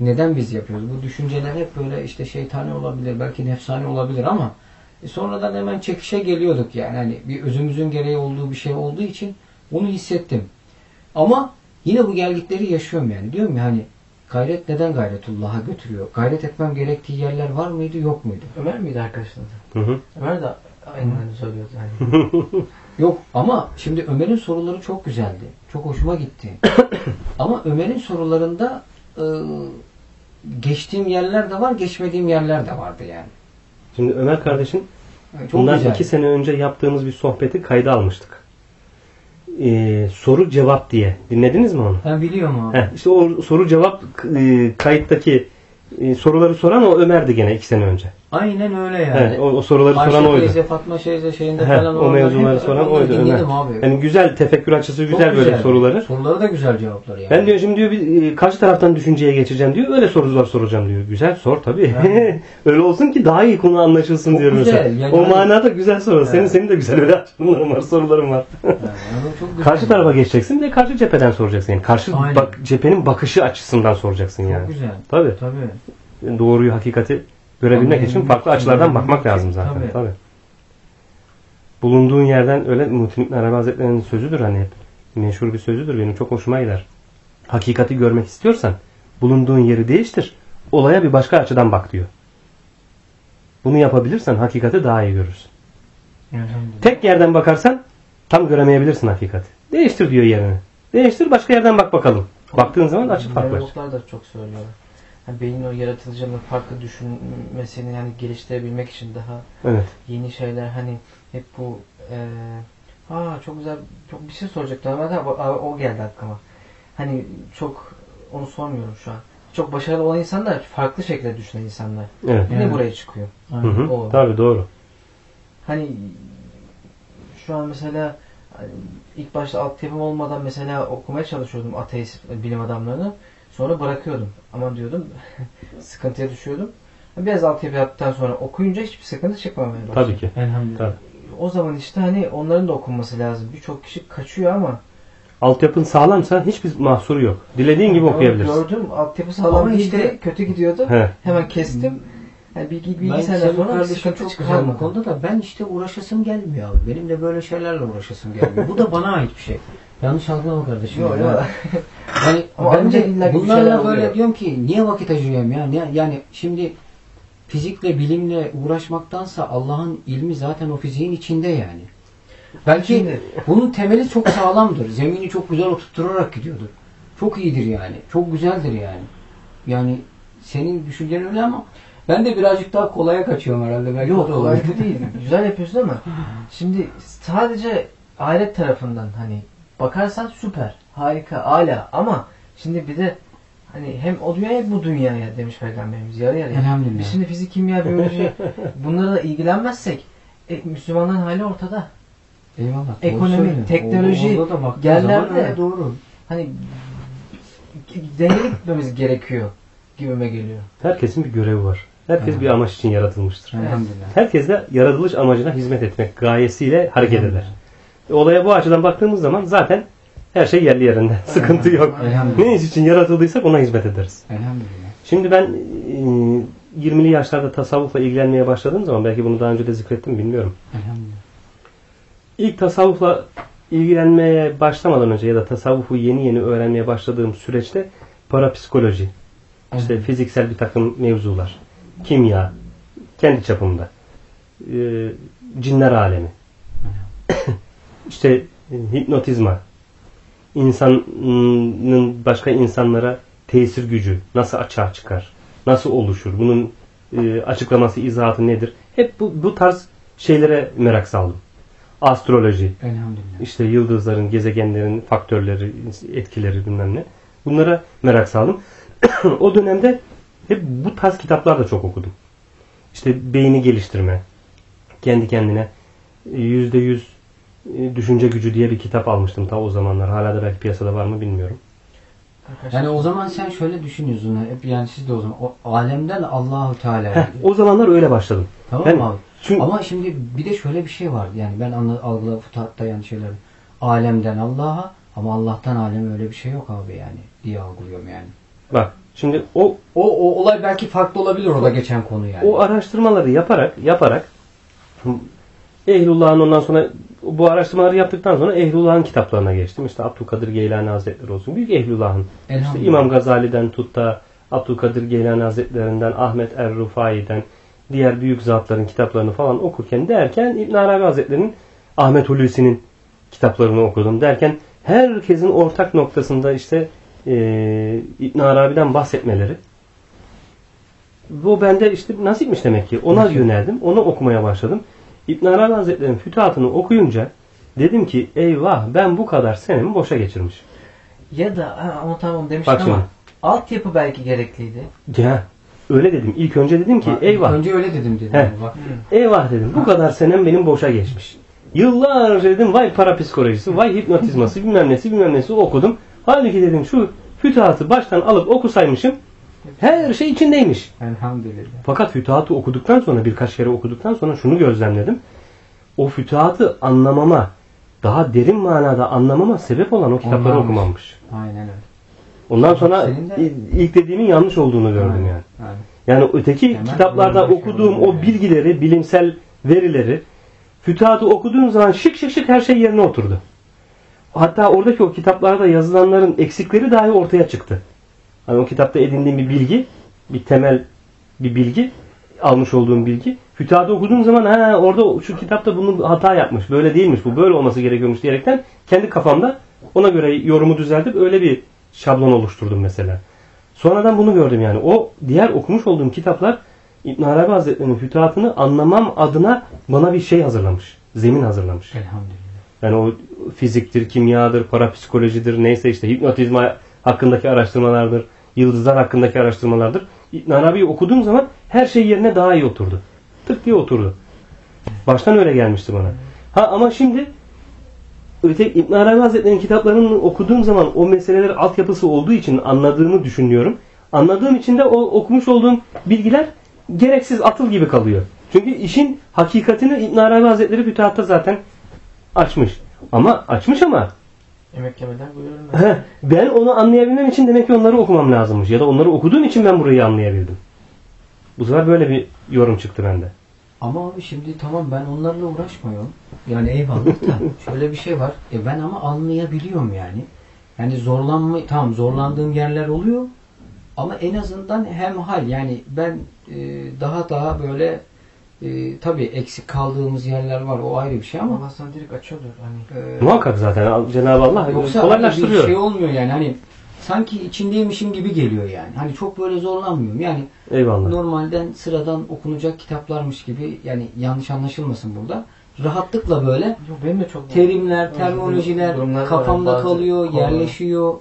neden biz yapıyoruz? Bu düşünceler hep böyle işte şeytani olabilir, belki nefsani olabilir ama e, sonradan hemen çekişe geliyorduk yani. Hani bir özümüzün gereği olduğu bir şey olduğu için onu hissettim. Ama yine bu gelgitleri yaşıyorum yani. Diyorum ya hani gayret neden gayretullah'a götürüyor? Gayret etmem gerektiği yerler var mıydı, yok muydu? Ömer miydi arkadaşın adı? Hı hı. Ömer de aynen öyle söylüyordu yani. Yok ama şimdi Ömer'in soruları çok güzeldi. Çok hoşuma gitti. ama Ömer'in sorularında e, geçtiğim yerler de var, geçmediğim yerler de vardı yani. Şimdi Ömer kardeşin Çok bundan güzel. iki sene önce yaptığımız bir sohbeti kayda almıştık. Ee, soru cevap diye. Dinlediniz mi onu? Ben biliyorum abi. Heh, işte o soru cevap e, kayıttaki e, soruları soran o Ömer'di gene iki sene önce. Aynen öyle yani. He, o, o soruları Ayşe soran oydu. teyze, Fatma teyze şeyinde Heh, falan o mevzuları soran oydu abi. Yani güzel tefekkür açısı Çok güzel böyle soruları. Soruları da güzel cevapları yani. Ben diyor şimdi diyor bir, e, karşı taraftan düşünceye geçeceğim diyor. Öyle sorular soracağım diyor. Güzel sor tabii. öyle olsun ki daha iyi konu anlaşılsın Çok diyorum güzel. mesela. Yani o manada güzel soru. Senin Evet. senin de güzel öyle açılımların var, soruların var. Yani çok karşı tarafa geçeceksin ve karşı cepheden soracaksın. Yani karşı Aynen. bak, cephenin bakışı açısından soracaksın Çok yani. güzel. Tabii. Tabii. Doğruyu, hakikati görebilmek Tabii. için farklı açılardan bakmak lazım zaten. tabii. Tabii. Bulunduğun yerden öyle Muhittin İbn Arabi Hazretleri'nin sözüdür hani hep. Meşhur bir sözüdür. Benim çok hoşuma gider. Hakikati görmek istiyorsan bulunduğun yeri değiştir. Olaya bir başka açıdan bak diyor. Bunu yapabilirsen hakikati daha iyi görürsün. Tek yerden bakarsan tam göremeyebilirsin hakikati. Değiştir diyor yerini. Değiştir başka yerden bak bakalım. Baktığın zaman açık farklar. Nörologlar da çok söylüyorlar. Yani beynin o yaratıcılığını farklı düşünmesini yani geliştirebilmek için daha Evet. yeni şeyler hani hep bu eee aa çok güzel çok bir şey soracaktım ama da o- o geldi aklıma. Hani çok onu sormuyorum şu an. Çok başarılı olan insanlar farklı şekilde düşünen insanlar. Evet. Yine Evet. buraya çıkıyor. Hı hı. Doğru. Tabii doğru. Hani şu an mesela hani ilk başta altyapım olmadan mesela okumaya çalışıyordum ateist bilim adamlarını. Sonra bırakıyordum. Ama diyordum sıkıntıya düşüyordum. Biraz altyapı yaptıktan sonra okuyunca hiçbir sıkıntı çıkmamaya başladı. Tabii ki. Elhamdülillah. Tabii. O zaman işte hani onların da okunması lazım. Birçok kişi kaçıyor ama Altyapın sağlamsa hiçbir mahsuru yok. Dilediğin gibi okuyabilirsin. Gördüm altyapı sağlam işte- kötü gidiyordu. He. Hemen kestim. Yani bilgi bilgi Ben sene senin sonra kardeşim sıkıntı çıkarmadı. bu konuda da ben işte uğraşasım gelmiyor abi. Benim de böyle şeylerle uğraşasım gelmiyor. bu da bana ait bir şey. Yanlış anlama kardeşim. Yok yok. Yani Ama ben de bunlarla böyle oluyor. diyorum ki niye vakit acıyorum ya? Yani şimdi fizikle bilimle uğraşmaktansa Allah'ın ilmi zaten o fiziğin içinde yani. Belki Şimdi- bunun temeli çok sağlamdır. Zemini çok güzel oturtturarak gidiyordur. Çok iyidir yani. Çok güzeldir yani. Yani senin düşüncen öyle ama ben de birazcık daha kolaya kaçıyorum herhalde. Belki Yok kolay değil. Güzel yapıyorsun ama şimdi sadece ahiret tarafından hani bakarsan süper. Harika. Ala. Ama şimdi bir de hani hem o dünyaya hem bu dünyaya demiş Peygamberimiz. Yarı yarıya. Elhamdülillah. Biz şimdi fizik, kimya, biyoloji bunlara da ilgilenmezsek e, Müslümanların hali ortada. Eyvallah. doğru Ekonomi, teknoloji, yerlerde- doğru. Hani dengeli gitmemiz gerekiyor gibime geliyor. Herkesin bir görevi var. Herkes Hı. bir amaç için yaratılmıştır. Elhamdülillah. Herkes de yaratılış amacına hizmet etmek gayesiyle hareket eder. E, Olaya bu açıdan baktığımız zaman zaten her şey yerli yerinde. Sıkıntı yok. Ne iş için yaratıldıysak ona hizmet ederiz. Elhamdülillah. Şimdi ben e, 20'li yaşlarda tasavvufla ilgilenmeye başladığım zaman belki bunu daha önce de zikrettim bilmiyorum. Elhamdülillah. İlk tasavvufla ilgilenmeye başlamadan önce ya da tasavvufu yeni yeni öğrenmeye başladığım süreçte parapsikoloji, işte Evet. fiziksel bir takım mevzular, kimya, kendi çapımda, e, cinler alemi, işte e, hipnotizma, insanın başka insanlara tesir gücü nasıl açığa çıkar? Nasıl oluşur? Bunun e, açıklaması, izahatı nedir? Hep bu, bu tarz şeylere merak saldım. Astroloji, Elhamdülillah. işte yıldızların, gezegenlerin faktörleri, etkileri bilmem ne. Bunlara merak saldım. o dönemde hep bu tarz kitaplar da çok okudum. İşte beyni geliştirme, kendi kendine yüzde yüz düşünce gücü diye bir kitap almıştım ta o zamanlar. Hala da belki piyasada var mı bilmiyorum. Yani o zaman sen şöyle düşünüyorsun. Hep yani siz de o zaman o alemden Allahu Teala. Heh, o zamanlar öyle başladım. Tamam Ben- abi? Çünkü Ama şimdi bir de şöyle bir şey var. Yani ben algıla futahatta yani şeyler. Alemden Allah'a ama Allah'tan aleme öyle bir şey yok abi yani diye algılıyorum yani. bak şimdi o O, o olay belki farklı olabilir orada geçen konu yani. o araştırmaları yaparak yaparak Ehlullah'ın ondan sonra bu araştırmaları yaptıktan sonra Ehlullah'ın kitaplarına geçtim. İşte Abdülkadir Geylani Hazretleri olsun. Büyük Ehlullah'ın. İşte. İmam Gazali'den tut da Abdülkadir Geylani Hazretlerinden, Ahmet Er-Rufai'den, diğer büyük zatların kitaplarını falan okurken derken İbn Arabi Hazretleri'nin Ahmet Hulusi'nin kitaplarını okudum derken herkesin ortak noktasında işte e, İbn Arabi'den bahsetmeleri bu bende işte nasipmiş demek ki. Ona yöneldim. Onu okumaya başladım. İbn Arabi Hazretleri'nin fütuhatını okuyunca dedim ki eyvah ben bu kadar senemi boşa geçirmiş. Ya da ha, onu tamam demiştin Bak şimdi. ama altyapı belki gerekliydi. Ya öyle dedim. İlk önce dedim ki Ha, eyvah. Önce öyle dedim dedim. Bak. Eyvah dedim. Bu kadar senem benim boşa geçmiş. Yıllarca dedim vay parapsikolojisi, vay hipnotizması bilmem nesi bilmem nesi okudum. Halbuki dedim şu fütuhatı baştan alıp okusaymışım her şey içindeymiş. Elhamdülillah. Fakat fütuhatı okuduktan sonra birkaç kere okuduktan sonra şunu gözlemledim. O fütuhatı anlamama, daha derin manada anlamama sebep olan o kitapları Onlarmış. okumammış. Aynen öyle. Ondan sonra de- il- ilk dediğimin yanlış olduğunu gördüm Aynen, yani. aynen. Yani öteki Hemen kitaplarda şey okuduğum o yani. bilgileri, bilimsel verileri fütuhatı okuduğum zaman şık şık şık her şey yerine oturdu. Hatta oradaki o kitaplarda yazılanların eksikleri dahi ortaya çıktı. Hani o kitapta edindiğim bir bilgi, bir temel bir bilgi, almış olduğum bilgi. Fütuhatı okuduğum zaman ha orada şu kitapta bunu hata yapmış, böyle değilmiş bu, böyle olması gerekiyormuş diyerekten kendi kafamda ona göre yorumu düzeltip öyle bir şablon oluşturdum mesela. Sonradan bunu gördüm yani. O diğer okumuş olduğum kitaplar İbn Arabi Hazretleri'nin fütuhatını anlamam adına bana bir şey hazırlamış. Zemin hazırlamış. Elhamdülillah. Yani o fiziktir, kimyadır, parapsikolojidir, neyse işte hipnotizma hakkındaki araştırmalardır, yıldızlar hakkındaki araştırmalardır. İbn Arabi'yi okuduğum zaman her şey yerine daha iyi oturdu. Tık diye oturdu. Baştan öyle gelmişti bana. Ha ama şimdi öte İbn Arabi Hazretleri'nin kitaplarını okuduğum zaman o meseleler altyapısı olduğu için anladığımı düşünüyorum. Anladığım için de o okumuş olduğum bilgiler gereksiz atıl gibi kalıyor. Çünkü işin hakikatini İbn Arabi Hazretleri fütuhatta zaten açmış. Ama açmış ama Emeklemeler buyurun. heh, ben onu anlayabilmem için demek ki onları okumam lazımmış. Ya da onları okuduğum için ben burayı anlayabildim. Bu sefer böyle bir yorum çıktı bende. Ama abi şimdi tamam ben onlarla uğraşmıyorum. Yani eyvallah da şöyle bir şey var. E ben ama anlayabiliyorum yani. Yani zorlanma tamam zorlandığım yerler oluyor. Ama en azından hem hal yani ben e, daha daha böyle e, tabii eksik kaldığımız yerler var o ayrı bir şey ama Ama sana direkt açıyordur hani. e, Muhakkak zaten Cenab-ı Allah Yoksa kolaylaştırıyor. bir şey olmuyor yani hani sanki içindeymişim gibi geliyor yani. Hani çok böyle zorlanmıyorum. Yani Eyvallah. normalden sıradan okunacak kitaplarmış gibi yani yanlış anlaşılmasın burada. Rahatlıkla böyle Yok benim de çok terimler, terminolojiler kafamda kalıyor, konular. yerleşiyor,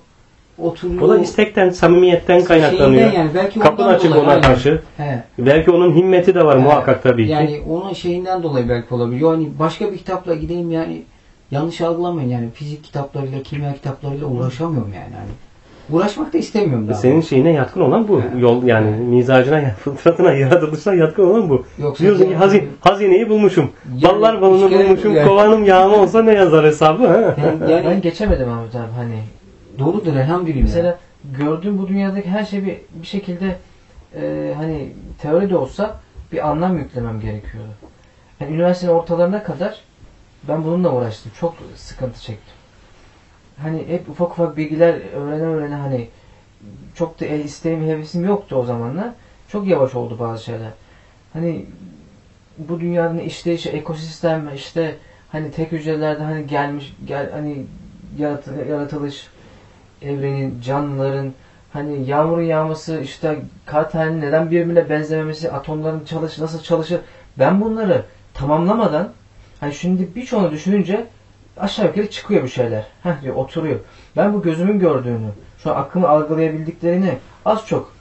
oturuyor. O da istekten, samimiyetten kaynaklanıyor. Şeyinden yani belki Kapın açık dolayı, ona aynen. karşı. He. Belki onun himmeti de var He. muhakkak tabii ki. Yani onun şeyinden dolayı belki olabiliyor. Hani başka bir kitapla gideyim yani yanlış algılamayın yani fizik kitaplarıyla, kimya kitaplarıyla uğraşamıyorum yani. Hani uğraşmak da istemiyorum daha. Senin şeyine yatkın olan bu. He. Yol yani mizacına, fıtratına, yaratılışına yatkın olan bu. Yoksa Diyorsun ki yani- hazin, hazineyi bulmuşum. Yani Ballar balını bulmuşum. yani- Kovanım yağma olsa ne yazar hesabı? Ha? Yani ben geçemedim Ahmet abi hani. Doğrudur elhamdülillah. Mesela gördüğüm bu dünyadaki her şey bir, bir şekilde e, hani teoride olsa bir anlam yüklemem gerekiyordu. Yani üniversitenin ortalarına kadar ben bununla uğraştım. Çok sıkıntı çektim. Hani hep ufak ufak bilgiler öğrene öğrene hani çok da el isteğim, hevesim yoktu o zamanlar. Çok yavaş oldu bazı şeyler. Hani bu dünyanın işleyişi, ekosistem işte hani tek hücrelerde hani gelmiş gel hani yarat- yaratılış, evrenin, canlıların, hani yağmurun yağması, işte kar neden birbirine benzememesi, atomların çalış nasıl çalışır. Ben bunları tamamlamadan hani şimdi birçoğunu düşününce aşağı yukarı çıkıyor bir şeyler. Heh diyor oturuyor. Ben bu gözümün gördüğünü, şu an aklımı algılayabildiklerini az çok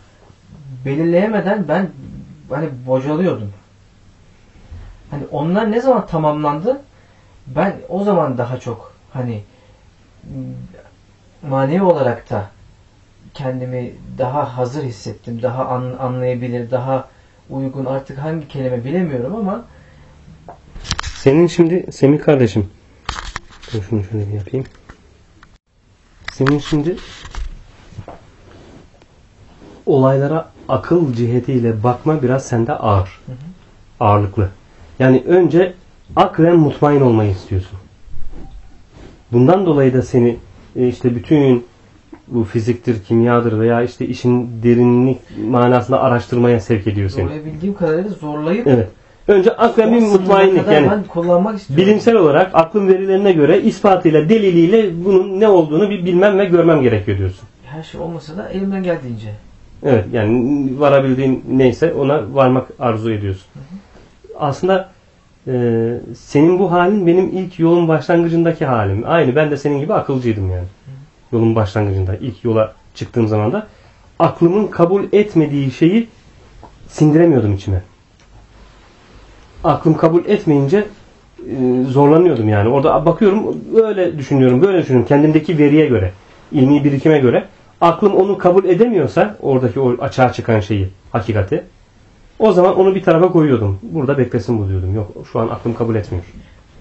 belirleyemeden ben hani bocalıyordum. Hani onlar ne zaman tamamlandı? Ben o zaman daha çok hani manevi olarak da kendimi daha hazır hissettim. Daha an- anlayabilir, daha uygun artık hangi kelime bilemiyorum ama Senin şimdi Semih kardeşim. Dur şunu şöyle bir yapayım. Senin şimdi olaylara akıl cihetiyle bakma biraz sende ağır. Hı hı. Ağırlıklı. Yani önce aklen mutmain olmayı istiyorsun. Bundan dolayı da seni işte bütün bu fiziktir, kimyadır veya işte işin derinlik manasında araştırmaya sevk ediyor seni. zorlayabildiğim kadarıyla zorlayıp Evet. Önce aklen bir mutmainlik yani kullanmak istiyorum. bilimsel olarak aklın verilerine göre ispatıyla, deliliyle bunun ne olduğunu bir bilmem ve görmem gerekiyor diyorsun. her şey olmasa da elimden geldiğince. Evet yani varabildiğin neyse ona varmak arzu ediyorsun. Aslında e, senin bu halin benim ilk yolun başlangıcındaki halim. Aynı ben de senin gibi akılcıydım yani. Yolun başlangıcında ilk yola çıktığım zaman da aklımın kabul etmediği şeyi sindiremiyordum içime. Aklım kabul etmeyince e, zorlanıyordum yani. Orada bakıyorum öyle düşünüyorum, böyle düşünüyorum. Kendimdeki veriye göre, ilmi birikime göre. Aklım onu kabul edemiyorsa oradaki o açığa çıkan şeyi, hakikati o zaman onu bir tarafa koyuyordum. Burada beklesin bu diyordum. Yok şu an aklım kabul etmiyor.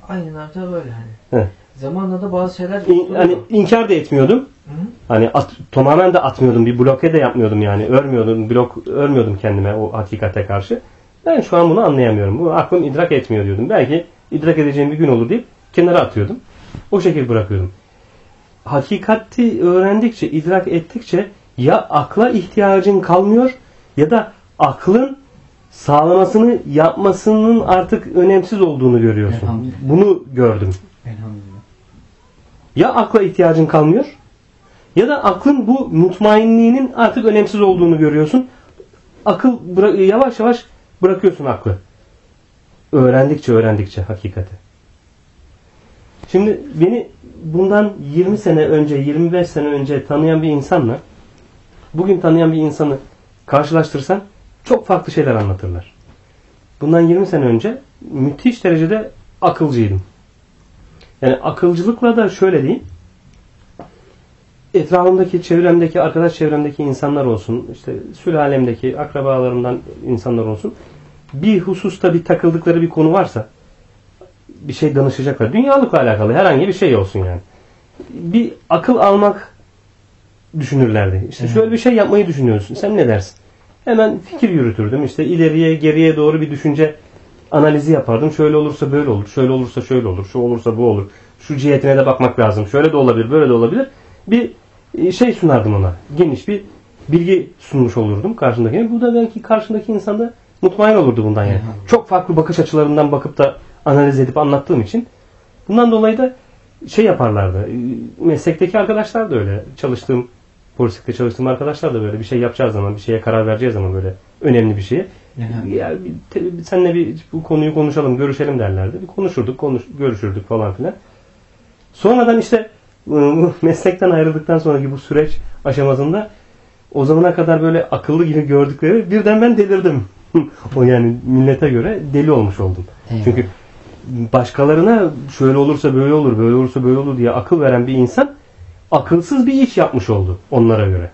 Aynen tabii böyle hani. He. Zamanla da bazı şeyler İn- hani inkar da etmiyordum. Hı? Hani at, tamamen de atmıyordum. Bir bloke de yapmıyordum yani. Örmüyordum, blok örmüyordum kendime o hakikate karşı. Ben şu an bunu anlayamıyorum. Bu aklım idrak etmiyor diyordum. Belki idrak edeceğim bir gün olur deyip kenara atıyordum. O şekilde bırakıyordum. Hakikati öğrendikçe, idrak ettikçe ya akla ihtiyacın kalmıyor ya da aklın sağlamasını yapmasının artık önemsiz olduğunu görüyorsun. Bunu gördüm. Elhamdülillah. Ya akla ihtiyacın kalmıyor ya da aklın bu mutmainliğinin artık önemsiz olduğunu görüyorsun. Akıl yavaş yavaş bırakıyorsun aklı. Öğrendikçe öğrendikçe hakikati. Şimdi beni bundan 20 sene önce 25 sene önce tanıyan bir insanla bugün tanıyan bir insanı karşılaştırsan çok farklı şeyler anlatırlar. Bundan 20 sene önce müthiş derecede akılcıydım. Yani akılcılıkla da şöyle diyeyim. Etrafımdaki, çevremdeki, arkadaş çevremdeki insanlar olsun, işte sülalemdeki, akrabalarımdan insanlar olsun. Bir hususta bir takıldıkları bir konu varsa bir şey danışacaklar. Dünyalıkla alakalı herhangi bir şey olsun yani. Bir akıl almak düşünürlerdi. İşte şöyle bir şey yapmayı düşünüyorsun. Sen ne dersin? Hemen fikir yürütürdüm. İşte ileriye, geriye doğru bir düşünce analizi yapardım. Şöyle olursa böyle olur. Şöyle olursa şöyle olur. Şu olursa bu olur. Şu cihetine de bakmak lazım. Şöyle de olabilir, böyle de olabilir. Bir e, şey sunardım ona. Geniş bir bilgi sunmuş olurdum karşındakine. Bu da belki karşındaki insan da mutmain olurdu bundan yani. Çok farklı bakış açılarından bakıp da analiz edip anlattığım için. Bundan dolayı da şey yaparlardı. E, Meslekteki arkadaşlar da öyle. Çalıştığım polislikte çalıştığım arkadaşlar da böyle bir şey yapacağı zaman, bir şeye karar vereceği zaman böyle önemli bir şeye Elhamdülillah. ya bir, te- senle bir bu konuyu konuşalım, görüşelim derlerdi. Bir konuşurduk, konuş, görüşürdük falan filan. Sonradan işte bu meslekten ayrıldıktan sonraki bu süreç aşamasında o zamana kadar böyle akıllı gibi gördükleri birden ben delirdim. o yani millete göre deli olmuş oldum. Eyvallah. Çünkü başkalarına şöyle olursa böyle olur, böyle olursa böyle olur diye akıl veren bir insan akılsız bir iş yapmış oldu onlara göre.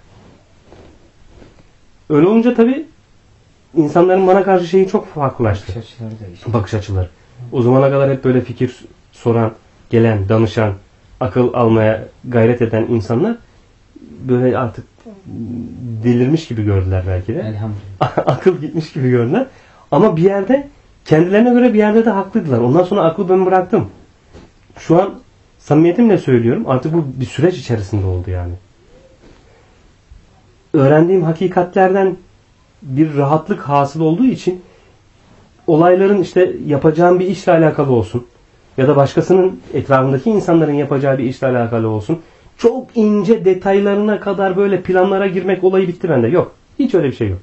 Öyle olunca tabii insanların bana karşı şeyi çok farklılaştı Bakış açıları değişti. bakış açıları. O zamana kadar hep böyle fikir soran, gelen, danışan, akıl almaya gayret eden insanlar böyle artık delirmiş gibi gördüler belki de. Elhamdülillah. akıl gitmiş gibi gördüler. Ama bir yerde kendilerine göre bir yerde de haklıydılar. Ondan sonra aklı ben bıraktım. Şu an samimiyetimle söylüyorum. Artık bu bir süreç içerisinde oldu yani. Öğrendiğim hakikatlerden bir rahatlık hasıl olduğu için olayların işte yapacağım bir işle alakalı olsun ya da başkasının etrafındaki insanların yapacağı bir işle alakalı olsun. Çok ince detaylarına kadar böyle planlara girmek olayı bitti bende. Yok. Hiç öyle bir şey yok.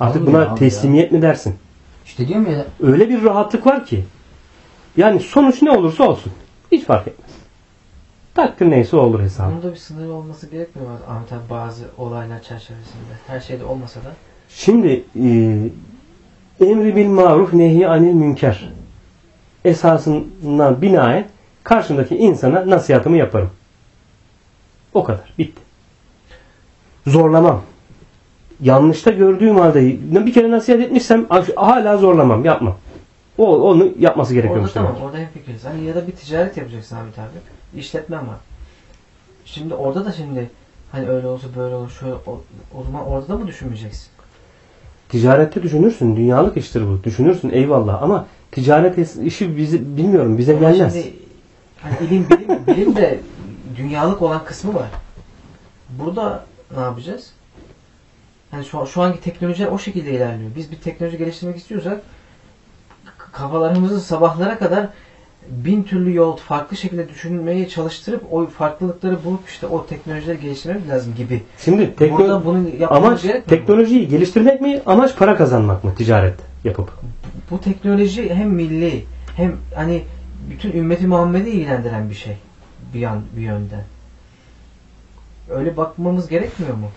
Artık Kalmıyor buna teslimiyet mi dersin? İşte diyorum ya Öyle bir rahatlık var ki. Yani sonuç ne olursa olsun. Hiç fark etmez. Takdir neyse olur hesabı. Bunun da bir sınırı olması gerekmiyor mu Ahmet abi bazı olaylar çerçevesinde? Her şeyde olmasa da. Şimdi e, emri bil maruf nehi anil münker esasından binaen karşımdaki insana nasihatımı yaparım. O kadar. Bitti. Zorlamam. Yanlışta gördüğüm halde bir kere nasihat etmişsem hala zorlamam. Yapmam. O onu yapması Orada gerekiyormuş tamam, demek. orada hemfikiriz. Hani ya da bir ticaret yapacaksın abi. İşletme ama. Şimdi orada da şimdi hani öyle olsa böyle olur şöyle o, o zaman orada da mı düşünmeyeceksin? Ticarette düşünürsün. Dünyalık iştir bu. Düşünürsün eyvallah ama ticaret işi bizi bilmiyorum bize Ama gelmez. Şimdi hani ilim bilim, bilim de dünyalık olan kısmı var. Burada ne yapacağız? Hani şu, şu anki teknolojiler o şekilde ilerliyor. Biz bir teknoloji geliştirmek istiyorsak kafalarımızı sabahlara kadar bin türlü yol farklı şekilde düşünmeye çalıştırıp o farklılıkları bulup işte o teknolojileri geliştirmemiz lazım gibi. Şimdi tekno- Burada bunu amaç teknolojiyi geliştirmek mi? Amaç para kazanmak mı ticaret yapıp? Bu teknoloji hem milli hem hani bütün ümmeti Muhammed'i ilgilendiren bir şey bir yan bir yönden. Öyle bakmamız gerekmiyor mu?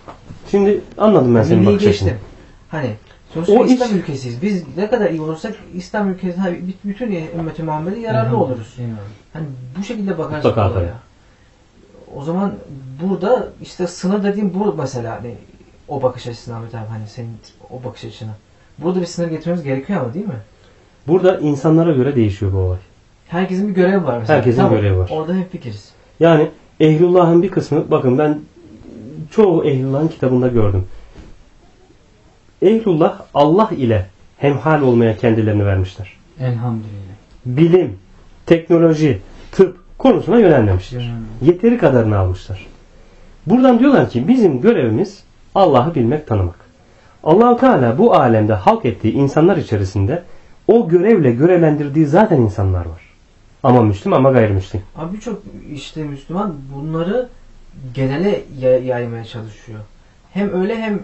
Şimdi anladım ben senin bakış açını. Hani sonuçta O İslam iş- ülkesiyiz. Biz ne kadar iyi olursak İslam ülkesi bütün ümmeti Muhammed'e yararlı oluruz. Hani bu şekilde bakarsak Mutlaka olaya. O zaman burada işte sınır dediğim bu mesela hani o bakış açısına Ahmet abi hani senin o bakış açına. Burada bir sınır getirmemiz gerekiyor ama değil mi? Burada insanlara göre değişiyor bu olay. Herkesin bir görevi var mesela. Herkesin görevi var. Orada hep fikiriz. Yani Ehlullah'ın bir kısmı bakın ben çoğu Ehlullah'ın kitabında gördüm. Ehlullah Allah ile hemhal olmaya kendilerini vermişler. Elhamdülillah. Bilim, teknoloji, tıp konusuna yönelmemişler. Yeteri kadarını almışlar. Buradan diyorlar ki bizim görevimiz Allah'ı bilmek, tanımak. Allahu Teala bu alemde halk ettiği insanlar içerisinde o görevle görevlendirdiği zaten insanlar var. Ama Müslüm ama gayrimüslim. Abi birçok işte Müslüman bunları genele ya- yaymaya çalışıyor. Hem öyle hem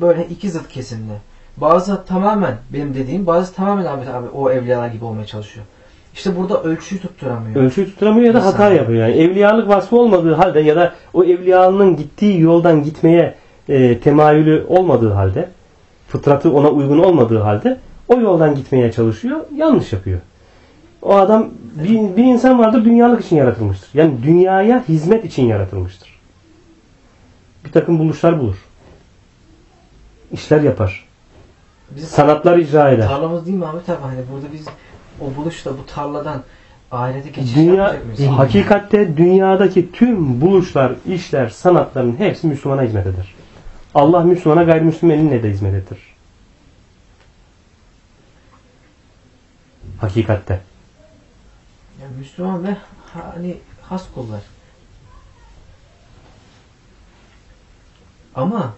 böyle iki zıt kesimde. Bazı tamamen benim dediğim, bazı tamamen abi, abi o evliyalar gibi olmaya çalışıyor. İşte burada ölçüyü tutturamıyor. Ölçüyü tutturamıyor ya da hata İnsan. yapıyor. Yani evliyalık vasfı olmadığı halde ya da o evliyalığın gittiği yoldan gitmeye e, temayülü olmadığı halde fıtratı ona uygun olmadığı halde o yoldan gitmeye çalışıyor. Yanlış yapıyor. O adam bir, bir insan vardır dünyalık için yaratılmıştır. Yani dünyaya hizmet için yaratılmıştır. Bir takım buluşlar bulur. İşler yapar. Bizim Sanatlar icra eder. tarlamız değil mi Ahmet abi? Hani burada biz o buluşla bu tarladan ahirete geçiş Dünya? Değil. hakikatte dünyadaki tüm buluşlar, işler, sanatların hepsi Müslümana hizmet eder. Allah Müslümana gayrimüslim elinle de hizmet eder. Hakikatte. Yani Müslüman ve hani has kullar. Ama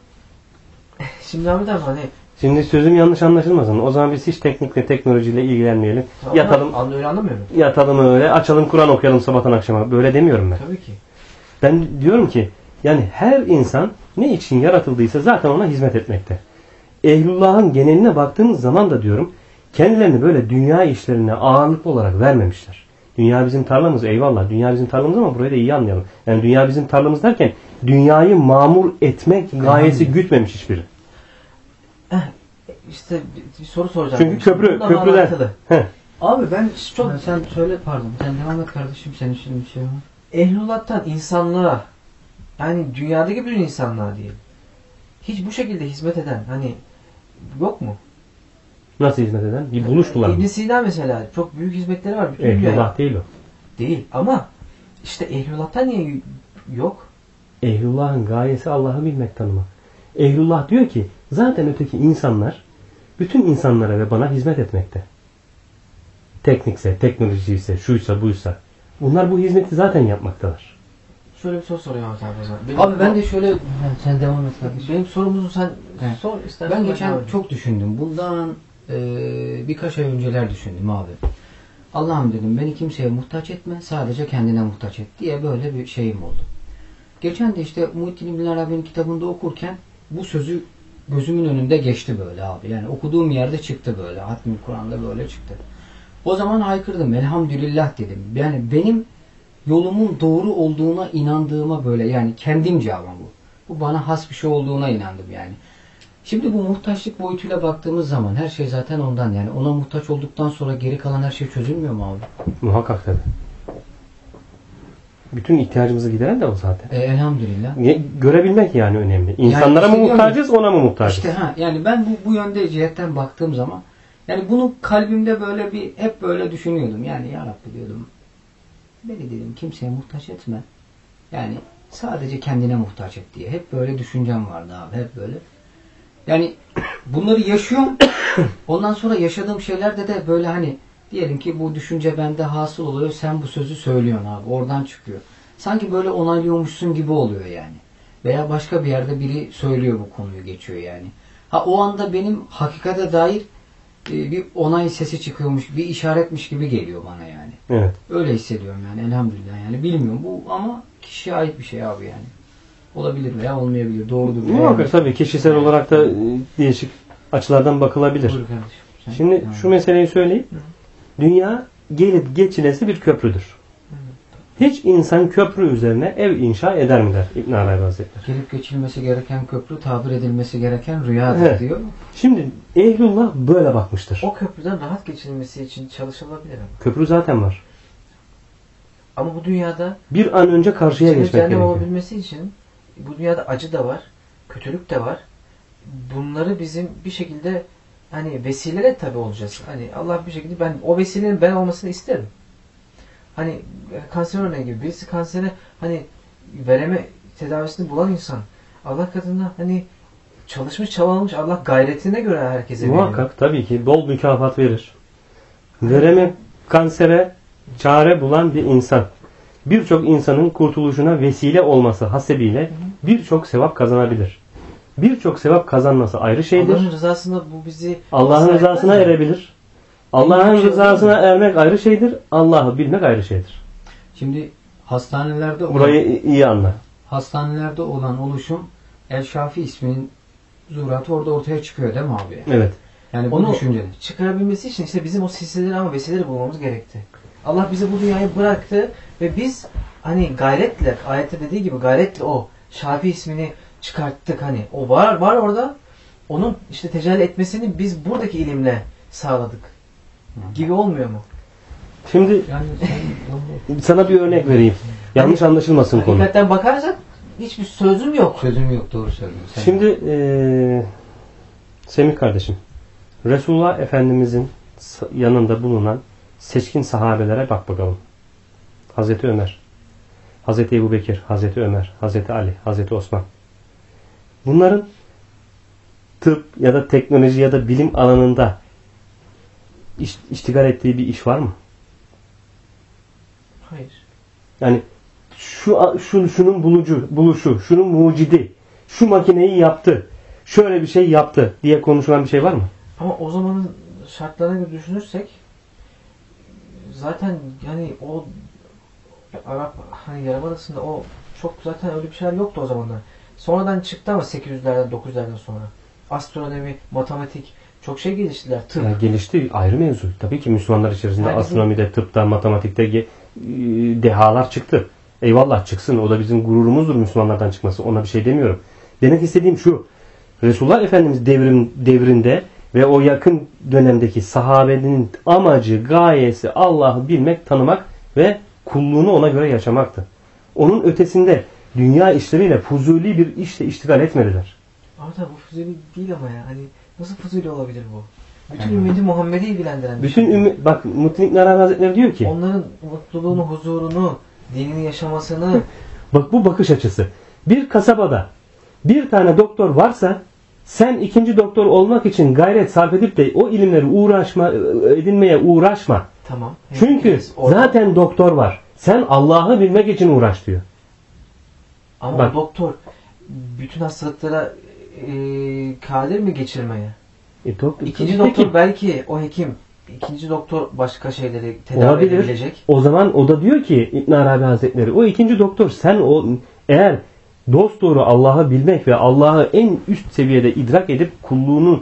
şimdi Ahmet abi hani Şimdi sözüm yanlış anlaşılmasın. O zaman biz hiç teknikle, teknolojiyle ilgilenmeyelim. Yatalım, Anlı öyle anlamıyorum. yatalım öyle, açalım Kur'an okuyalım sabahtan akşama. Böyle demiyorum ben. Tabii ki. Ben diyorum ki yani her insan ne için yaratıldıysa zaten ona hizmet etmekte. Ehlullah'ın geneline baktığımız zaman da diyorum kendilerini böyle dünya işlerine ağırlıklı olarak vermemişler. Dünya bizim tarlamız eyvallah dünya bizim tarlamız ama burayı da iyi anlayalım. Yani dünya bizim tarlamız derken dünyayı mamur etmek gayesi gütmemiş hiçbiri. Eh, işte bir, bir soru soracağım. Çünkü Şimdi köprü, bununla köprüler. Heh. Abi ben Çok- çok sen söyle pardon. Sen devam et kardeşim senin için bir şey var. Ehlullah'tan insanlığa yani dünyadaki bütün insanlığa diyelim. Hiç bu şekilde hizmet eden hani yok mu? Nasıl hizmet eden? Bir buluş bulalım. İbn Sina mesela çok büyük hizmetleri var bütün dünyaya. Ehlullah değil o. Değil ama işte Ehlullah'tan niye yok? Ehlullah'ın gayesi Allah'ı bilmek tanımak. Ehlullah diyor ki zaten öteki insanlar bütün insanlara ve bana hizmet etmekte. Teknikse, teknolojiyse, şuysa, buysa. Bunlar bu hizmeti zaten yapmaktalar. Şöyle bir soru soruyorum Ahmet abi o zaman. Benim, Abi ben de şöyle Ha, sen devam et kardeşim. benim sorumuzu sen Evet. sor istersen. Ben ben geçen edeyim. çok düşündüm. Bundan e, birkaç ay önceler düşündüm abi. Allah'ım dedim beni kimseye muhtaç etme sadece kendine muhtaç et diye böyle bir şeyim oldu. Geçen de işte Muhittin İbn Arabi'nin kitabında okurken bu sözü gözümün önünde geçti böyle abi. Yani okuduğum yerde çıktı böyle. Hatmi Kur'an'da böyle çıktı. O zaman haykırdım. Elhamdülillah dedim. Yani benim yolumun doğru olduğuna inandığıma böyle yani kendimce ama bu. Bu bana has bir şey olduğuna inandım yani. Şimdi bu muhtaçlık boyutuyla baktığımız zaman her şey zaten ondan yani ona muhtaç olduktan sonra geri kalan her şey çözülmüyor mu abi? Muhakkak tabii. Bütün ihtiyacımızı gideren de o zaten. E, elhamdülillah. Ye- Görebilmek yani önemli. İnsanlara işte mı muhtacız, ona mı muhtacız? İşte ha yani ben bu, bu yönde cihetten baktığım zaman yani bunu kalbimde böyle bir hep böyle düşünüyordum. Yani ya Rabbi diyordum. Beni dedim kimseye muhtaç etme. Yani sadece kendine muhtaç et diye. Hep böyle düşüncem vardı abi. Hep böyle. Yani bunları yaşıyorum. Ondan sonra yaşadığım şeylerde de böyle hani diyelim ki bu düşünce bende hasıl oluyor. Sen bu sözü söylüyorsun abi. Oradan çıkıyor. Sanki böyle onaylıyormuşsun gibi oluyor yani. Veya başka bir yerde biri söylüyor bu konuyu geçiyor yani. Ha o anda benim hakikate dair e, bir onay sesi çıkıyormuş, bir işaretmiş gibi geliyor bana yani. Evet. Öyle hissediyorum yani elhamdülillah yani bilmiyorum bu ama kişiye ait bir şey abi yani. Olabilir veya olmayabilir. Doğrudur. Muhakkak yanlış. tabii kişisel olarak da e, değişik açılardan bakılabilir. Buyur kardeşim. Sen- Şimdi Tamam. şu meseleyi söyleyeyim. Dünya gelip geçilesi bir köprüdür. Hiç insan köprü üzerine ev inşa eder mi der İbn Arabi Hazretleri. gelip geçilmesi gereken köprü tabir edilmesi gereken rüyadır Evet. diyor. Şimdi Ehlullah böyle bakmıştır. O köprüden rahat geçilmesi için çalışılabilir ama. Köprü zaten var. Ama bu dünyada Bir an önce karşıya geçmek gerekiyor. olabilmesi için bu dünyada acı da var, kötülük de var. Bunları bizim bir şekilde hani vesilele tabi olacağız. Hani Allah bir şekilde ben o vesilenin ben olmasını isterim. Hani e, kanser örneği gibi birisi kansere hani vereme tedavisini bulan insan Allah katında hani çalışmış çabalamış Allah gayretine göre herkese veriyor. Muhakkak tabii ki bol mükafat verir. Vereme kansere çare bulan bir insan. Birçok insanın kurtuluşuna vesile olması hasebiyle birçok sevap kazanabilir. Birçok sevap kazanması ayrı şeydir. Allah'ın rızasında bu bizi Allah'ın rızasına erebilir. Allah'ın rızasına ermek ayrı şeydir. Allah'ı bilmek ayrı şeydir. Şimdi hastanelerde olan, Burayı iyi anla. hastanelerde olan oluşum El Şafi isminin zuhuratı orada ortaya çıkıyor değil mi abi? Evet. Yani bu Onu çıkarabilmesi için işte bizim o silsileleri ama vesileleri bulmamız gerekti. Allah bizi bu dünyaya bıraktı ve biz hani gayretle, ayette dediği gibi gayretle o Şafi ismini çıkarttık hani. O var var orada. Onun işte tecelli etmesini biz buradaki ilimle sağladık. Gibi olmuyor mu? Şimdi Yani sen- sana bir örnek vereyim. Yanlış anlaşılmasın konu. Hakikaten bakarsak hiçbir sözüm yok. sözüm yok doğru söylüyorsun. Şimdi eee Semih kardeşim Resulullah Efendimizin yanında bulunan seçkin sahabelere bak bakalım. Hazreti Ömer, Hazreti Ebu Bekir, Hazreti Ömer, Hazreti Ali, Hazreti Osman. Bunların tıp ya da teknoloji ya da bilim alanında iş, iştigal ettiği bir iş var mı? Hayır. Yani şu, şu şunun bulucu, buluşu, şunun mucidi, şu makineyi yaptı, şöyle bir şey yaptı diye konuşulan bir şey var mı? Ama o zamanın şartlarına göre düşünürsek zaten yani o Arap hani Yarımadası'nda o çok zaten öyle bir şeyler yoktu o zamanlar. Sonradan çıktı ama 800'lerden 900'lerden sonra. Astronomi, matematik çok şey geliştiler. Tıp. Yani gelişti ayrı mevzu. Tabii ki Müslümanlar içerisinde Yani astronomide, tıpta, matematikte e, dehalar çıktı. Eyvallah çıksın. O da bizim gururumuzdur Müslümanlardan çıkması. Ona bir şey demiyorum. Demek istediğim şu. Resulullah Efendimiz devrin, devrinde ve o yakın dönemdeki sahabenin amacı, gayesi Allah'ı bilmek, tanımak ve kulluğunu ona göre yaşamaktı. Onun ötesinde dünya işleriyle fuzuli bir işle iştigal etmediler. Tabii bu fuzuli değil ama ya. Hani nasıl fuzuli olabilir bu? Bütün Yani- ümmeti Muhammed'i ilgilendiren Bütün şey. ümmet, bak Mutluluk Narabi Hazretleri diyor ki Onların mutluluğunu, huzurunu, dinini yaşamasını Bak bu bakış açısı. Bir kasabada bir tane doktor varsa sen ikinci doktor olmak için gayret sarf edip de o ilimleri uğraşma edinmeye uğraşma. tamam. Çünkü zaten doktor var. Sen Allah'ı bilmek için uğraş diyor. Ama Bak. doktor bütün hastalıklara e, kadir mi geçirmeye? E, doktor İkinci doktor belki o hekim ikinci doktor başka şeyleri tedavi Olabilir. edebilecek. O zaman o da diyor ki İbn Arabi Hazretleri o ikinci doktor sen o eğer dost doğru Allah'ı bilmek ve Allah'ı en üst seviyede idrak edip kulluğunu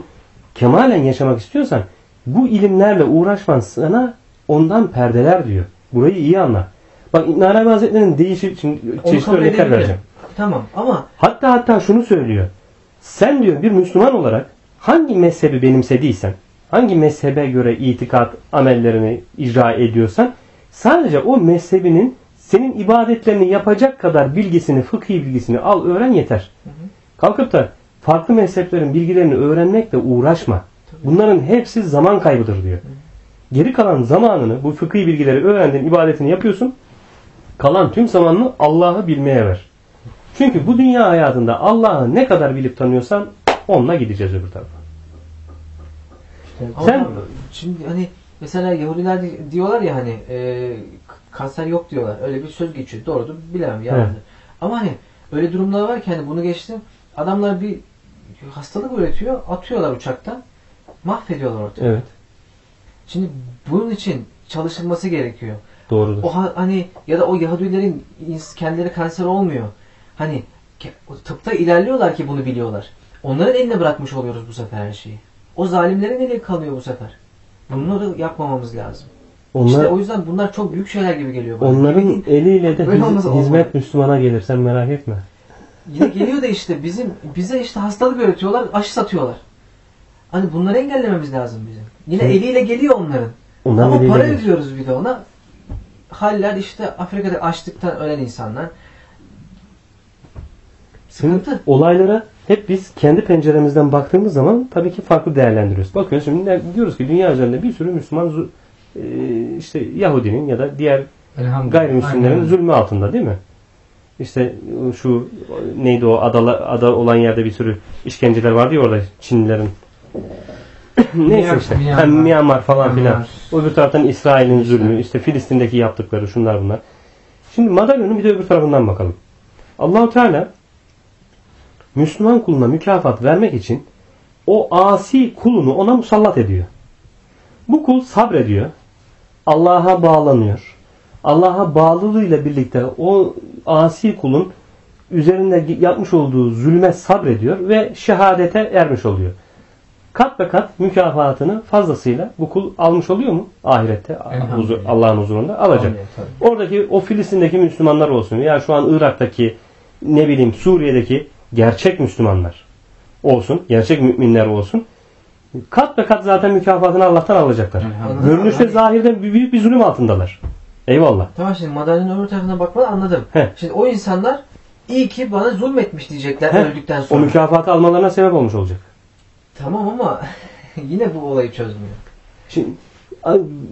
kemalen yaşamak istiyorsan bu ilimlerle uğraşman sana ondan perdeler diyor. Burayı iyi anla. Bak İbn Arabi Hazretleri'nin değişik şimdi çeşitli örnekler vereceğim. Tamam ama Hatta hatta şunu söylüyor. Sen diyor bir Müslüman olarak hangi mezhebi benimsediysen, hangi mezhebe göre itikat amellerini icra ediyorsan sadece o mezhebinin senin ibadetlerini yapacak kadar bilgisini, fıkhi bilgisini al, öğren yeter. Kalkıp da farklı mezheplerin bilgilerini öğrenmekle uğraşma. Bunların hepsi zaman kaybıdır diyor. Geri kalan zamanını bu fıkhi bilgileri öğrendin, ibadetini yapıyorsun. Kalan tüm zamanını Allah'ı bilmeye ver. Çünkü bu dünya hayatında Allah'ı ne kadar bilip tanıyorsan onunla gideceğiz öbür tarafa. Ama Sen- şimdi hani mesela Yahudiler di- diyorlar ya hani e, kanser yok diyorlar. Öyle bir söz geçiyor. Doğrudur bilemem. Evet. Ama hani öyle durumlar var ki hani bunu geçtim. Adamlar bir hastalık üretiyor. Atıyorlar uçaktan. Mahvediyorlar ortalığı. Evet. Şimdi bunun için çalışılması gerekiyor. Doğrudur. O ha- hani ya da o Yahudilerin kendileri kanser olmuyor. Hani tıpta ilerliyorlar ki bunu biliyorlar. Onların eline bırakmış oluyoruz bu sefer her şeyi. O zalimlerin eline kalıyor bu sefer. Bunları yapmamamız lazım. Onlar, İşte o yüzden bunlar çok büyük şeyler gibi geliyor bana. onların eliyle de Böyle hizmet. Müslümana gelir. Sen merak etme. Yine geliyor da işte bizim bize işte hastalık öğretiyorlar, aşı satıyorlar. Hani bunları engellememiz lazım bizim. Yine Şimdi- eliyle geliyor onların. Onların Ama para ödüyoruz bir de ona. Haller işte Afrika'da açlıktan ölen insanlar. Şimdi Sıkıntı. olaylara hep biz kendi penceremizden baktığımız zaman tabii ki farklı değerlendiriyoruz. Bakıyoruz şimdi ne- diyoruz ki dünya üzerinde bir sürü Müslüman zu- e, işte Yahudinin ya da diğer Elhamdülillah. gayrimüslimlerin Aynen. zulmü altında değil mi? İşte şu neydi o adala, ada olan yerde bir sürü işkenceler vardı ya orada Çinlilerin. Neyse Myanmar- işte. Myanmar. Hem Myanmar falan filan. Myanmar. Öbür taraftan İsrail'in zulmü, işte Filistin'deki yaptıkları şunlar bunlar. Şimdi madalyonun bir de öbür tarafından bakalım. Allahu Teala Müslüman kuluna mükafat vermek için o asi kulunu ona musallat ediyor. Bu kul sabrediyor. Allah'a bağlanıyor. Allah'a bağlılığıyla birlikte o asi kulun üzerinde yapmış olduğu zulme sabrediyor ve şehadete ermiş oluyor. Kat be kat mükafatını fazlasıyla bu kul almış oluyor mu? Ahirette huzur- Allah'ın huzurunda alacak. Tabii. Oradaki o Filistin'deki Müslümanlar olsun ya şu an Irak'taki ne bileyim Suriye'deki gerçek Müslümanlar olsun, gerçek müminler olsun. Kat be kat zaten mükafatını Allah'tan alacaklar. Görünüşte zahirde büyük bir zulüm altındalar. Eyvallah. Tamam şimdi madalyonun öbür tarafına bakmadan anladım. He. Şimdi o insanlar iyi ki bana zulmetmiş diyecekler He. öldükten O sonra. mükafatı almalarına sebep olmuş olacak. Tamam ama yine bu olayı çözmüyor. Şimdi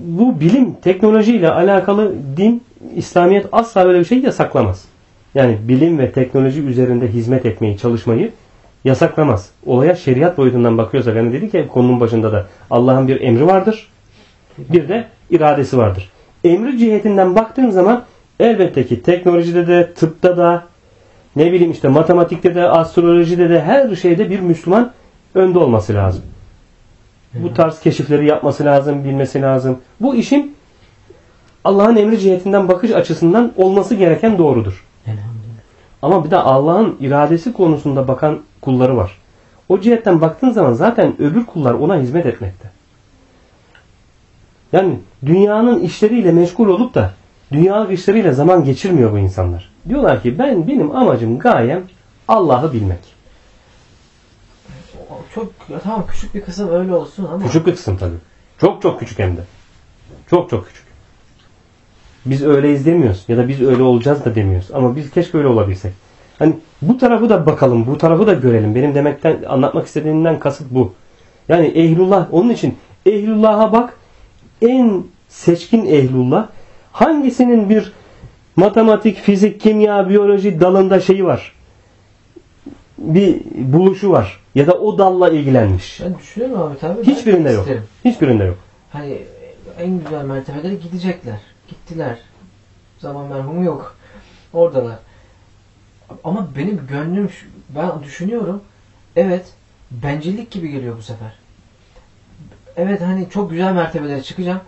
bu bilim, teknolojiyle alakalı din, İslamiyet asla böyle bir şey yasaklamaz. Yani bilim ve teknoloji üzerinde hizmet etmeyi, çalışmayı yasaklamaz. Olaya şeriat boyutundan bakıyorsak hani dedik ya konunun başında da Allah'ın bir emri vardır. Bir de iradesi vardır. Emri cihetinden baktığın zaman elbette ki teknolojide de, tıpta da, ne bileyim işte matematikte de, astrolojide de her şeyde bir Müslüman önde olması lazım. Bu tarz keşifleri yapması lazım, bilmesi lazım. Bu işin Allah'ın emri cihetinden bakış açısından olması gereken doğrudur. Elhamdülillah. Ama bir de Allah'ın iradesi konusunda bakan kulları var. O cihetten baktığın zaman zaten öbür kullar ona hizmet etmekte. Yani dünyanın işleriyle meşgul olup da dünyalık işleriyle zaman geçirmiyor bu insanlar. Diyorlar ki ben benim amacım gayem Allah'ı bilmek. Çok tamam küçük bir kısım öyle olsun ama Küçük bir kısım tabii. Çok çok küçük hem de. Çok çok küçük. Biz öyleyiz demiyoruz ya da biz öyle olacağız da demiyoruz. Ama biz keşke öyle olabilsek. Hani bu tarafı da bakalım, bu tarafı da görelim. Benim demekten anlatmak istediğimden kasıt bu. Yani ehlullah onun için ehlullah'a bak en seçkin ehlullah hangisinin bir matematik, fizik, kimya, biyoloji dalında şeyi var. Bir buluşu var ya da o dalla ilgilenmiş. ben düşünüyorum abi tabii. Hiçbirinde yok. isterim. Hiçbirinde yok. Hani en güzel mertebelere gidecekler. Gittiler. Zaman merhumu yok. Oradalar. Ama benim gönlüm ben düşünüyorum. Evet bencillik gibi geliyor bu sefer. evet hani çok güzel mertebelere çıkacağım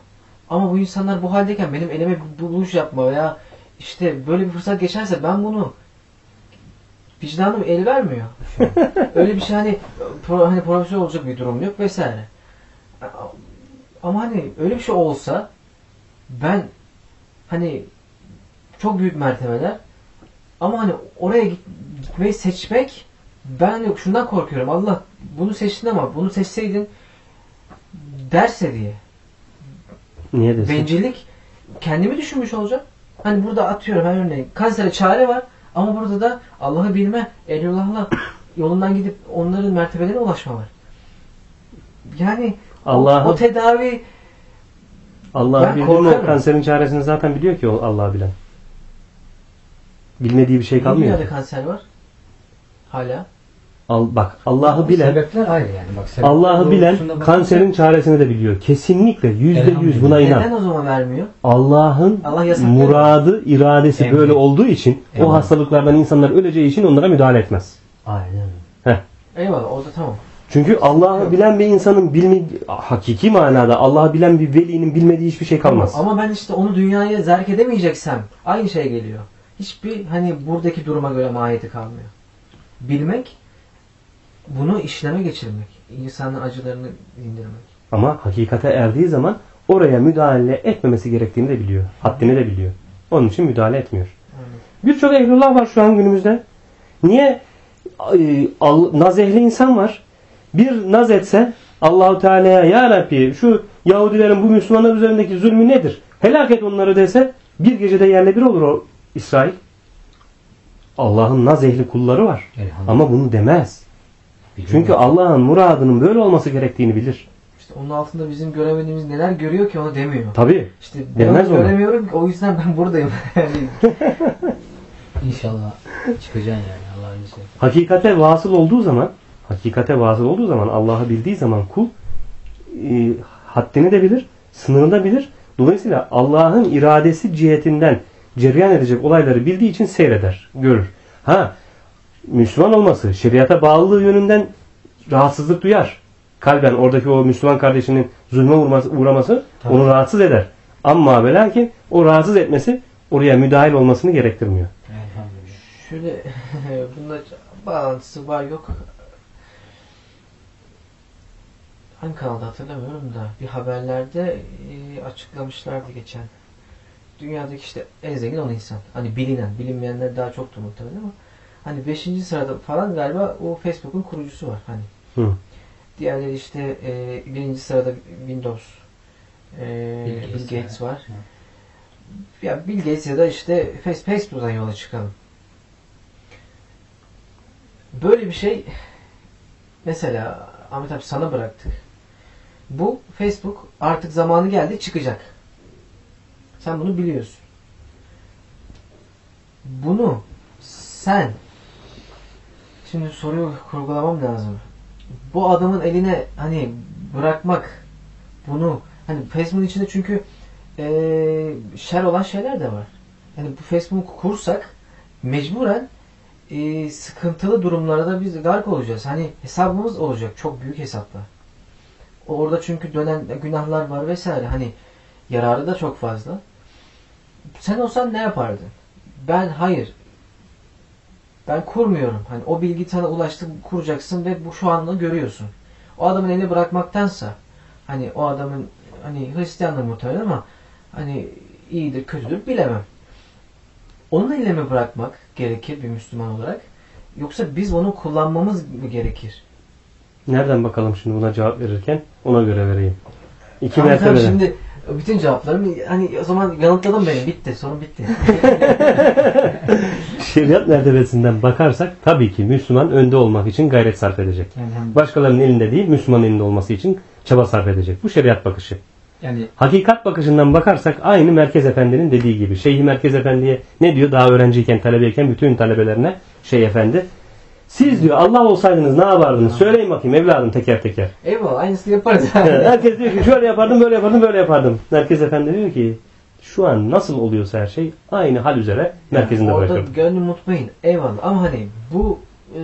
ama bu insanlar bu haldeyken benim elime bir buluş yapma veya işte böyle bir fırsat geçerse ben bunu vicdanım el vermiyor. Öyle bir şey hani pro, hani profesyonel olacak bir durum yok vesaire. Ama hani öyle bir şey olsa ben hani çok büyük mertebeler ama hani oraya git- gitmeyi seçmek ben hani şundan korkuyorum. Allah bunu seçtin ama bunu seçseydin derse diye. Niye desin? Bencillik kendimi düşünmüş olacak. Hani burada atıyorum her örneğin kansere çare var ama burada da Allah'ı bilme, Eliullah'la yolundan gidip onların mertebelerine ulaşma var. Yani o, Allah'ı o tedavi Allah'ı Ben bildi mi o kanserin çaresini zaten biliyor ki o Allah'ı bilen. Bilmediği bir şey kalmıyor. dünyada kanser var? Hala. Al, bak Allah'ı bilen Sebepler ayrı yani. Bak, Allah'ı bilen kanserin çaresini de biliyor. Kesinlikle yüzde yüz buna inan. Neden o zaman vermiyor? Allah'ın Allah muradı, iradesi Emri. böyle olduğu için o Eyvallah. hastalıklardan insanlar öleceği için onlara müdahale etmez. Aynen öyle. Eyvallah orada tamam. Çünkü Allah'ı bilen bir insanın bilmi hakiki manada Allah'ı bilen bir velinin bilmediği hiçbir şey kalmaz. Ama ben işte onu dünyaya zerk edemeyeceksem aynı şey geliyor. Hiçbir hani buradaki duruma göre mahiyeti kalmıyor. Bilmek bunu işleme geçirmek. insanın acılarını indirmek. Ama hakikate erdiği zaman oraya müdahale etmemesi gerektiğini de biliyor. Haddini de biliyor. Onun için müdahale etmiyor. Birçok ehlullah var şu an günümüzde. Niye? Ee, al- Naz ehli insan var. Bir naz etse Allahu Teala'ya ya Rabbi şu Yahudilerin bu Müslümanlar üzerindeki zulmü nedir? Helak et onları dese bir gecede yerle bir olur o İsrail. Allah'ın naz ehli kulları var. Ama bunu demez. Biliyorum. Çünkü Allah'ın muradının böyle olması gerektiğini bilir. İşte onun altında bizim göremediğimiz neler görüyor ki onu demiyor. Tabi. İşte Demez onu. göremiyorum ki o yüzden ben buradayım. İnşallah çıkacaksın yani Allah'ın izniyle. Hakikate vasıl olduğu zaman hakikate vasıl olduğu zaman Allah'ı bildiği zaman kul e, haddini de bilir, sınırını da bilir. Dolayısıyla Allah'ın iradesi cihetinden cereyan edecek olayları bildiği için seyreder, görür. Ha, Müslüman olması, şeriata bağlılığı yönünden rahatsızlık duyar. Kalben oradaki o Müslüman kardeşinin zulme uğraması, uğraması Tabii. onu rahatsız eder. Ama ve lakin o rahatsız etmesi oraya müdahil olmasını gerektirmiyor. Şöyle bunda bağlantısı var yok. Hangi kanalda hatırlamıyorum da bir haberlerde e, açıklamışlardı geçen. Dünyadaki işte en zengin 10 insan. Hani bilinen, bilinmeyenler daha çoktur muhtemelen ama hani 5. sırada falan galiba o Facebook'un kurucusu var. Hani Hı. Diğerleri işte e, birinci sırada Windows, e, Bill Bill, Gates Gates, var. Ya Bill Gates ya da işte Face- Facebook'tan yola çıkalım. Böyle bir şey mesela Ahmet abi sana bıraktık. Bu Facebook artık zamanı geldi çıkacak. Sen bunu biliyorsun. Bunu sen şimdi soruyu kurgulamam lazım bu adamın eline hani bırakmak bunu hani Facebook'un içinde çünkü eee şer olan şeyler de var. Yani bu Facebook'u kursak mecburen eee, sıkıntılı durumlarda biz gark olacağız. Hani hesabımız olacak. Çok büyük hesaplar. Orada çünkü dönen günahlar var vesaire. Hani yararı da çok fazla. Sen olsan ne yapardın? Ben hayır. Ben kurmuyorum. Hani o bilgi sana ulaştı kuracaksın ve bu şu anda görüyorsun. O adamın eline bırakmaktansa hani o adamın hani Hristiyanlığı muhtemelen ama hani iyidir kötüdür bilemem. Onun eline mi bırakmak gerekir bir Müslüman olarak? Yoksa biz onu kullanmamız mı gerekir? Nereden bakalım şimdi buna cevap verirken? Ona göre vereyim. İki tamam, mertebeden. şimdi bütün cevaplarımı hani o zaman yanıtladım beni. Bitti. Sorun bitti. Şeriat mertebesinden bakarsak tabii ki Müslüman önde olmak için gayret sarf edecek. Yani, Başkalarının elinde değil, Müslümanın elinde olması için çaba sarf edecek. Bu şeriat bakışı. yani Hakikat bakışından bakarsak aynı Merkez Efendi'nin dediği gibi. Şeyhi Merkez Efendi'ye ne diyor? Daha öğrenciyken, talebeyken bütün talebelerine Şeyh Efendi. Siz diyor Allah olsaydınız ne yapardınız? Söyleyin bakayım evladım teker teker. Eyvallah aynısını yaparız. Herkes diyor ki şöyle yapardım, böyle yapardım, böyle yapardım. Merkez Efendi diyor ki şu an nasıl oluyorsa her şey aynı hal üzere merkezinde Orada bırakıyorum. gönlüm mutmain. Eyvallah. Ama hani bu e,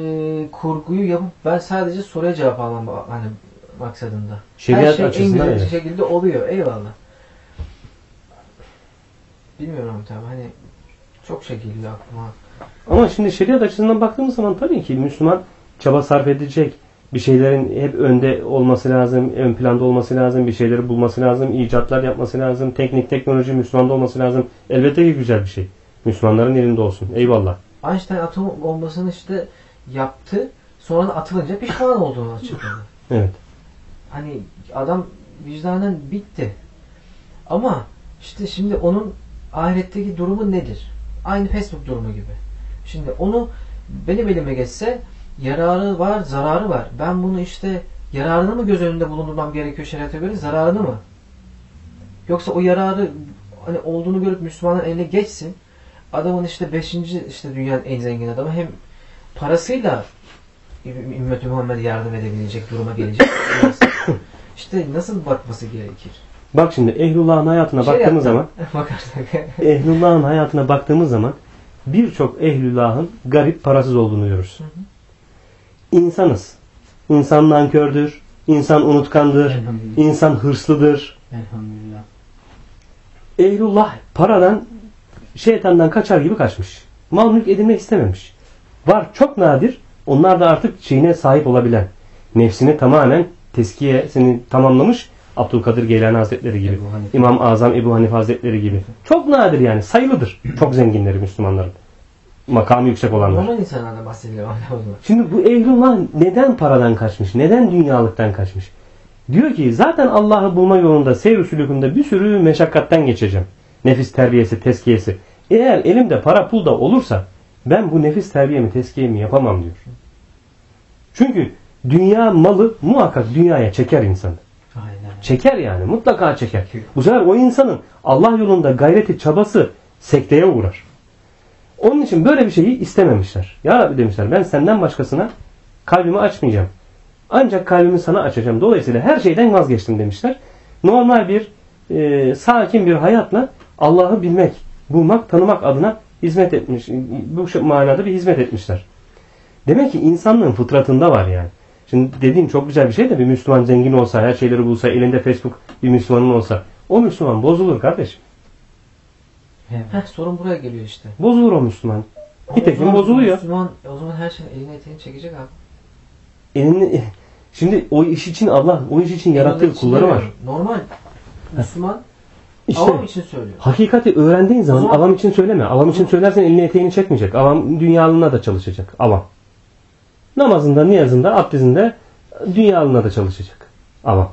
kurguyu yapıp ben sadece soruya cevap almam hani maksadında. Şeriat Her şey en güzel evet. şekilde oluyor. Eyvallah. Bilmiyorum Ahmet abi hani çok geliyor aklıma. Ama şimdi şeriat açısından baktığımız zaman tabii ki Müslüman çaba sarf edecek. Bir şeylerin hep önde olması lazım, ön planda olması lazım, bir şeyleri bulması lazım, icatlar yapması lazım, teknik teknoloji Müslümanda olması lazım. Elbette ki güzel bir şey. Müslümanların elinde olsun. Eyvallah. Einstein atom bombasını işte yaptı. Sonra da atılınca pişman olduğunu açıkladı. Evet. Hani adam vicdanen bitti. Ama işte şimdi onun ahiretteki durumu nedir? Aynı Facebook durumu gibi. Şimdi onu benim elime geçse yararı var, zararı var. Ben bunu işte yararını mı göz önünde bulundurmam gerekiyor şeriata göre, zararını mı? Yoksa o yararı hani olduğunu görüp Müslümanların eline geçsin. Adamın işte 5. işte dünyanın en zengin adamı hem parasıyla Ümmet-i Muhammed'e yardım edebilecek duruma gelecek. işte nasıl bakması gerekir? Bak şimdi Ehlullah'ın hayatına Şey baktığımız zaman yaptım. bakarsak. Ehlullah'ın hayatına baktığımız zaman birçok Ehlullah'ın garip parasız olduğunu hı. İnsanız. İnsan nankördür. insan unutkandır. İnsan hırslıdır. Elhamdülillah. Ehlullah paradan şeytandan kaçar gibi kaçmış. Mal mülk edinmek istememiş. Var çok nadir. Onlar da artık şeyine sahip olabilen. Nefsini tamamen teskiyesini tamamlamış. Abdülkadir Geylani Hazretleri gibi. İmam Azam Ebu Hanife Hazretleri gibi. Çok nadir yani. Sayılıdır. Çok zenginleri Müslümanların. Makamı yüksek olanlar. Normal insanlardan zaman. Şimdi bu Ehlullah neden paradan kaçmış? Neden dünyalıktan kaçmış? Diyor ki zaten Allah'ı bulma yolunda seyr sülükünde bir sürü meşakkatten geçeceğim. Nefis terbiyesi, teskiyesi. Eğer elimde para pul da olursa ben bu nefis terbiyemi, teskiyemi yapamam diyor. Çünkü dünya malı muhakkak dünyaya çeker insanı. Çeker yani mutlaka çeker. Bu sefer o insanın Allah yolunda gayreti, çabası sekteye uğrar. Onun için böyle bir şeyi istememişler. Ya Rabbi demişler ben senden başkasına kalbimi açmayacağım. Ancak kalbimi sana açacağım. Dolayısıyla her şeyden vazgeçtim demişler. Normal bir e, sakin bir hayatla Allah'ı bilmek, bulmak, tanımak adına hizmet etmiş. Bu şu- manada bir hizmet etmişler. Demek ki insanlığın fıtratında var yani. Şimdi dediğim çok güzel bir şey de bir Müslüman zengin olsa, her şeyleri bulsa, elinde Facebook bir Müslümanın olsa o Müslüman bozulur kardeşim. Heh, sorun buraya geliyor işte. Bozulur o Müslüman. Nitekim zaman bozuluyor. Müslüman o zaman her şeyin eline eteğini çekecek abi. Elini, şimdi o iş için Allah, o iş için yarattığı kulları var. Normal Müslüman İşte avam için söylüyor. hakikati öğrendiğin zaman zaman- avam için söyleme. Avam için söylersen elini eteğini çekmeyecek. Avam dünyalığına da çalışacak. Avam. Namazında, niyazında, abdestinde dünyalığına da çalışacak. Avam.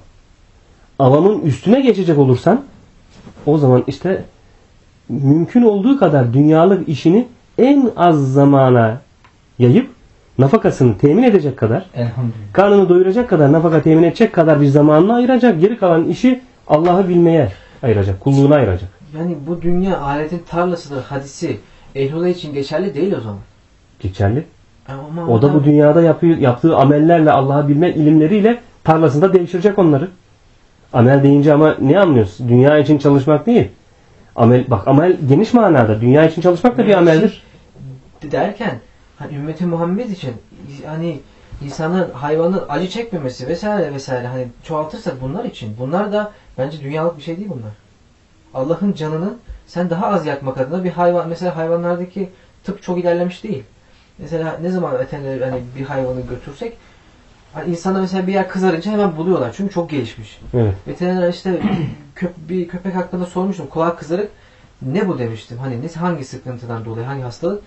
Avamın üstüne geçecek olursan o zaman işte mümkün olduğu kadar dünyalık işini en az zamana yayıp nafakasını temin edecek kadar karnını doyuracak kadar nafaka temin edecek kadar bir zamanını ayıracak. Geri kalan işi Allah'ı bilmeye ayıracak. Kulluğuna ayıracak. Yani bu dünya aletin tarlasıdır hadisi Ehlullah için geçerli değil o zaman. Geçerli. Ama O da bu dünyada yapıyor, yaptığı amellerle Allah'ı bilme ilimleriyle tarlasında değiştirecek onları. Amel deyince ama ne anlıyoruz? Dünya için çalışmak değil. Amel bak amel geniş manada. Dünya için çalışmak da bir ameldir. derken hani ümmeti Muhammed için hani insanın hayvanın acı çekmemesi vesaire vesaire hani çoğaltırsak bunlar için bunlar da bence dünyalık bir şey değil bunlar. Allah'ın canını sen daha az yakmak adına bir hayvan mesela hayvanlardaki tıp çok ilerlemiş değil. Mesela ne zaman veteriner hani bir hayvanı götürsek hani insana mesela bir yer kızarınca hemen buluyorlar çünkü çok gelişmiş. Evet. Veteriner işte köp bir köpek hakkında sormuştum. Kulağı kızarık. Ne bu demiştim. Hani ne hangi sıkıntıdan dolayı hangi hastalık?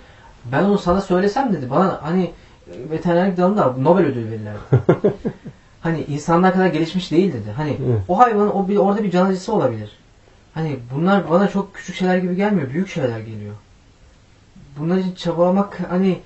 Ben onu sana söylesem dedi. Bana hani veterinerlik dalında Nobel ödülü verirler. hani insanlar kadar gelişmiş değil dedi. Hani Evet. o hayvanın o bir, orada bir can acısı olabilir. Hani bunlar bana çok küçük şeyler gibi gelmiyor. Büyük şeyler geliyor. Bunlar için çabalamak hani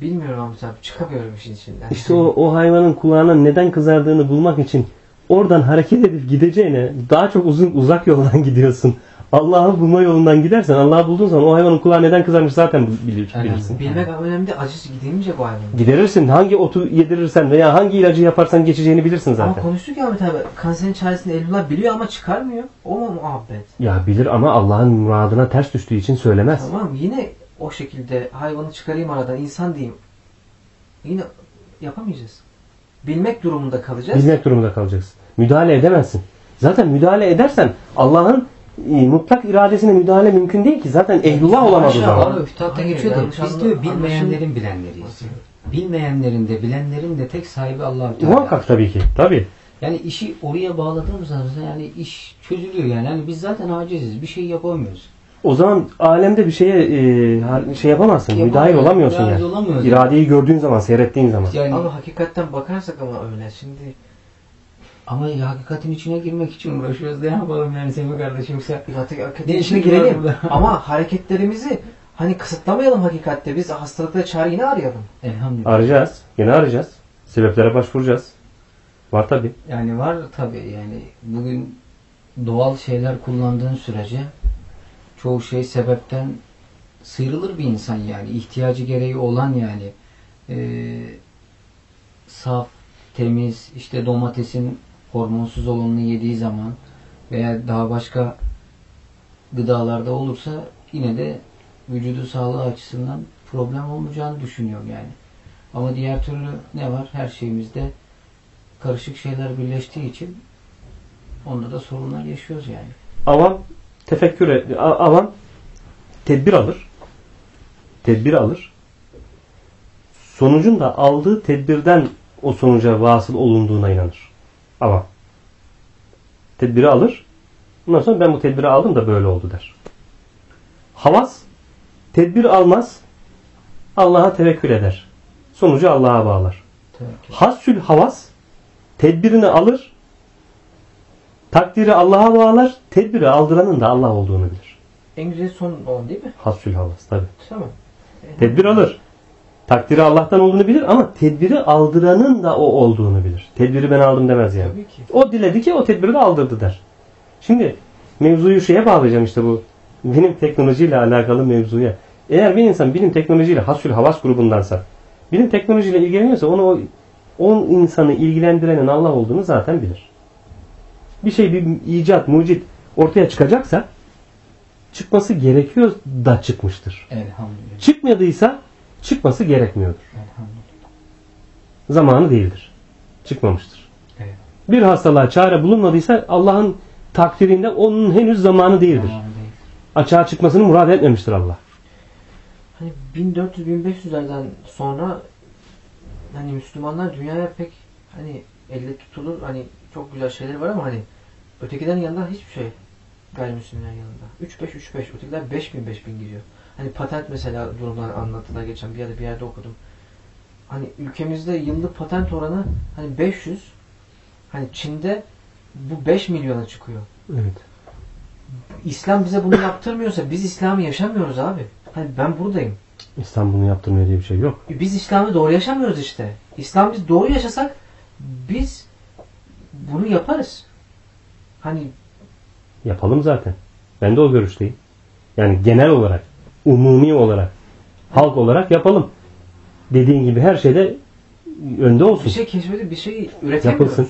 bilmiyorum abi tabii çıkamıyorum işin içinden. İşte o, o hayvanın kulağına neden kızardığını bulmak için oradan hareket edip gideceğine daha çok uzun uzak yoldan gidiyorsun. Allah'ı bulma yolundan gidersen Allah'ı bulduğun zaman o hayvanın kulağı neden kızarmış zaten bilir, Aynen. bilirsin. Bilmek önemli değil. Acısı gidilmeyecek o hayvanın. Giderirsin. Hangi otu yedirirsen veya hangi ilacı yaparsan geçeceğini bilirsin Ama zaten. konuştuk ya Ahmet abi. Kanserin çaresini Eylül'ler biliyor ama çıkarmıyor. O mu muhabbet? Ya bilir ama Allah'ın muradına ters düştüğü için söylemez. Tamam yine o şekilde hayvanı çıkarayım aradan insan diyeyim. Yine yapamayacağız. bilmek durumunda kalacağız. Bilmek durumunda kalacaksın. Müdahale edemezsin. Zaten müdahale edersen Allah'ın e, mutlak iradesine müdahale mümkün değil ki. Zaten ehlullah olamadığı Aşağı zaman. Hayır, geçiyor da biz diyor bilmeyenlerin bilenleriyiz. Bilmeyenlerin de bilenlerin de tek sahibi allah Teala. Muhakkak tabii ki. Tabii. Yani işi oraya bağladığımız zaman yani iş çözülüyor yani. yani biz zaten aciziz. Bir şey yapamıyoruz. O zaman alemde bir şeye e, şey yapamazsın. Yapamıyoruz, Müdahil olamıyorsun yani. olamıyoruz. İradeyi gördüğün zaman, seyrettiğin zaman. Yani Ama hakikatten bakarsak ama öyle. Şimdi ama ya hakikatin içine girmek için uğraşıyoruz. Ne yapalım yani Semih kardeşim yoksa hakikat- hakikatin Ne içine girelim. ama hareketlerimizi hani kısıtlamayalım hakikatte. Biz hastalıkta çare yine arayalım. elhamdülillah. Arayacağız. Yine arayacağız. Sebeplere başvuracağız. Var tabii. Yani var tabi yani bugün doğal şeyler kullandığın sürece çoğu şey sebepten sıyrılır bir insan yani ihtiyacı gereği olan yani Ee, saf, temiz işte domatesin hormonsuz olanını yediği zaman veya daha başka gıdalarda olursa yine de vücudu sağlığı açısından problem olmayacağını düşünüyorum yani. Ama diğer türlü ne var? Her şeyimizde karışık şeyler birleştiği için onda da sorunlar yaşıyoruz yani. Avam tefekkür et, a- avam tedbir alır. Tedbir alır. Sonucun da aldığı tedbirden o sonuca vasıl olunduğuna inanır. Avam. Tedbiri alır. Ondan sonra ben bu tedbiri aldım da böyle oldu der. Havas tedbir almaz. Allah'a tevekkül eder. Sonucu Allah'a bağlar. Tevekkül. Hassül havas tedbirini alır. Takdiri Allah'a bağlar. Tedbiri aldıranın da Allah olduğunu bilir. En güzel son olan değil mi? Hassül havas tabi. Tamam. Tedbir alır. Takdiri Allah'tan olduğunu bilir ama tedbiri aldıranın da o olduğunu bilir. Tedbiri ben aldım demez yani. Tabii ki. O diledi ki o tedbiri de aldırdı der. Şimdi mevzuyu şeye bağlayacağım işte bu bilim teknolojiyle alakalı mevzuya. Eğer bir insan bilim teknolojiyle hasül havas grubundansa bilim teknolojiyle ilgileniyorsa onu o, o insanı ilgilendirenin Allah olduğunu zaten bilir. Bir şey bir icat, mucit ortaya çıkacaksa çıkması gerekiyor da çıkmıştır. Elhamdülillah. Çıkmadıysa çıkması gerekmiyordur. Elhamdülillah. Zamanı değildir. Çıkmamıştır. Evet. Bir hastalığa çare bulunmadıysa Allah'ın takdirinde onun henüz zamanı değildir. Zamanı değil. Açığa çıkmasını murad etmemiştir Allah. Hani 1400-1500'lerden sonra hani Müslümanlar dünyaya pek hani elle tutulur hani çok güzel şeyler var ama hani ötekilerin yanında hiçbir şey gayrimüslimlerin yanında. 3-5-3-5 ötekiler 5000 5000 gidiyor. Hani patent mesela durumlar anlattılar geçen bir yerde bir yerde okudum. Hani ülkemizde yıllık patent oranı hani 500 hani Çin'de bu 5 milyona çıkıyor. Evet. İslam bize bunu yaptırmıyorsa biz İslam'ı yaşamıyoruz abi. Hani ben buradayım. İslam bunu yaptırmıyor diye bir şey yok. Biz İslam'ı doğru yaşamıyoruz işte. İslam biz doğru yaşasak biz bunu yaparız. Hani Yapalım zaten. Ben de o görüşteyim. Yani genel olarak, umumi olarak, halk olarak yapalım. Dediğin gibi her şeyde önde olsun. bir şey keşfedip bir şey üretemiyoruz. Yapılsın.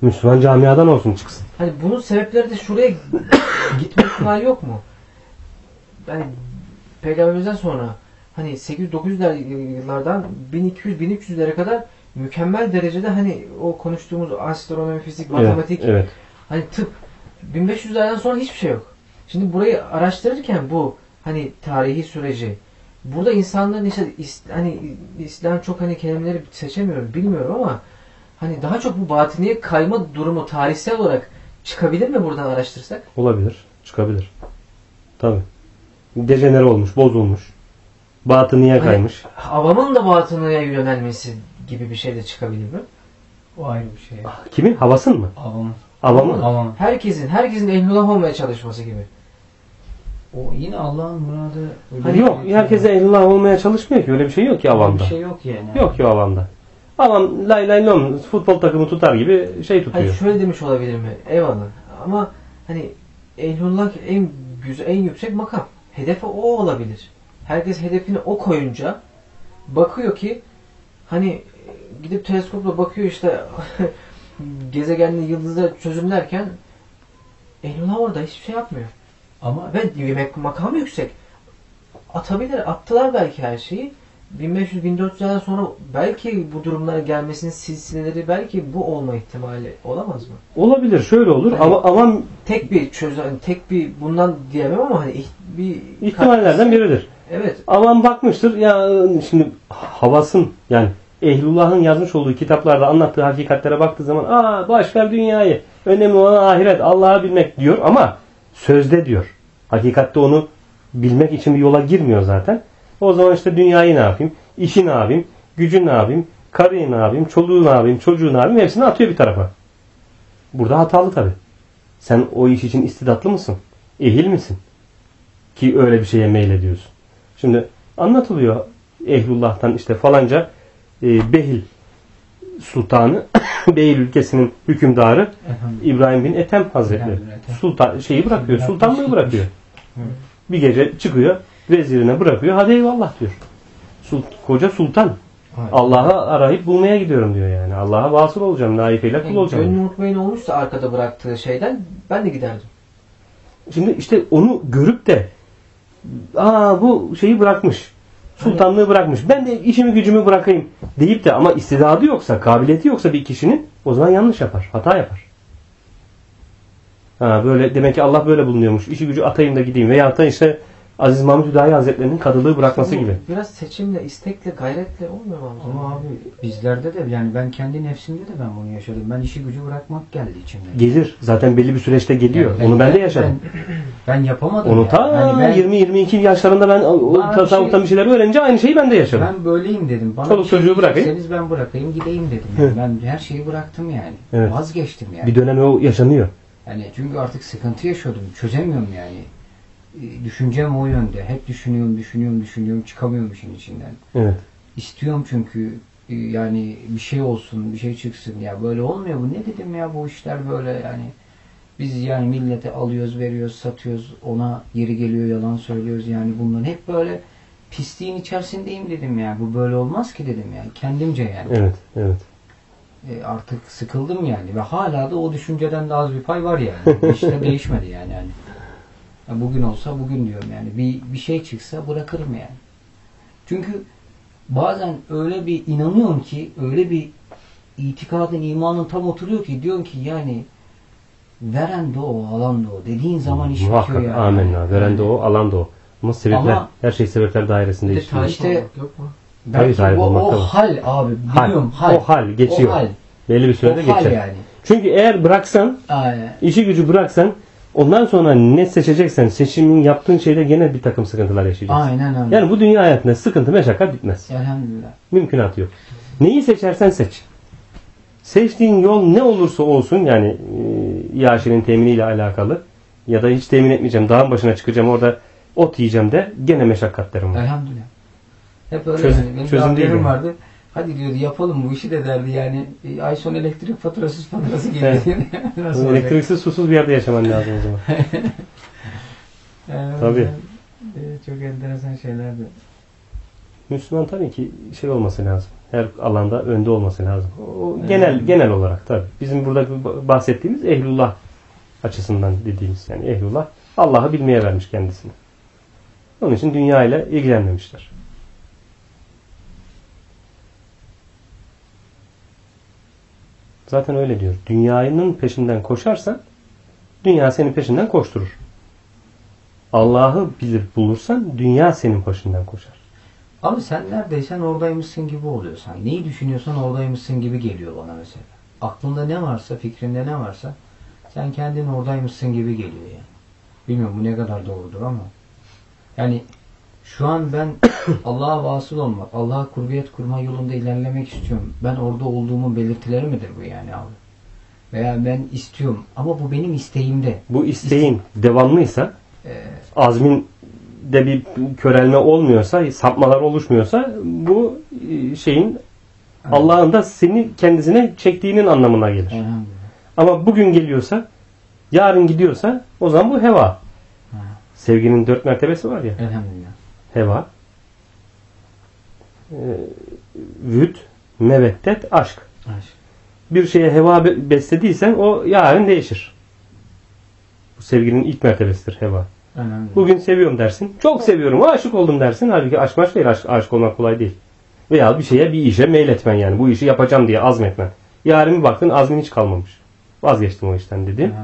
Müslüman camiadan olsun çıksın. Hani bunun sebepleri de şuraya gitme ihtimali yok mu? Yani peygamberimizden sonra hani 800-900'ler yıllardan 1200-1300'lere kadar mükemmel derecede hani o konuştuğumuz astronomi, fizik, matematik, Evet, evet. Hani tıp 1500'lerden sonra hiçbir şey yok. Şimdi burayı araştırırken bu hani tarihi süreci burada insanların işte is- hani İslam çok hani kelimeleri seçemiyorum bilmiyorum ama hani daha çok bu batiniye kayma durumu tarihsel olarak çıkabilir mi buradan araştırsak? Olabilir. Çıkabilir. Tabii. Dejenere olmuş, bozulmuş. Batıniye Hani- kaymış. Avamın da batınıya yönelmesi gibi bir şey de çıkabilir mi? O ayrı bir şey. Kimin? Havasın mı? Avam. Avamın. Avam. Herkesin, herkesin ehlullah olmaya çalışması gibi. O yine Allah'ın muradı. öyle Hani yok. şey Herkese ehlullah olmaya çalışmıyor ki. Öyle bir şey yok ki Öyle avamda. Bir şey yok yani. Yok ki avamda. Avam lay lay lom futbol takımı tutar gibi şey Hani tutuyor. şöyle demiş olabilir mi? Eyvallah. Ama hani ehlullah en güzel, en yüksek makam. Hedefi o olabilir. Herkes hedefini o koyunca bakıyor ki hani gidip teleskopla bakıyor işte gezegenli yıldızları çözümlerken ehlullah orada hiçbir şey yapmıyor. Ama Ve yemek makam yüksek. Atabilir. Attılar belki her şeyi. 1500-1400 sene sonra belki bu durumlara gelmesinin silsileleri belki bu olma ihtimali olamaz mı? Olabilir şöyle olur Yani- ama ama Tek bir çözen, tek bir bundan diyemem ama hani bir ihtimallerden biridir. Evet. Aman bakmıştır ya şimdi havasın yani Ehlullah'ın yazmış olduğu kitaplarda anlattığı hakikatlere baktığı zaman aa boş ver dünyayı önemli olan ahiret Allah'ı bilmek diyor ama sözde diyor. Hakikatte onu bilmek için bir yola girmiyor zaten. O zaman işte dünyayı ne yapayım, işi ne yapayım, gücü ne yapayım, karıyı ne yapayım, çoluğu ne yapayım, çocuğu ne yapayım hepsini atıyor bir tarafa. Burada hatalı tabi. Sen o iş için istidatlı mısın? Ehil misin? Ki öyle bir şeye meylediyorsun. Şimdi anlatılıyor Ehlullah'tan işte falanca e, Behil Sultanı Behil ülkesinin hükümdarı İbrahim bin Ethem Hazretleri. Ethem. Sultan şeyi bırakıyor, sultanlığı bırakıyor. Bir gece çıkıyor, vezirine bırakıyor. Hadi eyvallah diyor. Sul- koca sultan. Allah'ı arayıp bulmaya gidiyorum diyor yani. Allah'a vasıl olacağım, naifeyle kul Yani olacağım. gönlü mutmain olmuşsa arkada bıraktığı şeyden ben de giderdim. Şimdi işte onu görüp de aa bu şeyi bırakmış. Sultanlığı bırakmış. Ben de işimi gücümü bırakayım deyip de ama istidadı yoksa, kabiliyeti yoksa bir kişinin o zaman yanlış yapar. Hata yapar. Ha böyle demek ki Allah böyle bulunuyormuş. İşi gücü atayım da gideyim. Veyahut da işte Aziz Mahmud Hüdayi Hazretleri'nin kadılığı bırakması Bu gibi. Biraz seçimle, istekle, gayretle olmuyor mu? Ama abi bizlerde de yani ben kendi nefsimde de ben bunu yaşadım. Ben işi gücü bırakmak geldi içimden. Gelir. Zaten belli bir süreçte geliyor. Yani Onu ben de yaşadım. Ben, ben yapamadım. Onu yani. ta Hani ben, 20-22 yaşlarında ben tasavvuftan şey- bir şeyler öğrenince aynı şeyi ben de yaşadım. ben böyleyim dedim. Bana Çoluk şey çocuğu bırakayım. ben bırakayım gideyim dedim. Yani. ben her şeyi bıraktım yani. Evet. Vazgeçtim yani. Bir dönem o yaşanıyor. Yani çünkü artık sıkıntı yaşıyordum. Çözemiyorum yani. Düşüncem o yönde. Hep düşünüyorum, düşünüyorum, düşünüyorum. Çıkamıyorum işin içinden. Evet. İstiyorum çünkü e, yani bir şey olsun, bir şey çıksın. Ya böyle olmuyor bu. Ne dedim ya bu işler böyle yani. Biz yani millete alıyoruz, veriyoruz, satıyoruz. Ona geri geliyor, yalan söylüyoruz. Yani bunların hep böyle pisliğin içerisindeyim dedim ya. Bu böyle olmaz ki dedim yani. Kendimce yani. Evet. Evet. E, artık sıkıldım yani ve hala da o düşünceden de az bir pay var yani. Hiç de değişmedi yani. yani. Ya Bugün olsa bugün diyorum yani. Bir, bir şey çıksa bırakırım yani. Çünkü bazen öyle bir inanıyorum ki öyle bir itikadın, imanın tam oturuyor ki diyorum ki yani veren de o, alan da o. Dediğin zaman iş Muhakkak. bitiyor yani. Amenna. Veren de o, alan da o. Ama sebepler, Ama- her şey sebepler dairesinde İşte- yok mu? Belki Tabii, o, o tabii. hal abi. Hal. Biliyorum hal. O hal geçiyor. O hal. Belli bir sürede hal geçer. yani. Çünkü eğer bıraksan, Aynen. işi gücü bıraksan ondan sonra ne seçeceksen seçimin yaptığın şeyde gene bir takım sıkıntılar yaşayacaksın. Aynen öyle. Yani bu dünya hayatında sıkıntı meşakkat bitmez. Elhamdülillah. Mümkünatı yok. Neyi seçersen seç. Seçtiğin yol ne olursa olsun yani e, iaşenin teminiyle alakalı ya da hiç temin etmeyeceğim dağın başına çıkacağım orada ot yiyeceğim de gene meşakkatlerim var. Elhamdülillah. Hep öyle Çözüm- yani. Benim çözüm değil yani. vardı. Hadi diyordu yapalım bu işi de derdi yani. E, ay sonu elektrik faturasız faturası geliyor. Nasıl olacak? Elektriksiz susuz bir yerde yaşaman lazım o zaman. Yani Tabii. e, çok enteresan şeylerdi. Müslüman tabii ki şey olması lazım. Her alanda önde olması lazım. O genel genel olarak tabii. Bizim burada bahsettiğimiz ehlullah açısından dediğimiz yani ehlullah Allah'ı bilmeye vermiş kendisini. Onun için dünya ile ilgilenmemişler. Zaten öyle diyor. Dünyanın peşinden koşarsan dünya senin peşinden koşturur. Allah'ı bilir bulursan dünya senin peşinden koşar. Abi sen neredeysen oradaymışsın gibi oluyor sanki. Neyi düşünüyorsan oradaymışsın gibi geliyor bana mesela. Aklında ne varsa, fikrinde ne varsa sen kendin oradaymışsın gibi geliyor yani. Bilmiyorum bu ne kadar doğrudur ama. Yani şu an ben Allah'a vasıl olmak, Allah'a kurbiyet kurma yolunda ilerlemek istiyorum. Ben orada olduğumun belirtileri midir bu yani abi? Veya ben istiyorum ama bu benim isteğimde. Bu isteğin devamlıysa Ee, azmin de bir körelme olmuyorsa, sapmalar oluşmuyorsa bu e, şeyin Allah'ın da seni kendisine çektiğinin anlamına gelir. Ama bugün geliyorsa, yarın gidiyorsa o zaman bu heva. Sevginin dört mertebesi var ya. elhamdülillah. Heva, e, vüd, meveddet, aşk. Aşk. Bir şeye heva be- beslediysen o yarın değişir. Bu sevginin ilk mertebesidir heva. Önemli. Bugün seviyorum dersin. Çok seviyorum. Aşık oldum dersin. Halbuki aşk maş değil. Aşk, aşık olmak kolay değil. Veya bir şeye bir işe meyletmen yani. Bu işi yapacağım diye azmetmen. Yarın bir baktın azmin hiç kalmamış. Vazgeçtim o işten dedi. Önemli.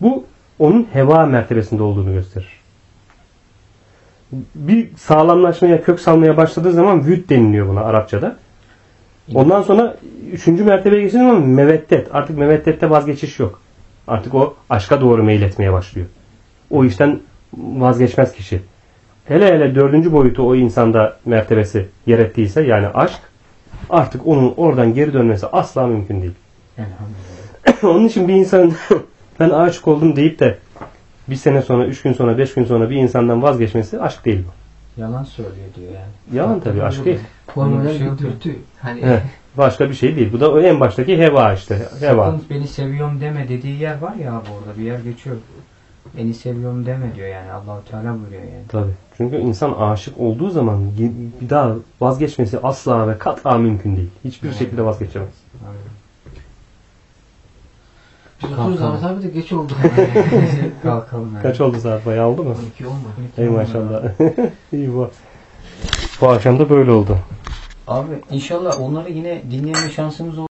Bu onun heva mertebesinde olduğunu gösterir. Bir sağlamlaşmaya, kök salmaya başladığı zaman vüd deniliyor buna Arapçada. Ondan sonra üçüncü mertebeye geçtiği zaman meveddet. Artık meveddette vazgeçiş yok. Artık o aşka doğru meyletmeye başlıyor. O işten vazgeçmez kişi. Hele hele dördüncü boyutu o insanda mertebesi yer ettiyse yani aşk artık onun oradan geri dönmesi asla mümkün değil. Elhamdülillah. Onun için bir insanın ben aşık oldum deyip de bir sene sonra, üç gün sonra, beş gün sonra bir insandan vazgeçmesi aşk değil bu. Yalan söylüyor diyor yani. Yalan tabii aşk değil. Öyle bir şey dürtü. Hani Evet. Başka bir şey değil. Bu da en baştaki heva işte. Heva. Sakın beni seviyorum deme dediği yer var ya abi orada bir yer geçiyor. Beni seviyorum deme diyor yani Allahu Teala buyuruyor yani. Tabii. Çünkü insan aşık olduğu zaman bir daha vazgeçmesi asla ve kat'a mümkün değil. Hiçbir şekilde vazgeçemez. Biz Kalkalım. otururuz Ahmet abi de geç oldu. Kalkalım yani. Kaç oldu saat bayağı oldu mu? 12 olmadı. Ey maşallah. İyi bu. Bu akşam da böyle oldu. Abi inşallah onları yine dinleme şansımız olur.